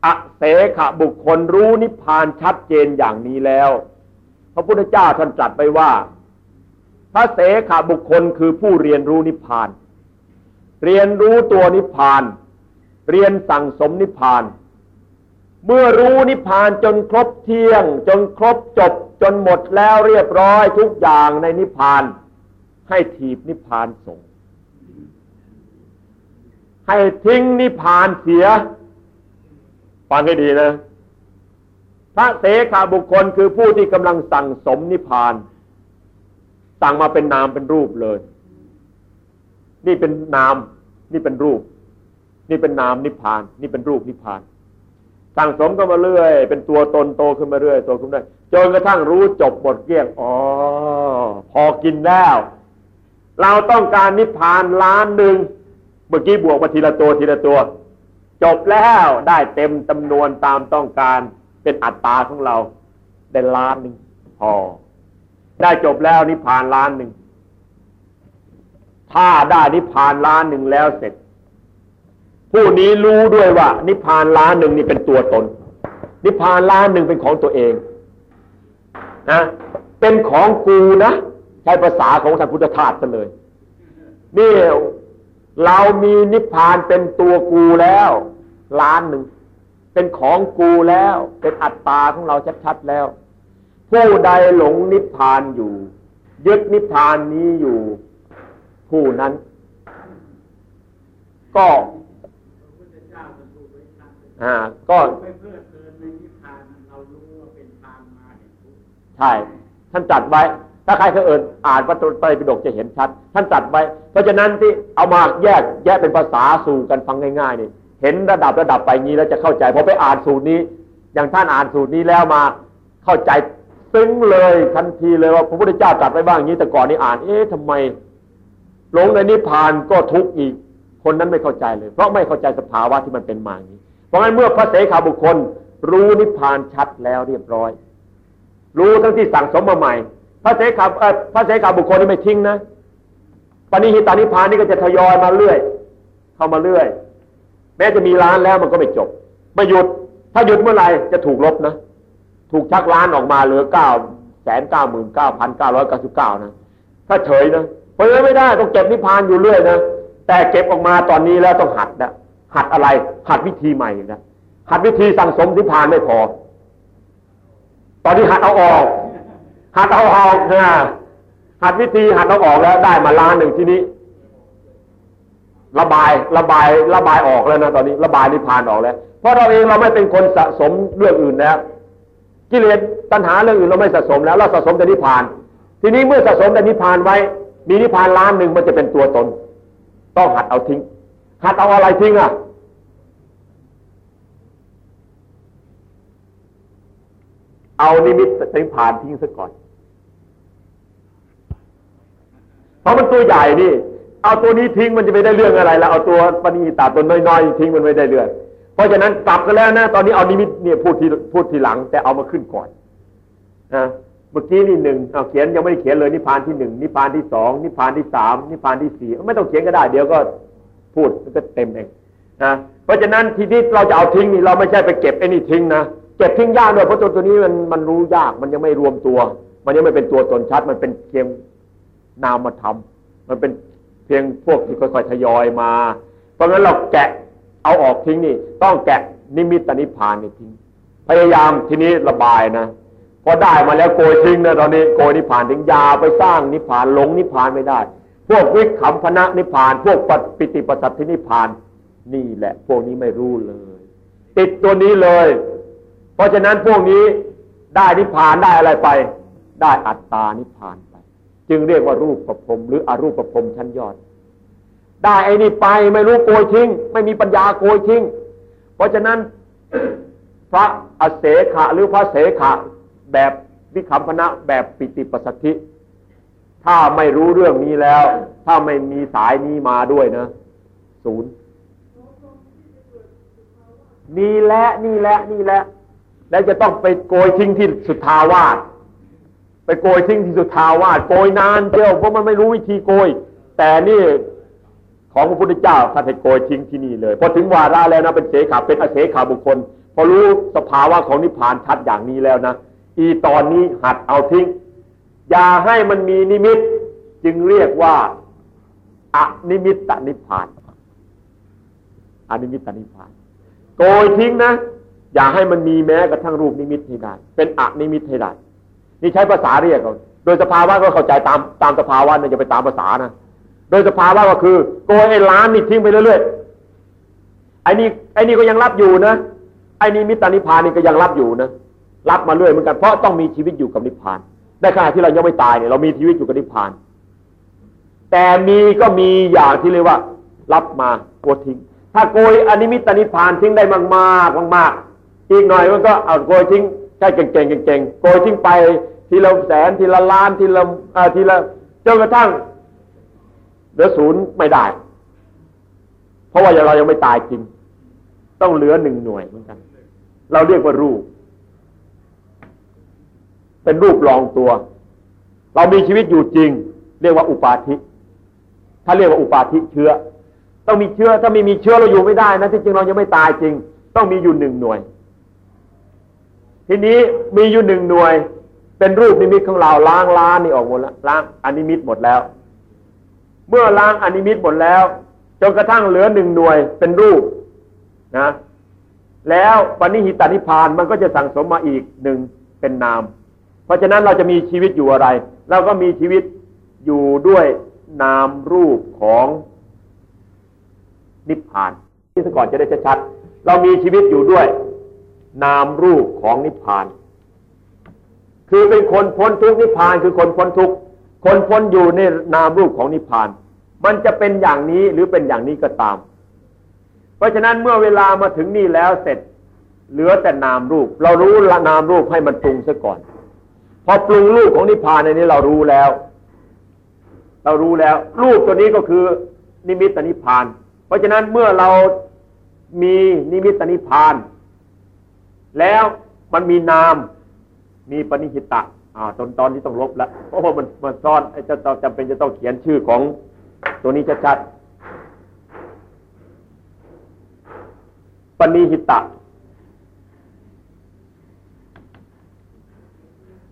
อเสขบุคคลรู้นิพพานชัดเจนอย่างนี้แล้ว พระพุทธเจ้าท่านตรัสไปว่า พระเสขบุคคลคือผู้เรียนรู้นิพพาน เรียนรู้ตัวนิพพาน เรียนสั่งสมนิพพาน เมื่อรู้นิพพานจนครบเที่ยง จนครบจบจนหมดแล้วเรียบร้อยทุกอย่างในนิพพาน ให้ถีบนิพพานส่งให้ทิ้งนิพพานเสีย ฟังให้ดีนะ พระเสขาบุคคลคือผู้ที่กำลังสั่งสมนิพพาน สั่งมาเป็นนามเป็นรูปเลย นี่เป็นนาม นี่เป็นรูป นี่เป็นนามนิพพาน นี่เป็นรูปนิพพานสั่งสมก็มาเรื่อย เป็นตัวตนโตขึ้นมาเรื่อยโตขึ้นได้จนกระทั่งรู้จบหมดเกลี้ยงอ๋อพอกินแล้ว เราต้องการนิพพานล้านหนึ่งเมื่อกี้บวกมาทีละตัวทีละตัว จบแล้วได้เต็มจำนวนตามต้องการเป็นอัตตาของเรา ได้ล้านหนึ่งพอ ได้จบแล้วนิพพานล้านหนึ่งถ้าได้นิพพานล้านหนึ่งแล้วเสร็จ ผู้นี้รู้ด้วยว่า นิพพานล้านหนึ่งนี่เป็นตัวตน นิพพานล้านหนึ่งเป็นของตัวเองนะเป็นของกูนะใช้ภาษาของทางพุทธทาสเลยนี่ เรามีนิพพานเป็นตัวกูแล้วล้านหนึ่ง เป็นของกูแล้ว เป็นอัตตาของเราชัดๆแล้ว ผู้ใดหลงนิพพานอยู่ ยึดนิพพานนี้อยู่ ผู้นั้น ก็อ่าก็ใช่ท่านจัดไว้ ถ้าใครเคยเอินอ่านพระไตรปิฎกจะเห็นชัด ท่านจัดไว้ เพราะฉะนั้นที่เอามาแยกแยกเป็นภาษาสู่กันฟังง่ายๆนี่เห็นระดับระดับไปงี้แล้วจะเข้าใจพอไปอ่านสูตรนี้ อย่างท่านอ่านสูตรนี้แล้วมาเข้าใจซึ้งเลยทันทีเลยว่าพระพุทธเจ้าตรัสไปบ้างอย่างนี้ แต่ก่อนนี้อ่าน เอ๊ะทำไมหลงในนิพพานก็ทุกข์อีก คนนั้นไม่เข้าใจเลย เพราะไม่เข้าใจสภาวะที่มันเป็นมาอย่างนี้ เพราะงั้นเมื่อพระเสขาบุคคล รู้นิพพานชัดแล้วเรียบร้อย รู้ทั้งที่สั่งสมมาใหม่ พระเสขาพระเสขาบุคคลนี่ไม่ทิ้งนะปณิหิตานิพานนี่ก็จะทยอยมาเรื่อย เข้ามาเรื่อย แม้จะมีล้านแล้วมันก็ไม่จบไม่หยุด ถ้าหยุดเมื่อไหร่จะถูกลบนะ ถูกชักล้านออกมาเหลือเก้าแสนเก้าหมื่นเก้าพันเก้าร้อยเก้าสิบเก้านะ ถ้าเฉยนะเพราะไม่ได้ต้องเก็บนิพานอยู่เรื่อยนะแต่เก็บออกมาตอนนี้แล้วต้องหัดนะหัดอะไร หัดวิธีใหม่นะหัดวิธีสั่งสมนิพพานไม่พอ ตอนนี้หัดเอาออก หัดเอาออกนะหัดวิธีหัดเอาออกแล้วได้มาล้านหนึ่งที่นี้ ระบายระบายระบายออกแล้วนะตอนนี้ ระบายนิพพานออกแล้ว เพราะเราเองเราไม่เป็นคนสะสมเรื่องอื่นแล้วกิเลสตัณหาเรื่องอื่นเราไม่สะสมแล้ว เราสะสมแต่นิพพาน ทีนี้เมื่อสะสมแต่นิพพานไว้ มีนิพพานล้านหนึ่งมันจะเป็นตัวตน ต้องหัดเอาทิ้ง หัดเอาอะไรทิ้งอะเอานิมิตนิพพานทิ้งซะก่อน เพราะมันตัวใหญ่นี่ เอาตัวนี้ทิ้งมันจะไม่ได้เรื่องอะไรแล้วเอาตัวปณิตาตัวน้อยๆทิ้งมันไม่ได้เรื่อง เพราะฉะนั้นกลับกันแล้วนะตอนนี้เอานิมิตเนี่ยพูดทีพูดทีหลัง แต่เอามาขึ้นก่อนนะเมื่อกี้นี่หนึ่งเอาเขียนยังไม่ได้เขียนเลยนิพพานที่หนึ่งนิพพานที่สองนิพพานที่สามนิพพานที่สี่ไม่ต้องเขียนก็ได้ เดี๋ยวก็พูดก็เต็มเองนะเพราะฉะนั้นทีนี้เราจะเอาทิ้งนี่เราไม่ใช่ไปเก็บไอ้นี่ทิ้งนะเก็บทิ้งยากด้วยเพราะตัวตัวนี้มันมันรู้ยากมันยังไม่รวมตัว มันยังไม่เป็นตัวตนชัดมันเป็นเพียง นามธรรมมันเป็นเพียงพวกที่ค่อยๆทยอยมา เพราะงั้นเราแกะเอาออกทิ้งนี่ ต้องแกะนิมิตนิพานนี่ทิ้ง พยายามทีนี้ระบายนะพอได้มาแล้วโกยทิ้งนะตอนนี้โกยนิพานถึงยาไปสร้างนิพานหลงนิพานไม่ได้ พวกวิขำพนะนิพาน พวกปปิติปสัตถินิพาน นี่แหละ พวกนี้ไม่รู้เลย ติดตัวนี้เลย เพราะฉะนั้นพวกนี้ได้นิพานได้อะไรไป ได้อัตตานิพาน จึงเรียกว่ารูปประพรมหรืออรูปประพรมชั้นยอด ได้ไอ้นี่ไปไม่รู้โกยทิ้งไม่มีปัญญาโกยทิ้งเพราะฉะนั้นพระอเสขะหรือพระเสขะแบบวิคัมพนะแบบปิติปสัตธิถ้าไม่รู้เรื่องนี้แล้ว ถ้าไม่มีสายนี้มาด้วยนะศูนย์นี่แหละนี่แหละนี่แหละ แล้วจะต้องไปโกยทิ้งที่สุทธาวาส ไปโกยทิ้งที่สุทาวาสโกยนานเจียวเพราะมันไม่รู้วิธีโกย แต่นี่ของพระพุทธเจ้าท่านให้โกยทิ้งที่นี่เลยพอถึงวาระแล้วนะเป็นเสขะเป็นอเสขาบุคคล พอรู้สภาวะของนิพพานชัดอย่างนี้แล้วนะอีตอนนี้หัดเอาทิ้ง อย่าให้มันมีนิมิต จึงเรียกว่าอนิมิตตนิพพานอนิมิตตนิพพาน โกยทิ้งนะ อย่าให้มันมีแม้กระทั่งรูปนิมิตให้ได้เป็นอนิมิตให้ได้ นี่ใช้ภาษาเรียกเขาโดยสภาวะก็เข้าใจตามตามสภาวะนะอย่าไปตามภาษานะโดยสภาวะก็คือโกยไอ้ล้านนี่ทิ้งไปเรื่อยๆไอ้นี่ไอ้นี่ก็ยังรับอยู่นะไอ้นี่มิตรนิพพานนี่ก็ยังรับอยู่นะรับมาเรื่อยเหมือนกันเพราะต้องมีชีวิตอยู่กับนิพพานในขณะที่เรายังไม่ตายเนี่ยเรามีชีวิตอยู่กับนิพพาน แต่มีก็มีอย่างที่เรียกว่า รับมาโกยทิ้ง ถ้าโกยอนิมิตนิพพานทิ้งได้มากๆมากๆอีกหน่อยมันก็เอาโกยทิ้งใช่เก่งๆเก่งๆโกยทิ้งไป ทีละแสนทีละล้านทีละทีละจนกระทั่งเหลือศูนย์ไม่ได้ เพราะว่าเรายังไม่ตายจริง ต้องเหลือหนึ่งหน่วยเหมือนกัน เราเรียกว่ารูป เป็นรูปรองตัว เรามีชีวิตอยู่จริง เรียกว่าอุปาทิถ้าเรียกว่าอุปาทิเชื้อ ต้องมีเชื้อถ้าไม่มีเชื้อเราอยู่ไม่ได้นะที่จริงเรายังไม่ตายจริง ต้องมีอยู่หนึ่งหน่วย ทีนี้มีอยู่หนึ่งหน่วย เป็นรูปนิมิตของเราล้างล้านนี่ออกหมดแล้วล้างอนิมิตหมดแล้ว เมื่อล้างอนิมิตหมดแล้วจนกระทั่งเหลือหนึ่งหน่วยเป็นรูปนะแล้วปณิหิตานิพานมันก็จะสั่งสมมาอีกหนึ่งเป็นนาม เพราะฉะนั้นเราจะมีชีวิตอยู่อะไรเราก็มีชีวิตอยู่ด้วยนามรูปของนิพพานที่สก่อนจะได้ชัดๆเรามีชีวิตอยู่ด้วย นามรูปของนิพพาน คือเป็นคนพ้นทุกนิพพานคือคนพ้นทุกคนพ้นอยู่ในนามรูปของนิพพาน มันจะเป็นอย่างนี้หรือเป็นอย่างนี้ก็ตาม เพราะฉะนั้นเมื่อเวลามาถึงนี่แล้วเสร็จเหลือแต่นามรูป เรารู้ละนามรูปให้มันปรุงซะก่อน พอปรุงรูปของนิพพานในนี้เรารู้แล้ว เรารู้แล้ว รูปตัวนี้ก็คือนิมิตนิพพาน เพราะฉะนั้นเมื่อเรามีนิมิตนิพพาน แล้วมันมีนาม มีปณิหิตะอ่าตอนตอนนี้ต้องลบแล้วเพราะว่ามันมันซ่อนจะต้องจำเป็นจะต้องเขียนชื่อของตัวนี้ชัดๆปณิหิตะ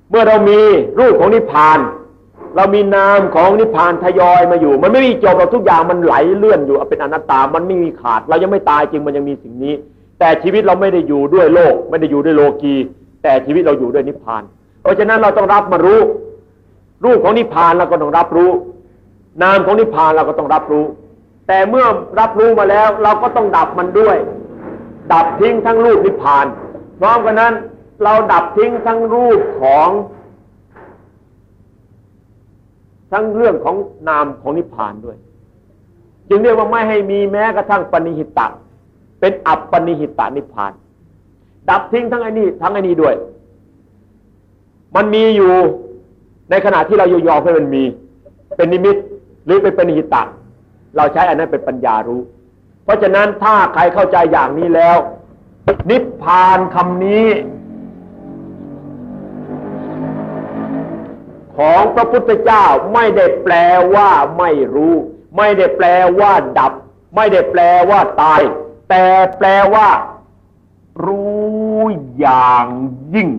เมื่อเรามีรูปของนิพพาน เรามีนามของนิพพานทยอยมาอยู่ มันไม่มีจบเราทุกอย่างมันไหลเลื่อนอยู่เป็นอนัตตามันไม่มีขาด เรายังไม่ตายจริงมันยังมีสิ่งนี้ แต่ชีวิตเราไม่ได้อยู่ด้วยโลก ไม่ได้อยู่ด้วยโลกี แต่ชีวิตเราอยู่ด้วยนิพพาน เพราะฉะนั้นเราต้องรับมารู้ รูปของนิพพานเราก็ต้องรับรู้ นามของนิพพานเราก็ต้องรับรู้ แต่เมื่อรับรู้มาแล้ว เราก็ต้องดับมันด้วย ดับทิ้งทั้งรูปนิพพานพร้อมกันนั้น เราดับทิ้งทั้งรูปของ ทั้งเรื่องของนามของนิพพานด้วย จึงเรียกว่าไม่ให้มีแม้กระทั่งปณิหิตะเป็นอัปปณิหิตานิพพาน ดับทิ้งทั้งไอ้นี่ทั้งไอ้นี่ด้วย มันมีอยู่ในขณะที่เรายอมให้มันมี เป็นนิมิตหรือเป็นปณิหิตะเราใช้อันนั้นเป็นปัญญารู้ เพราะฉะนั้นถ้าใครเข้าใจอย่างนี้แล้ว นิพพานคำนี้ ของพระพุทธเจ้าไม่ได้แปลว่าไม่รู้ ไม่ได้แปลว่าดับ ไม่ได้แปลว่าตาย แต่แปลว่า รู้อย่างยิ่ง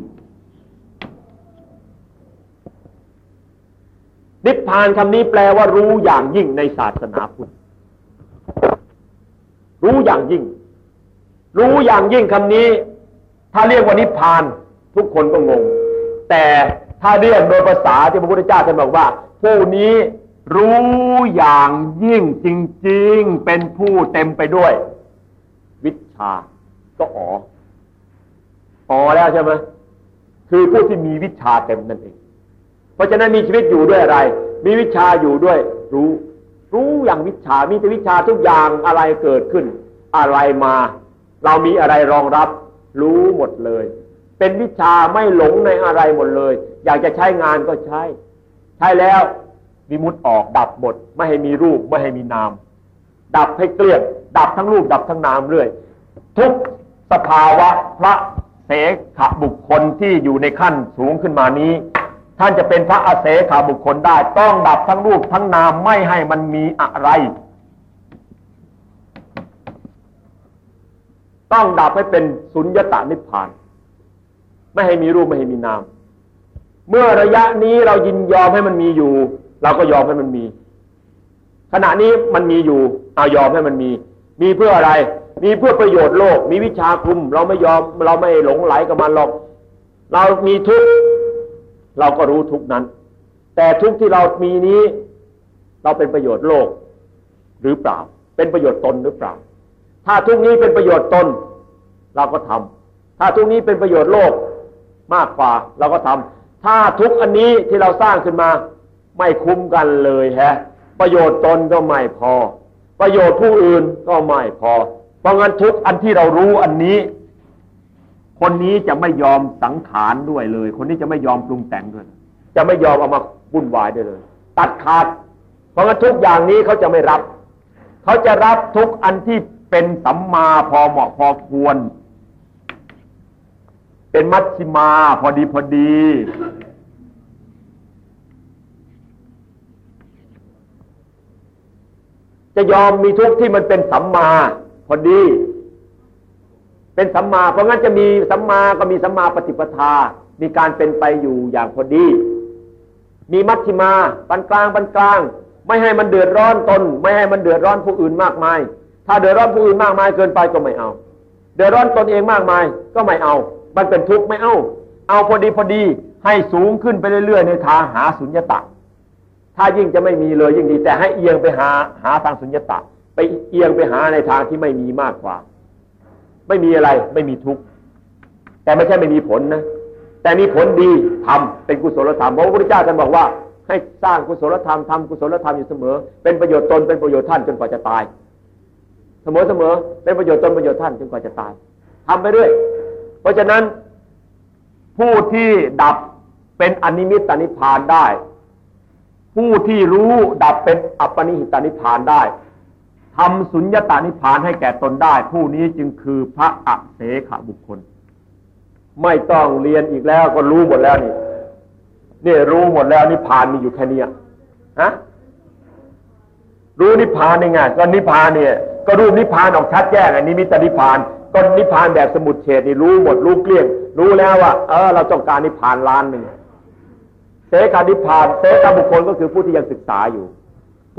นิพพานคำนี้แปลว่ารู้อย่างยิ่งในศาสนาพุทธรู้อย่างยิ่ง รู้อย่างยิ่งคำนี้ ถ้าเรียกว่านิพพาน ทุกคนก็งง แต่ถ้าเรียกโดยภาษาที่พระพุทธเจ้าท่านบอกว่า ผู้นี้รู้อย่างยิ่งจริง ๆ เป็นผู้เต็มไปด้วย วิชา ก็อ๋ออ๋อแล้วใช่ไหมคือผู้ที่มีวิชาเต็มนั่นเอง เพราะฉะนั้นมีชีวิตอยู่ด้วยอะไร มีวิชาอยู่ด้วย รู้ รู้อย่างวิชา มีแต่วิชาทุกอย่างอะไรเกิดขึ้น อะไรมา เรามีอะไรรองรับ รู้หมดเลย เป็นวิชาไม่หลงในอะไรหมดเลย อยากจะใช้งานก็ใช้ ใช้แล้วมีมุดออกดับหมด ไม่ให้มีรูปไม่ให้มีนาม ดับให้เกลี้ยงดับทั้งรูปดับทั้งนามเรื่อย ทุก สภาวะพระเสขบุคคลที่อยู่ในขั้นสูงขึ้นมานี้ ท่านจะเป็นพระอาเสขาบุคคลได้ ต้องดับทั้งรูปทั้งนามไม่ให้มันมีอะไร ต้องดับให้เป็นสุญญตานิพพาน ไม่ให้มีรูปไม่ให้มีนาม เมื่อระยะนี้เรายินยอมให้มันมีอยู่ เราก็ยอมให้มันมี ขณะนี้มันมีอยู่เอายอมให้มันมี มีเพื่ออะไร มีเพื่อประโยชน์โลก มีวิชาคุม เราไม่ยอมเราไม่หลงไหลกับมันหรอก เรามีทุกเราก็รู้ทุกนั้น แต่ทุกที่เรามีนี้ เราเป็นประโยชน์โลกหรือเปล่า เป็นประโยชน์ตนหรือเปล่า ถ้าทุกนี้เป็นประโยชน์ตน เราก็ทำถ้าทุกนี้เป็นประโยชน์โลกมากกว่าเราก็ทำถ้าทุกอันนี้ที่เราสร้างขึ้นมา ไม่คุ้มกันเลยแฮะ ประโยชน์ตนก็ไม่พอ ประโยชน์ผู้อื่นก็ไม่พอ เพราะงั้นทุกอันที่เรารู้อันนี้ คนนี้จะไม่ยอมสังขารด้วยเลย คนนี้จะไม่ยอมปรุงแต่งด้วย จะไม่ยอมเอามาวุ่นวายด้วยเลย ตัดขาด เพราะงั้นทุกอย่างนี้เขาจะไม่รับ เขาจะรับทุกอันที่เป็นสัมมาพอเหมาะพอควร เป็นมัชชิมา พอดีพอดีจะยอมมีทุกที่มันเป็นสัมมา พอดี เป็นสัมมา เพราะงั้นจะมีสัมมาก็มีสัมมาปฏิปทา มีการเป็นไปอยู่อย่างพอดี มีมัชฌิมาปานกลางปานกลาง ไม่ให้มันเดือดร้อนตน ไม่ให้มันเดือดร้อนผู้อื่นมากมาย ถ้าเดือดร้อนผู้อื่นมากมายเกินไปก็ไม่เอา เดือดร้อนตนเองมากมายก็ไม่เอา มันเป็นทุกข์ไม่เอาเอาพอดีพอดีให้สูงขึ้นไปเรื่อยๆ ในทางหาสุญญตาถ้ายิ่งจะไม่มีเลยยิ่งดีแต่ให้เอียงไปหาหาทางสุญญตา ไปเอียงไปหาในทางที่ไม่มีมากกว่า ไม่มีอะไรไม่มีทุกข์แต่ไม่ใช่ไม่มีผลนะ แต่มีผลดีทำเป็นกุศลธรรมเพราะพระพุทธเจ้าท่านบอกว่า ให้สร้างกุศลธรรมทำกุศลธรรมอยู่เสมอ เป็นประโยชน์ตนเป็นประโยชน์ท่านจนกว่าจะตาย เสมอเสมอเป็นประโยชน์ตนประโยชน์ท่านจนกว่าจะตายทำไปเรื่อยเพราะฉะนั้นผู้ที่ดับเป็นอนิมิตตนิพพานได้ ผู้ที่รู้ดับเป็นอัปปนิหิตานิพพานได้ ทำสุญญตานิพานให้แก่ตนได้ ผู้นี้จึงคือพระอัเสขบุคคล ไม่ต้องเรียนอีกแล้วก็รู้หมดแล้วนี่นี่รู้หมดแล้วนิพานมีอยู่แค่นี้ฮะรู้นิพานยังไงก็นิพานเนี่ย ก็รูปนิพานออกชัดแจ้งอันนี้มิตรนิพานก็นิพานแบบสมุดเฉดนี่รู้หมดรู้เกลี้ยง รู้แล้วว่า เออ เราต้องการนิพานล้านหนึ่งเสกานิพานเสกาบุคคลก็คือผู้ที่ยังศึกษาอยู่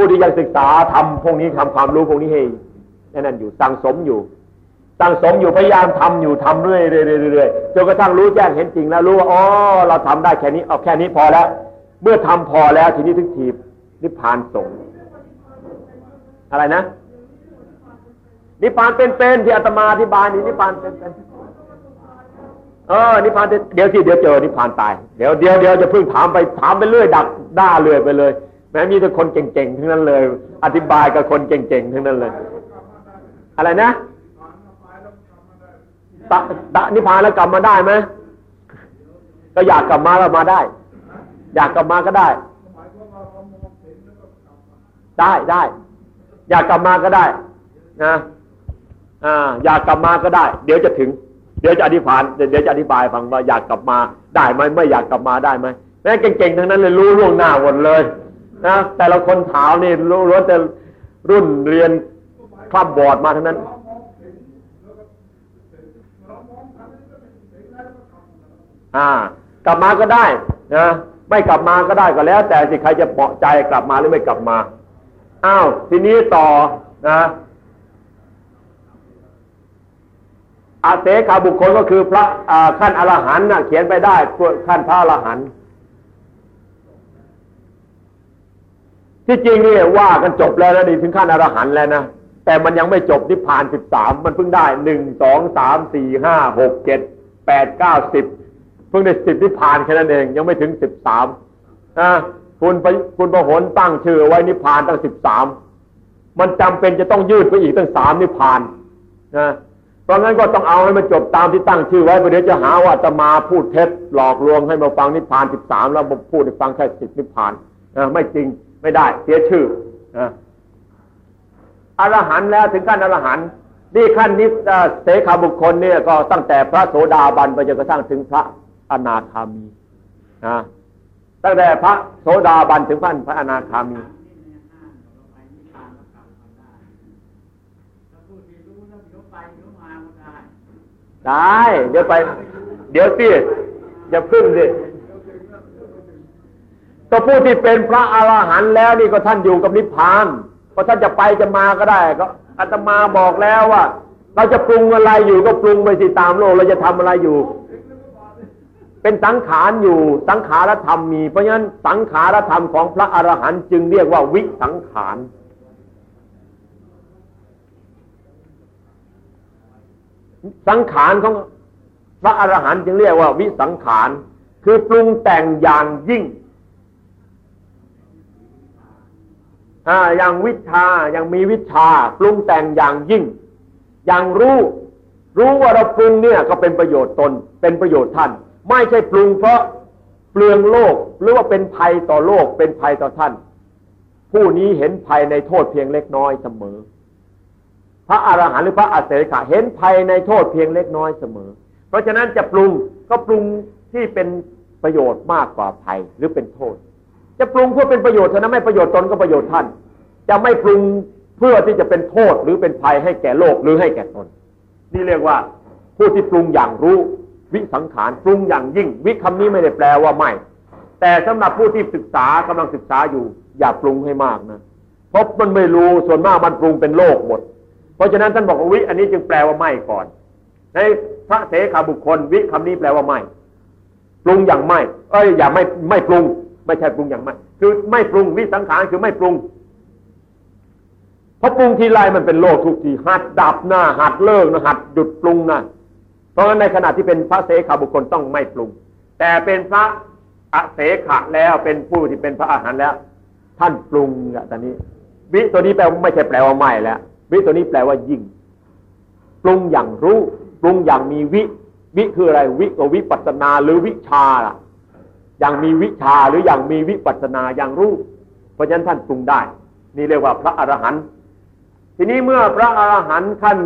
ผู้ที่ยังศึกษาทำพวกนี้ทำความรู้พวกนี้ให้นั่นอยู่สั่งสมอยู่สั่งสมอยู่พยายามทำอยู่ทำเรื่อยเรื่อยจนกระทั่งรู้แจ้งเห็นจริงแล้วรู้ว่าอ๋อเราทำได้แค่นี้เอาแค่นี้พอแล้ว เมื่อทำพอแล้วทีนี้ถึงทีนิพพานส่งอะไรนะ นิพพานเป็นๆที่อาตมาอธิบายนี่นิพพานเป็นๆเออนิพพานเดี๋ยวทีเดี๋ยวเจอนิพพานตายเดี๋ยวเดี๋ยวเดี๋ยวจะพึ่งถามไปถามไปเรื่อยดัก ด่าเรื่อยไปเลย แม้มีแต่คนเก่งๆทั้งนั้นเลย อธิบายกับคนเก่งๆทั้งนั้นเลย อะไรนะตะตะนิพพานแล้วกลับมาได้ไหมก็อยากกลับมาแล้วมาได้ อยากกลับมาก็ได้ ได้ได้ อยากกลับมาก็ได้นะอ่าอยากกลับมาก็ได้ เดี๋ยวจะถึง เดี๋ยวจะอธิบายเดี๋ยวจะอธิบายฟังว่าอยากกลับมาได้ไหมไม่อยากกลับมาได้ไหมแม้เก่งๆทั้งนั้นเลยรู้ล่วงหน้าหมดเลย นะแต่ละคนถามนี่รู้รู้แต่รุ่นเรียนคลับบอร์ดมาทั้งนั้น อ่ากลับมาก็ได้นะไม่กลับมาก็ได้ก็แล้ว แต่สิใครจะเหมาะใจกลับมาหรือไม่กลับมาอ้าวทีนี้ต่อนะอาเสขาบุคคลก็คือพระขั้นอรหันต์เขียนไปได้ขั้นพระอรหันต์ ที่จริงนี่ว่ากันจบแล้วนะนี่ถึงขั้นอรหันต์แล้วนะแต่มันยังไม่จบนิพพานสิบสามมันเพิ่งได้หนึ่งสองสามสี่ห้าหกเจ็ดแปดเก้าสิบเพิ่งได้สิบนิพพานแค่นั้นเองยังไม่ถึงสิบสามนะคุณไปคุณประหนตั้งชื่อไว้นิพพานตั้งสิบสามมันจำเป็นจะต้องยืดไปอีกตั้งสามนิพพานนะเพราะงั้นก็ต้องเอาให้มันจบตามที่ตั้งชื่อไว้เดี๋ยวจะหาว่าจะมาพูดเท็จหลอกลวงให้มาฟังนิพพานสิบสามแล้วมาพูดให้ฟังแค่สิบนิพพานนะไม่จริง ไม่ได้ เสียชื่ออรหันแล้วถึงขั้นอรหันนี่ขั้นนี้เสขาบุคคลเนี่ยก็ตั้งแต่พระโสดาบันไปจนกระทั่งถึงพระอนาคามีนะตั้งแต่พระโสดาบันถึงขั้นพระอนาคามีได้ เดี๋ยวไป เดี๋ยวสิอย่าพึ่งสิ ตัวผู้ที่เป็นพระอรหันต์แล้วนี่ก็ท่านอยู่กับนิพพานพอท่านจะไปจะมาก็ได้ ก็อาตมาบอกแล้วว่า เราจะปรุงอะไรอยู่ก็ปรุงไปสิตามโลกเราจะทำอะไรอยู่ เป็นสังขารอยู่สังขารธรรมมี เพราะฉะนั้นสังขารธรรมของพระอรหันต์จึงเรียกว่าวิสังขารสังขารของพระอรหันต์จึงเรียกว่าวิสังขาร คือปรุงแต่งอย่างยิ่ง อ่าอย่างวิชาอย่างมีวิชาปรุงแต่งอย่างยิ่ง อย่างรู้ รู้ว่าเราปรุงเนี่ยก็เป็นประโยชน์ตน เป็นประโยชน์ท่าน ไม่ใช่ปรุงเพราะเปลืองโลกหรือว่าเป็นภัยต่อโลก เป็นภัยต่อท่าน ผู้นี้เห็นภัยในโทษเพียงเล็กน้อยเสมอ พระอรหันต์หรือพระอัสเสขะเห็นภัยในโทษเพียงเล็กน้อยเสมอ เพราะฉะนั้นจะปรุงก็ปรุงที่เป็นประโยชน์มากกว่าภัยหรือเป็นโทษ จะปรุงเพื่อเป็นประโยชน์เท่านั้นไม่ประโยชน์ตนก็ประโยชน์ท่าน จะไม่ปรุงเพื่อที่จะเป็นโทษหรือเป็นภัยให้แก่โลกหรือให้แก่ตน นี่เรียกว่าผู้ที่ปรุงอย่างรู้วิสังขารปรุงอย่างยิ่ง วิคำนี้ไม่ได้แปลว่าไม่ แต่สำหรับผู้ที่ศึกษากำลังศึกษาอยู่ อย่าปรุงให้มากนะเพราะมันไม่รู้ส่วนมากมันปรุงเป็นโลกหมด เพราะฉะนั้นท่านบอกว่าวิอันนี้จึงแปลว่าไม่ก่อน ในพระเสขาบุคคล วิคำนี้แปลว่าไม่ ปรุงอย่างไม่ เอ้ยอย่าไม่ไม่ปรุง ไม่ใช่ปรุงอย่างไม่คือไม่ปรุงวิสังขารคือไม่ปรุงเพราะปรุงทีไรมันเป็นโลกทุกทีหัดดับหน้าหัดเลิกนะหัดหยุดปรุงนะเพราะฉะนั้นในขณะที่เป็นพระเสขาบุคคลต้องไม่ปรุง แต่เป็นพระอเสขะแล้วเป็นผู้ที่เป็นพระอาหารแล้ว ท่านปรุงอะตอนนี้ วิตัวนี้แปลว่าไม่ใช่แปลว่าไม่แล้ววิตัวนี้แปลว่ายิ่ง ปรุงอย่างรู้ ปรุงอย่างมีวิ วิคืออะไรวิกวิปัสนาหรือวิชาล่ะ อย่างมีวิชาหรืออย่างมีวิปัสนาอย่างรู้ เพราะฉะนั้นท่านปรุงได้ นี่เรียกว่าพระอรหันต์ทีนี้เมื่อพระอรหันต์ท่าน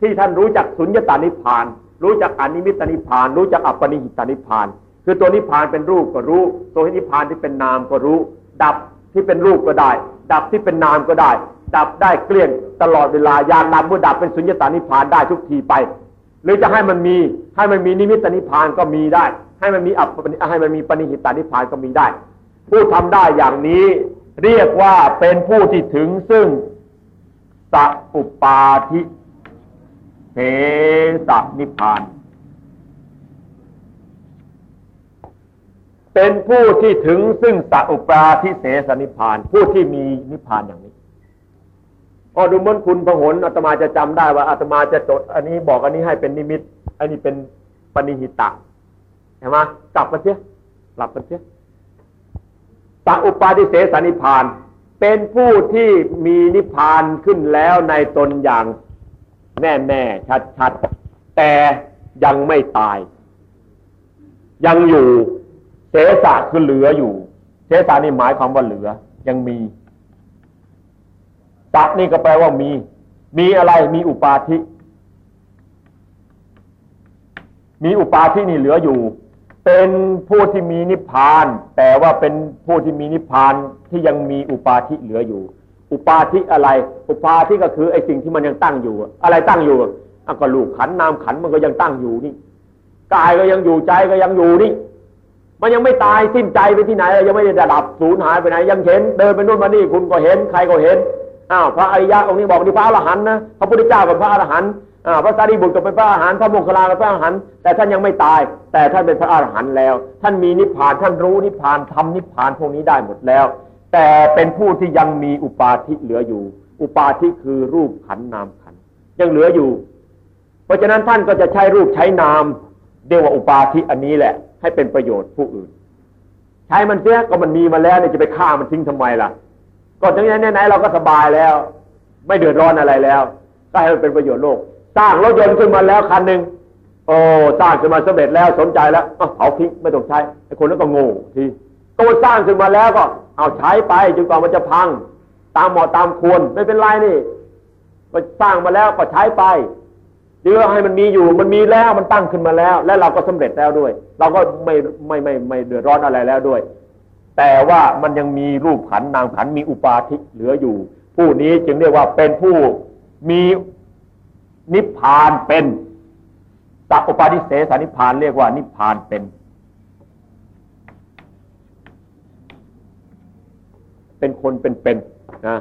ที่ท่านรู้จักสุญญตานิพาน รู้จักอนิมิตานิพาน รู้จักอัปปนิหิตานิพาน คือตัวนิพานเป็นรูปก็รู้ ตัวนิพานที่เป็นนามก็รู้ ดับที่เป็นรูปก็ได้ ดับที่เป็นนามก็ได้ ดับได้เกลี้ยงตลอดเวลายานนามเมื่อดับเป็นสุญญตานิพานได้ทุกทีไป หรือจะให้มันมีให้มันมีนิมิตานิพานก็มีได้ ให้มันมีอัปปให้มันมีปณิหิตานิพานก็มีได้ ผู้ทำได้อย่างนี้เรียกว่าเป็นผู้ที่ถึงซึ่งสัอุปาทิเทสนิพาน เป็นผู้ที่ถึงซึ่งสัอุปาทิเสสนิพาน ผู้ที่มีนิพานอย่างนี้พอดูเหมือนคุณพหลอาตมาจะจำได้ว่าอาตมาจะจด อันนี้บอกอันนี้ให้เป็นนิมิต อันนี้เป็นปณิหิตะ เห็นไหมกลับมาเสียกลับมาเสียสัอุปาทิเสสนิพาน เป็นผู้ที่มีนิพานขึ้นแล้วในตนอย่างแน่แน่ชัดชัดแต่ยังไม่ตาย ยังอยู่เสสะคือเหลืออยู่ เสสะนี่หมายความว่าเหลือ ยังมีตักนี่ก็แปลว่ามี มีอะไรมีอุปาทิ มีอุปาทินี่เหลืออยู่ เป็นผู้ที่มีนิพพาน แต่ว่าเป็นผู้ที่มีนิพพานที่ยังมีอุปาทิเหลืออยู่ อุปาทิอะไร อุปาทิก็คือไอ้สิ่งที่มันยังตั้งอยู่ อะไรตั้งอยู่อะก็ลูกขันนามขันมันก็ยังตั้งอยู่นี่กายก็ยังอยู่ใจก็ยังอยู่นี่ มันยังไม่ตายสิ้นใจไปที่ไหนยังไม่ได้ดับสูญหายไปไหน ยังเห็นเดินไปนู่นมานี่คุณก็เห็นใครก็เห็นอ้าวพระอริยะองค์นี้บอกนี่พระอรหันต์นะพระพุทธเจ้ากับพระอรหันต์ พระสารีบุตรก็เป็นพระอรหันต์พระโมคคัลลาเป็นพระอรหันต์แต่ท่านยังไม่ตาย แต่ท่านเป็นพระอรหันต์แล้ว ท่านมีนิพพานท่านรู้นิพพานทำนิพพานพวกนี้ได้หมดแล้ว แต่เป็นผู้ที่ยังมีอุปาทิเหลืออยู่ อุปาทิคือรูปขันนามขันยังเหลืออยู่ เพราะฉะนั้นท่านก็จะใช้รูปใช้นามเรียกว่าอุปาทิอันนี้แหละ ให้เป็นประโยชน์ผู้อื่น ใช้มันเสียก็มันมีมาแล้วเนี่ยจะไปฆ่ามันทิ้งทำไมล่ะก็ทั้งนี้ไหนเราก็สบายแล้ว ไม่เดือดร้อนอะไรแล้ว ก็ให้มันเป็นประโยชน์โลก สร้างรถยนต์ขึ้นมาแล้วคันหนึ่งโอ้สร้างขึ้นมาสำเร็จแล้วสนใจแล้วเผาทิ้งไม่ต้องใช้ไอ้คนนั้นก็โง่ทีตัวสร้างขึ้นมาแล้วก็ เอาใช้ไปจนกว่ามันจะพัง ตามเหมาะตามควรไม่เป็นไรนี่ก็สร้างมาแล้วก็ใช้ไปเดี๋ยวให้มันมีอยู่มันมีแล้วมันตั้งขึ้นมาแล้ว และเราก็สำเร็จแล้วด้วย เราก็ไม่ไม่ไม่ไม่เดือดร้อนอะไรแล้วด้วย แต่ว่ามันยังมีรูปขันนามขันมีอุปาทิเหลืออยู่ ผู้นี้จึงเรียกว่าเป็นผู้มี นิพพานเป็นสัพปาทิเสสนิพพานเรียกว่านิพพานเป็น เป็นคนเป็นๆนนะ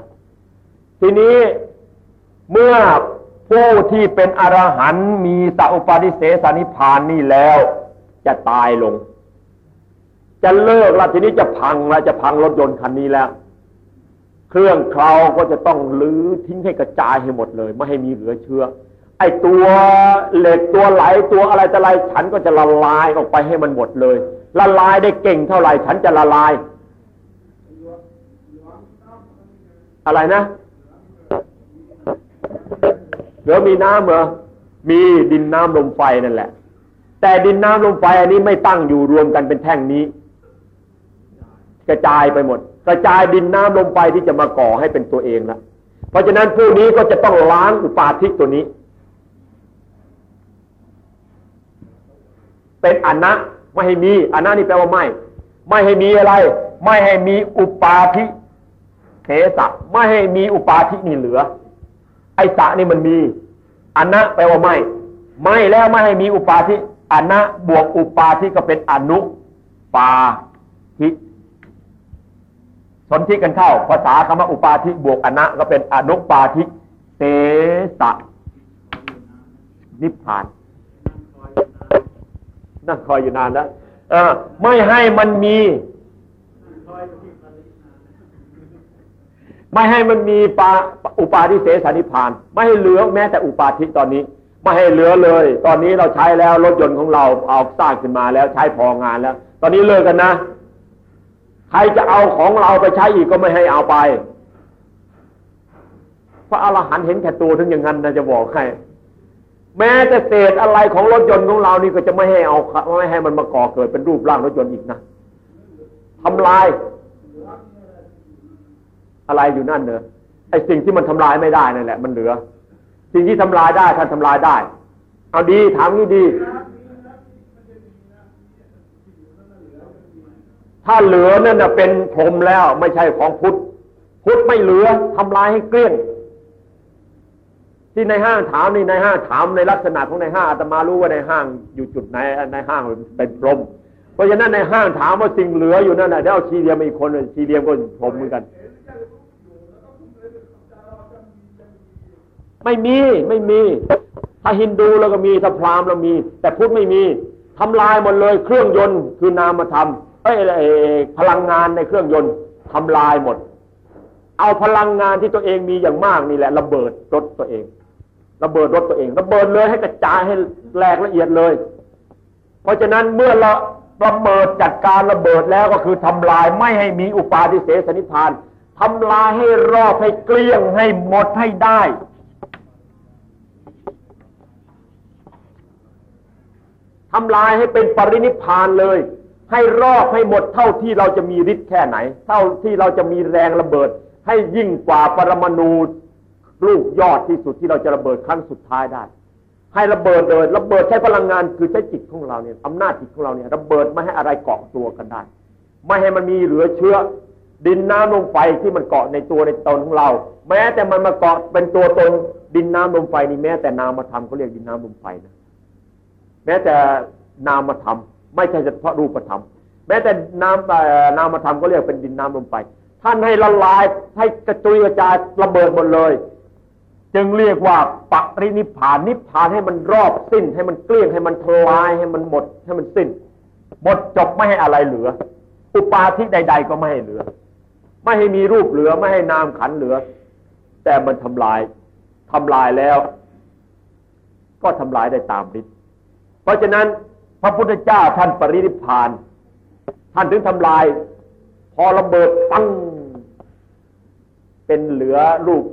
ทีนี้เมื่อผู้ที่เป็นอรหันต์มีสัพปาทิเสสนิพพานนี่แล้ว จะตายลง จะเลิกแล้วทีนี้จะพังแล้วจะพังรถยนต์คันนี้แล้ว เครื่องเคราก็จะต้องลื้อทิ้งให้กระจายให้หมดเลย ไม่ให้มีเหลือเชื่อ ไอตัวเหล็กตัวไหลตัวอะไรจะอะไรฉันก็จะละลายออกไปให้มันหมดเลย ละลายได้เก่งเท่าไหร่ ฉันจะละลาย อะไรนะเหลือมีน้ำเหรอมีดินน้ำลมไฟนั่นแหละ แต่ดินน้ำลมไฟอันนี้ไม่ตั้งอยู่รวมกันเป็นแท่งนี้ กระจายไปหมด กระจายดินน้ำลมไฟที่จะมาก่อให้เป็นตัวเองละเพราะฉะนั้นผู้นี้ก็จะต้องล้างอุปาทิตัวนี้ เป็นอนะไม่ให้มีอนะนี่แปลว่าไม่ ไม่ให้มีอะไร ไม่ให้มีอุปาทิเทสะไม่ให้มีอุปาทินี่เหลือ ไอสะนี่มันมีอนะแปลว่าไม่ ไม่แล้วไม่ให้มีอุปาทิอนะบวกอุปาทิก็เป็นอนุปาทิสนที่กันเข้า ภาษาคำว่าอุปาทิบวกอนะก็เป็นอนุปาทิเตสะนิพพาน นั่งคอยอยู่นานแล้วไม่ให้มันมี ไม่ให้มันมีปาอุปาทิเสสนิพาน ไม่ให้เหลือแม้แต่อุปาทิตอนนี้ ไม่ให้เหลือเลย ตอนนี้เราใช้แล้วรถยนต์ของเราเอาสร้างขึ้นมาแล้วใช้พองานแล้ว ตอนนี้เลิกกันนะใครจะเอาของเราไปใช้อีกก็ไม่ให้เอาไปพระอรหันต์เห็นแค่ตัวถึงอย่างนั้นนะจะบอกให้ แม้แต่เศษอะไรของรถยนต์ของเรานี่ก็จะไม่ให้เอาไม่ให้มันมาก่อเกิดเป็นรูปร่างรถยนต์อีกนะทำลาย อะไรอยู่นั่นเนอะไอสิ่งที่มันทำลายไม่ได้นั่นแหละ มันเหลือ สิ่งที่ทำลายได้ท่านทำลายได้ เอาดีถามนี่ดี ถ้าเหลือนั่นเป็นพรมแล้ว ไม่ใช่ของพุทธพุทธไม่เหลือทำลายให้เกลี้ยง ที่ในห้างถามนี่ในห้างถามในลักษณะของในห้างอาตมารู้ว่าในห้างอยู่จุดไหนในห้างเป็นพรมเพราะฉะนั้นในห้างถามว่าสิ่งเหลืออยู่นั่นแหละเดี๋ยวชีเดียมอีกคนชีเดียมก็พรมเหมือนกัน ไม่มีไม่มี ถ้าฮินดูแล้วก็มีถ้าพราหมณ์เรามี แต่พุทธไม่มีทำลายหมดเลยเครื่องยนต์คือนามธรรมเอ้พลังงานในเครื่องยนต์ทำลายหมด เอาพลังงานที่ตัวเองมีอย่างมากนี่แหละระเบิดรถตัวเอง ระเบิดรถตัวเองระเบิดเลยให้กระจายให้แหลกละเอียดเลย เพราะฉะนั้นเมื่อเราระเบิดจัดการระเบิดแล้วก็คือทำลายไม่ให้มีอุปาทิเสสนิพานทำลายให้รอบให้เกลี้ยงให้หมดให้ได้ทำลายให้เป็นปรินิพานเลย ให้รอบให้หมดเท่าที่เราจะมีฤทธิ์แค่ไหน เท่าที่เราจะมีแรงระเบิด ให้ยิ่งกว่าปรมาณู ลูกยอดที่สุดที่เราจะระเบิดครั้งสุดท้ายได้ ให้ระเบิดเลยระเบิดใช้พลังงานคือใช้จิตของเราเนี่ยอำนาจจิตของเราเนี่ยระเบิดไม่ให้อะไรเกาะตัวกันได้ ไม่ให้มันมีเหลือเชื้อ ดินน้ำลมไฟที่มันเกาะในตัวในตนของเรา แม้แต่มันมาเกาะเป็นตัวตนดินน้ำลมไฟนี่แม้แต่นามธรรมเขาเรียกดินน้ำลมไฟนะแม้แต่นามธรรมไม่ใช่เฉพาะรูปธรรมแม้แต่นามนามธรรมก็เรียกเป็นดินน้ำลมไฟท่านให้ละลายให้กระจุยกระจายระเบิดหมดเลย จึงเรียกว่าปัรินิพานนิพานให้มันรอบสิ้น ให้มันเกลี้ยงให้มันทลายให้มันหมดให้มันสิ้น หมดจบไม่ให้อะไรเหลือ อุปาทิใด ๆ ก็ไม่ให้เหลือ ไม่ให้มีรูปเหลือไม่ให้นามขันเหลือ แต่มันทำลายทำลายแล้ว ก็ทำลายได้ตามฤทธิ์เพราะฉะนั้นพระพุทธเจ้าท่านปรินิพาน ท่านถึงทำลาย พอระเบิดตั้งเป็นเหลือรูป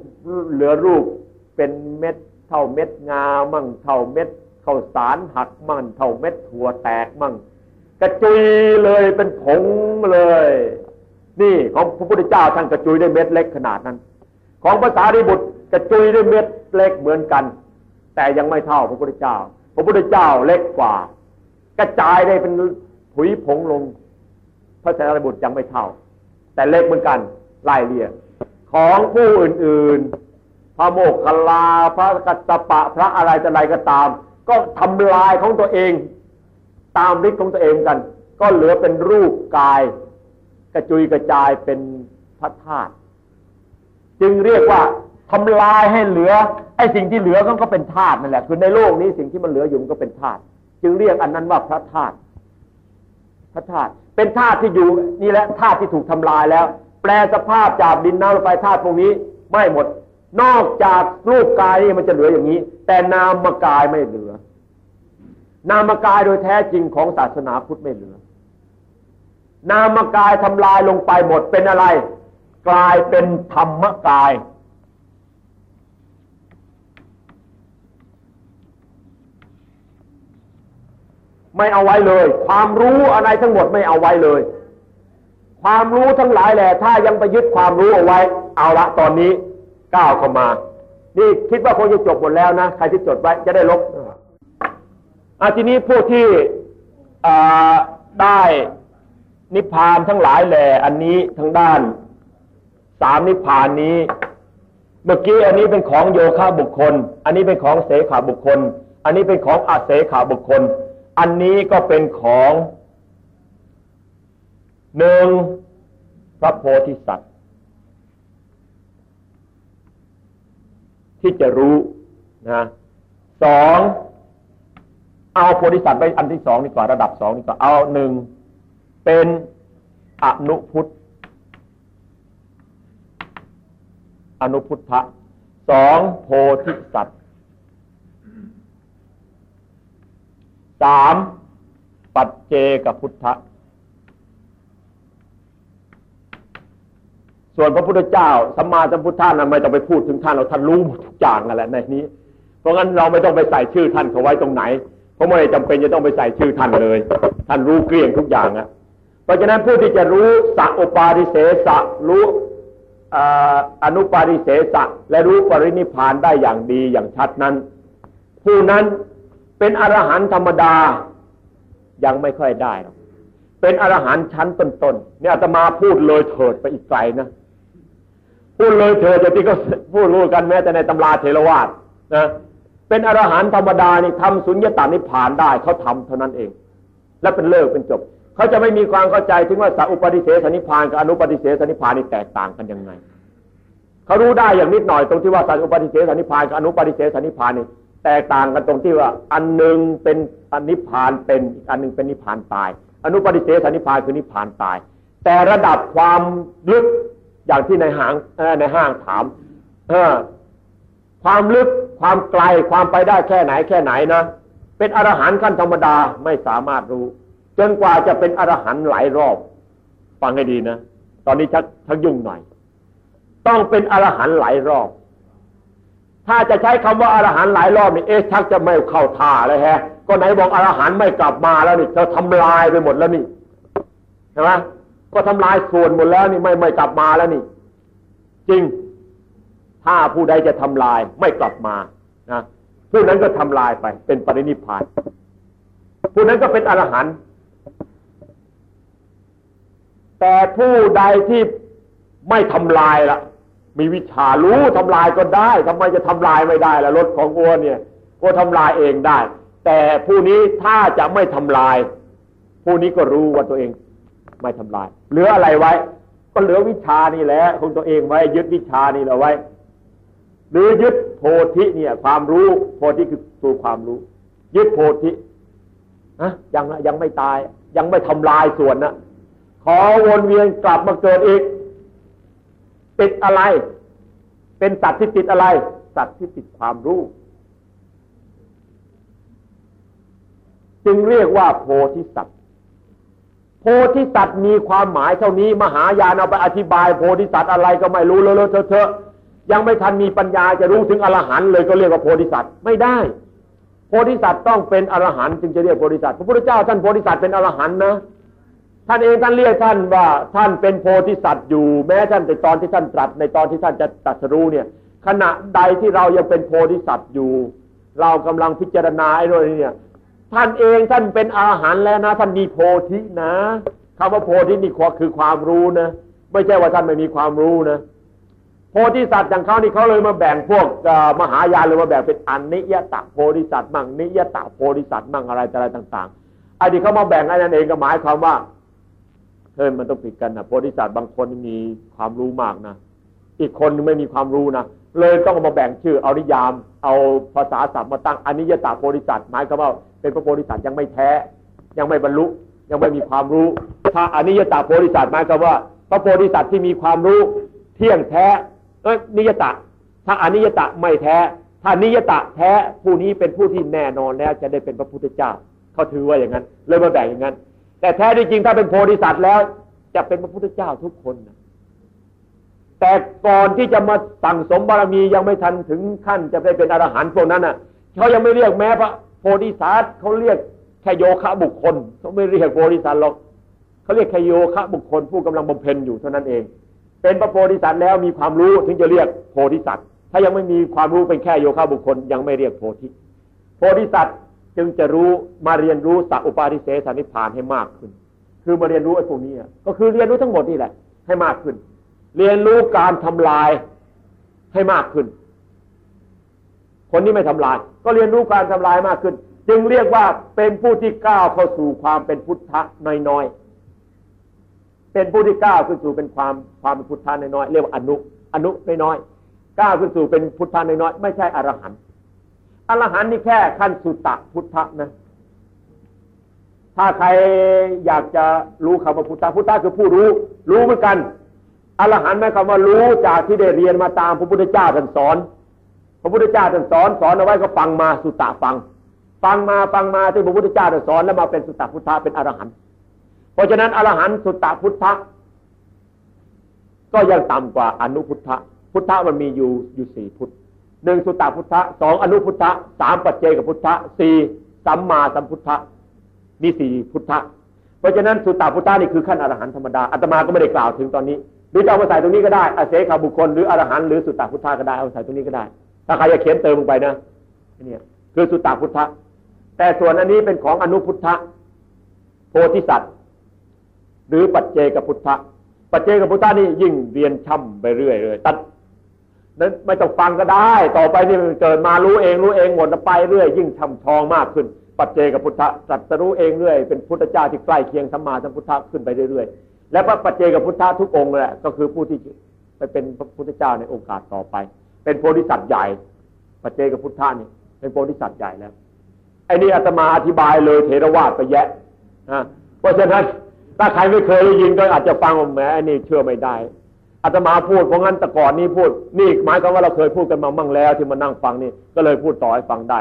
เหลือรูป เป็นเม็ดเท่าเม็ดงามั่งเท่าเม็ดข้าวสารหักมั่งเท่าเม็ดถั่วแตกมั่งกระจุยเลยเป็นผงเลย นี่ของพระพุทธเจ้าท่านกระจุยได้เม็ดเล็กขนาดนั้น ของภาษาริบุตรกระจุยได้เม็ดเล็กเหมือนกัน แต่ยังไม่เท่าพระพุทธเจ้า พระพุทธเจ้าเล็กกว่า กระจายได้เป็นผุยผงลงพระสารีบุตรยังไม่เท่า แต่เล็กเหมือนกันไล่เรียของผู้อื่นๆ พระโมกขลาพระกัสสปะพระอะไรจะอะไรก็ตาม ก็ทำลายของตัวเอง ตามฤทธิ์ของตัวเองกัน ก็เหลือเป็นรูปกาย กระจุยกระจายเป็นพระธาตุจึงเรียกว่าทำลายให้เหลือไอ้สิ่งที่เหลือก็เป็นธาตุนั่นแหละคือในโลกนี้สิ่งที่มันเหลืออยู่มันก็เป็นธาตุจึงเรียกอันนั้นว่าพระธาตุพระธาตุเป็นธาตุที่อยู่นี่แหละธาตุที่ถูกทำลายแล้ว แปลสภาพจากดินน้ำลงไปธาตุพวกนี้ไม่หมด นอกจากรูปกายนี่มันจะเหลืออย่างนี้ แต่นามกายไม่เหลือ นามกายโดยแท้จริงของศาสนาพุทธไม่เหลือ นามกายทำลายลงไปหมดเป็นอะไร กลายเป็นธรรมกาย ไม่เอาไว้เลย ความรู้อะไรทั้งหมดไม่เอาไว้เลย ความรู้ทั้งหลายแหละ ถ้ายังไปยึดความรู้เอาไว้ เอาละตอนนี้ ก้าวเข้ามา นี่คิดว่าคงจะจบหมดแล้วนะใครที่จดไว้จะได้ลบอาทีนี้ผู้ที่ได้นิพพานทั้งหลายแหละอันนี้ทั้งด้านสามนิพพานนี้ เมื่อกี้อันนี้เป็นของโยคะบุคคล อันนี้เป็นของเสขาบุคคล อันนี้เป็นของอาเสขาบุคคล อันนี้ก็เป็นของหนึ่งพระโพธิสัตว์ ที่จะรู้นะสองเอาโพธิสัตว์ไปอันที่สองดีกว่าระดับสองดีกว่าเอาหนึ่งเป็นอนุพุทธอนุพุทธะสองโพธิสัตว์สามปัจเจกพุทธะ ส่วนพระพุทธเจ้าสัมมาสัมพุทธะนั้นไม่ต้องไปพูดถึงท่านเราท่านรู้ทุกอย่างนั่นแหละในนี้ เพราะงั้นเราไม่ต้องไปใส่ชื่อท่านเขาไว้ตรงไหน เพราะไม่จำเป็นจะต้องไปใส่ชื่อท่านเลย ท่านรู้เกลี้ยงทุกอย่างอะเพราะฉะนั้นผู้ที่จะรู้สัอุปาริเสสะรู้อนุปาริเสสะและรู้ปรินิพานได้อย่างดีอย่างชัดนั้น ผู้นั้นเป็นอรหันต์ธรรมดายังไม่ค่อยได้หรอกเป็นอรหันต์ชั้นต้นๆเนี่ยอาตมาพูดเลยเถิดไปอีกไกลนะ พูดเลยเถิดอย่างที่เขาพูดรู้กันแม้แต่ในตำราเทรวาสนะเป็นอรหันต์ธรรมดานี่ทำสุญญตานิพานได้เขาทำเท่านั้นเอง และเป็นเลิกเป็นจบเขาจะไม่มีความเข้าใจถึงว่าสัพปฏิเสสนิพานกับอนุปฏิเสสนิพานนี่แตกต่างกันยังไงเขารู้ได้อย่างนิดหน่อยตรงที่ว่าสัพปฏิเสสนิพานกับอนุปฏิเสสนิพานนี่แตกต่างกันตรงที่ว่า อันหนึ่งเป็นอนิพานเป็นอีกอันหนึ่งเป็นนิพานตาย อนุปฏิเสสนิพานคือนิพานตาย แต่ระดับความลึก อย่างที่ในหางในห้างถามความลึกความไกลความไปได้แค่ไหนแค่ไหนนะเป็นอรหันต์ขั้นธรรมดาไม่สามารถรู้ จนกว่าจะเป็นอรหันต์หลายรอบ ฟังให้ดีนะตอนนี้ชักชักยุ่งหน่อย ต้องเป็นอรหันต์หลายรอบ ถ้าจะใช้คำว่าอรหันต์หลายรอบนี่เอ๊ะชักจะไม่เข้าท่าเลยฮะ ก็ไหนบอกอรหันต์ไม่กลับมาแล้วนี่เธอทำลายไปหมดแล้วนี่ใช่ไหม ก็ทำลายส่วนหมดแล้วนี่ไม่ไม่กลับมาแล้วนี่ จริง ถ้าผู้ใดจะทำลายไม่กลับมานะผู้นั้นก็ทำลายไป เป็นปรินิพานผู้นั้นก็เป็นอรหันต์แต่ผู้ใดที่ไม่ทำลายละมีวิชารู้ทำลายก็ได้ทำไมจะทำลายไม่ได้ล่ะรถของวัวเนี่ยก็ทำลายเองได้ แต่ผู้นี้ถ้าจะไม่ทำลาย ผู้นี้ก็รู้ว่าตัวเอง ไม่ทำลาย เหลืออะไรไว้ ก็เหลือวิชานี่แหละของตัวเองไว้ ยึดวิชานี่เราไว้ หรือยึดโพธิเนี่ย ความรู้โพธิคือตัวความรู้ ยึดโพธินะยังยังไม่ตาย ยังไม่ทำลายส่วนนะขอวนเวียนกลับมาเกิดอีก ติดอะไร เป็นสัตว์ที่ติดอะไร สัตว์ที่ติดความรู้ จึงเรียกว่าโพธิสัตว โพธิสัตว์มีความหมายเท่านี้ มหายานเอาไปอธิบาย โพธิสัตว์อะไรก็ไม่รู้เลยเถอะยังไม่ทันมีปัญญาจะรู้ถึงอรหันต์เลยก็เรียกว่าโพธิสัตว์ไม่ได้ โพธิสัตว์ต้องเป็นอรหันต์จึงจะเรียกโพธิสัตว์พระพุทธเจ้าท่านโพธิสัตว์เป็นอรหันต์นะท่านเองท่านเรียกท่านว่าท่านเป็นโพธิสัตว์อยู่ แม้ท่านในตอนที่ท่านตรัสในตอนที่ท่านจะตรัสรู้เนี่ย ขณะใดที่เรายังเป็นโพธิสัตว์อยู่ เรากำลังพิจารณาไอ้เรื่องนี้ ท่านเองท่านเป็นอาหารแล้วนะ ท่านมีโพธินะคำว่าโพธินี่คือความรู้นะ ไม่ใช่ว่าท่านไม่มีความรู้นะ โพธิสัตว์อย่างเขานี่เขาเลยมาแบ่งพวกมหายานเลยมาแบ่งเป็นอันนิยตะโพธิสัตว์มั่งนิยตะโพธิสัตว์มั่งอะไรอะไรต่างๆไอ้ที่เขามาแบ่งไอ้นั่นเองก็หมายความว่าเฮ้ยมันต้องผิดกันนะโพธิสัตว์บางคนมีความรู้มากนะอีกคนไม่มีความรู้นะเลยต้องมาแบ่งชื่อเอานิยาม เอาภาษาศัพท์มาตั้งอนิยตาโพธิสัตว์หมายความว่า เป็นพระโพธิสัตว์ยังไม่แท้ ยังไม่บรรลุยังไม่มีความรู้ ถ้าอนิยตาโพธิสัตว์หมายความว่า พระโพธิสัตว์ที่มีความรู้เที่ยงแท้เอ้ยนิยตะ ถ้าอนิยตะไม่แท้ ถ้านิยตะแท้ผู้นี้เป็นผู้ที่แน่นอนแล้วจะได้เป็นพระพุทธเจ้าเขาถือว่าอย่างนั้น เลยมาแบ่งอย่างนั้น แต่แท้จริงถ้าเป็นโพธิสัตว์แล้ว จะเป็นพระพุทธเจ้าทุกคนนะแต่ก่อนที่จะมาสั่งสมบารมียังไม่ทันถึงขั้นจะได้เป็นอรหันต์พวกนั้นน่ะเขายังไม่เรียกแม้พระ พธิสัตว์เขาเรียกแค่โยคะบุคคลเขาไม่เรียกโพธิสัตว์หรอกเขาเรียกแค่โยคะบุคคลผู้กำลังบำเพ็ญอยู่เท่านั้นเอง เป็นพระโพธิสัตว์แล้วมีความรู้ถึงจะเรียกโพธิสัตว์ถ้ายังไม่มีความรู้เป็นแค่โยคะบุคคล ยังไม่เรียกโพธิโพธิสัตว์จึงจะรู้มาเรียนรู้สัพอุปาทิเสสนิพานให้มากขึ้น คือมาเรียนรู้ไอ้พวกนี้ก็คือเรียนรู้ทั้งหมดนี่แหละ ให้มากขึ้น เรียนรู้การทำลายให้มากขึ้น คนนี้ไม่ทำลาย ก็เรียนรู้การทำลายมากขึ้น จึงเรียกว่าเป็นผู้ที่ก้าวเข้าสู่ความเป็นพุทธะน้อยๆเป็นผู้ที่ก้าวขึ้นสู่เป็นความความเป็นพุทธะน้อยๆเรียกว่าอนุอนุน้อยๆก้าวขึ้นสู่เป็นพุทธะน้อยๆไม่ใช่อรหันต์อรหันต์นี่แค่ขั้นสุตตะพุทธะนะถ้าใครอยากจะรู้คำว่าพุทธะพุทธะคือผู้รู้ รู้เหมือนกันอรหันต์หมายความว่ารู้จากที่ได้เรียนมาตามพระพุทธเจ้าท่านสอน พระพุทธเจ้าท่านสอนสอนเอาไว้ก็ฟังมาสุตตะฟัง ฟังมาฟังมาที่พระพุทธเจ้าท่านสอนแล้วมาเป็นสุตตะพุทธะเป็นอรหันต์เพราะฉะนั้นอรหันต์สุตตะพุทธะก็ยังต่ำกว่าอนุพุทธะพุทธะมันมีอยู่อยู่สี่พุทธหนึ่งสุตตะพุทธะสองอนุพุทธะสามปัจเจกพุทธะสี่สัมมาสัมพุทธะมีสี่พุทธะเพราะฉะนั้นสุตตะพุทธะนี่คือขั้นอรหันต์ธรรมดาอาตมาก็ไม่ได้กล่าวถึงตอนนี้รือจะเอามาใส่ตรงนี้ก็ได้อาเสขาบุคคลหรืออรหันต์หรือสุตตพุทธะก็ได้เอาใส่ตรงนี้ก็ได้ ถ้าใครจะเขียนเติมลงไปนะนี่คือสุตตพุทธะ แต่ส่วนอันนี้เป็นของอนุพุทธะโพธิสัตว์ หรือปัจเจกพุทธะ ปัจเจกพุทธะนี่ยิ่งเรียนช่ำไปเรื่อยเลยตัดนั้นไม่ต้องฟังก็ได้ ต่อไปนี่มันเกิดมารู้เองรู้เองหมดไปเรื่อย ยิ่งช่ำชองมากขึ้น ปัจเจกพุทธะสัตรู้เองเรื่อยเป็นพุทธเจ้าที่ใกล้เคียงสัมมาสัมพุทธะขึ้นไปเรื่อยๆและพระปัจเจกพุทธะทุกองค์แหละก็คือผู้ที่ไปเป็นพระพุทธเจ้าในโอกาสต่อไป เป็นโพธิสัตว์ใหญ่ปัจเจกพุทธะนี่เป็นโพธิสัตว์ใหญ่แล้วไอ้นี่อาตมาอธิบายเลยเทรวาสไปแยะนะเพราะฉะนั้นถ้าใครไม่เคยได้ยินก็อาจจะฟังว่าแหมไอ้นี่เชื่อไม่ได้อาตมาพูดเพราะงั้นแต่ก่อนนี้พูด นี่หมายความว่าเราเคยพูดกันมามั่งแล้ว ที่มานั่งฟังนี่ก็เลยพูดต่อให้ฟังได้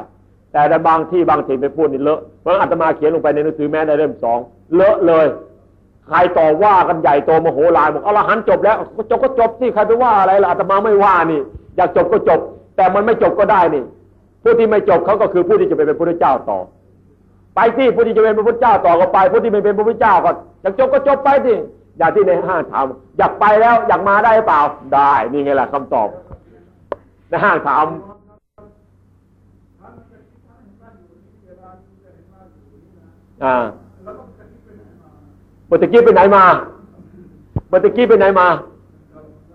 แต่ในบางที่บางทีไปพูดนี่เลอะเพราะอาตมาเขียนลงไปในหนังสือแม้ในเล่มสองเลอะเลยใครต่อว่ากันใหญ่โตมโหฬารบอกอรหันจบแล้วจบก็จบสิใครไปว่าอะไรล่ะอาตมาไม่ว่านี่ อยากจบก็จบ แต่มันไม่จบก็ได้นี่ ผู้ที่ไม่จบเขาก็คือผู้ที่จะไปเป็นพระพุทธเจ้าต่อ ไปที่ผู้ที่จะเป็นพระพุทธเจ้าต่อก็ไป ผู้ที่ไม่เป็นพระพุทธเจ้าก็อยากจบก็จบไปสิอย่างที่ในห้างถามอยากไปแล้วอยากมาได้เปล่าได้นี่ไงล่ะคำตอบในห้างถามอ่ามื่อกี้ไปไหนมาเมื่อกี้ไปไหนมา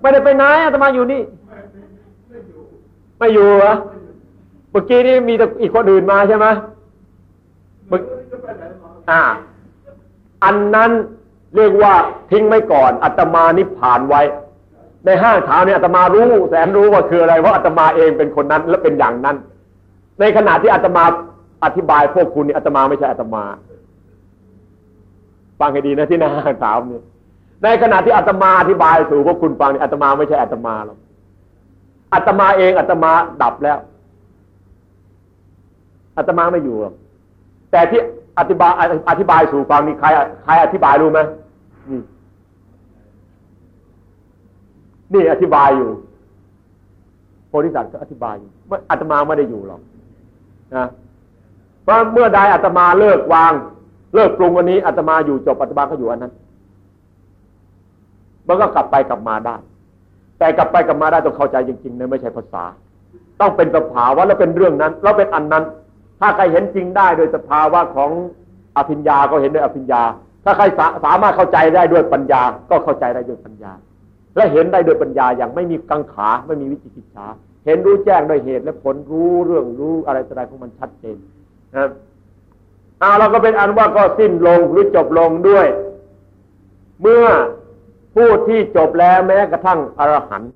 ไม่ได้ไปไหนอาตมาอยู่นี่ ไม่อยู่เหรอเมื่อกี้นี่มีอีกคนอื่นมาใช่ไหมมึกอ่า อันนั้นเรียกว่าทิ้งไม่ก่อนอาตมานิพพานไว้ ในห้างเท้าเนี่ยอาตมารู้แสนรู้ว่าคืออะไรเพราะอาตมาเองเป็นคนนั้น และเป็นอย่างนั้น ในขณะที่อาตมาอธิบายพวกคุณนี่อาตมาไม่ใช่อาตมาฟังให้ดีนะที่หน้าถามนี่ในขณะที่อาตมาอธิบายสู่พวกคุณฟังนี่อาตมาไม่ใช่อาตมาหรอก อาตมาเองอาตมาดับแล้วอาตมาไม่อยู่แต่ที่อธิบายอธิบายสู่ฟังนี่ใครใครอธิบายรู้ไหมนี่นี่อธิบายอยู่โพธิสัตว์ก็อธิบายอยู่อาตมาไม่ได้อยู่หรอกนะเพราะเมื่อใดอาตมาเลิกวาง เลิกปรุงวันนี้อาตมาอยู่จบปัจจุบันก็อยู่อันนั้นมันก็กลับไปกลับมาได้ แต่กลับไปกลับมาได้ต้องเข้าใจจริงๆนะไม่ใช่ภาษา ต้องเป็นสภาวะแล้วเป็นเรื่องนั้น แล้วเป็นอันนั้น ถ้าใครเห็นจริงได้โดยสภาวะของอภิญญาก็เห็นด้วยอภิญญา ถ้าใครสาสามารถเข้าใจได้ด้วยปัญญา ก็เข้าใจได้ด้วยปัญญา และเห็นได้ด้วยปัญญาอย่างไม่มีกังขาไม่มีวิจิกิจฉาเห็นรู้แจ้งโดยเหตุและผลรู้เรื่องรู้อะไรต่ออะไรของมันชัดเจนนะเอาเราก็เป็นอันว่าก็สิ้นลงหรือจบลงด้วย เมื่อ ผู้ที่จบแล้วแม้กระทั่งอรหันต์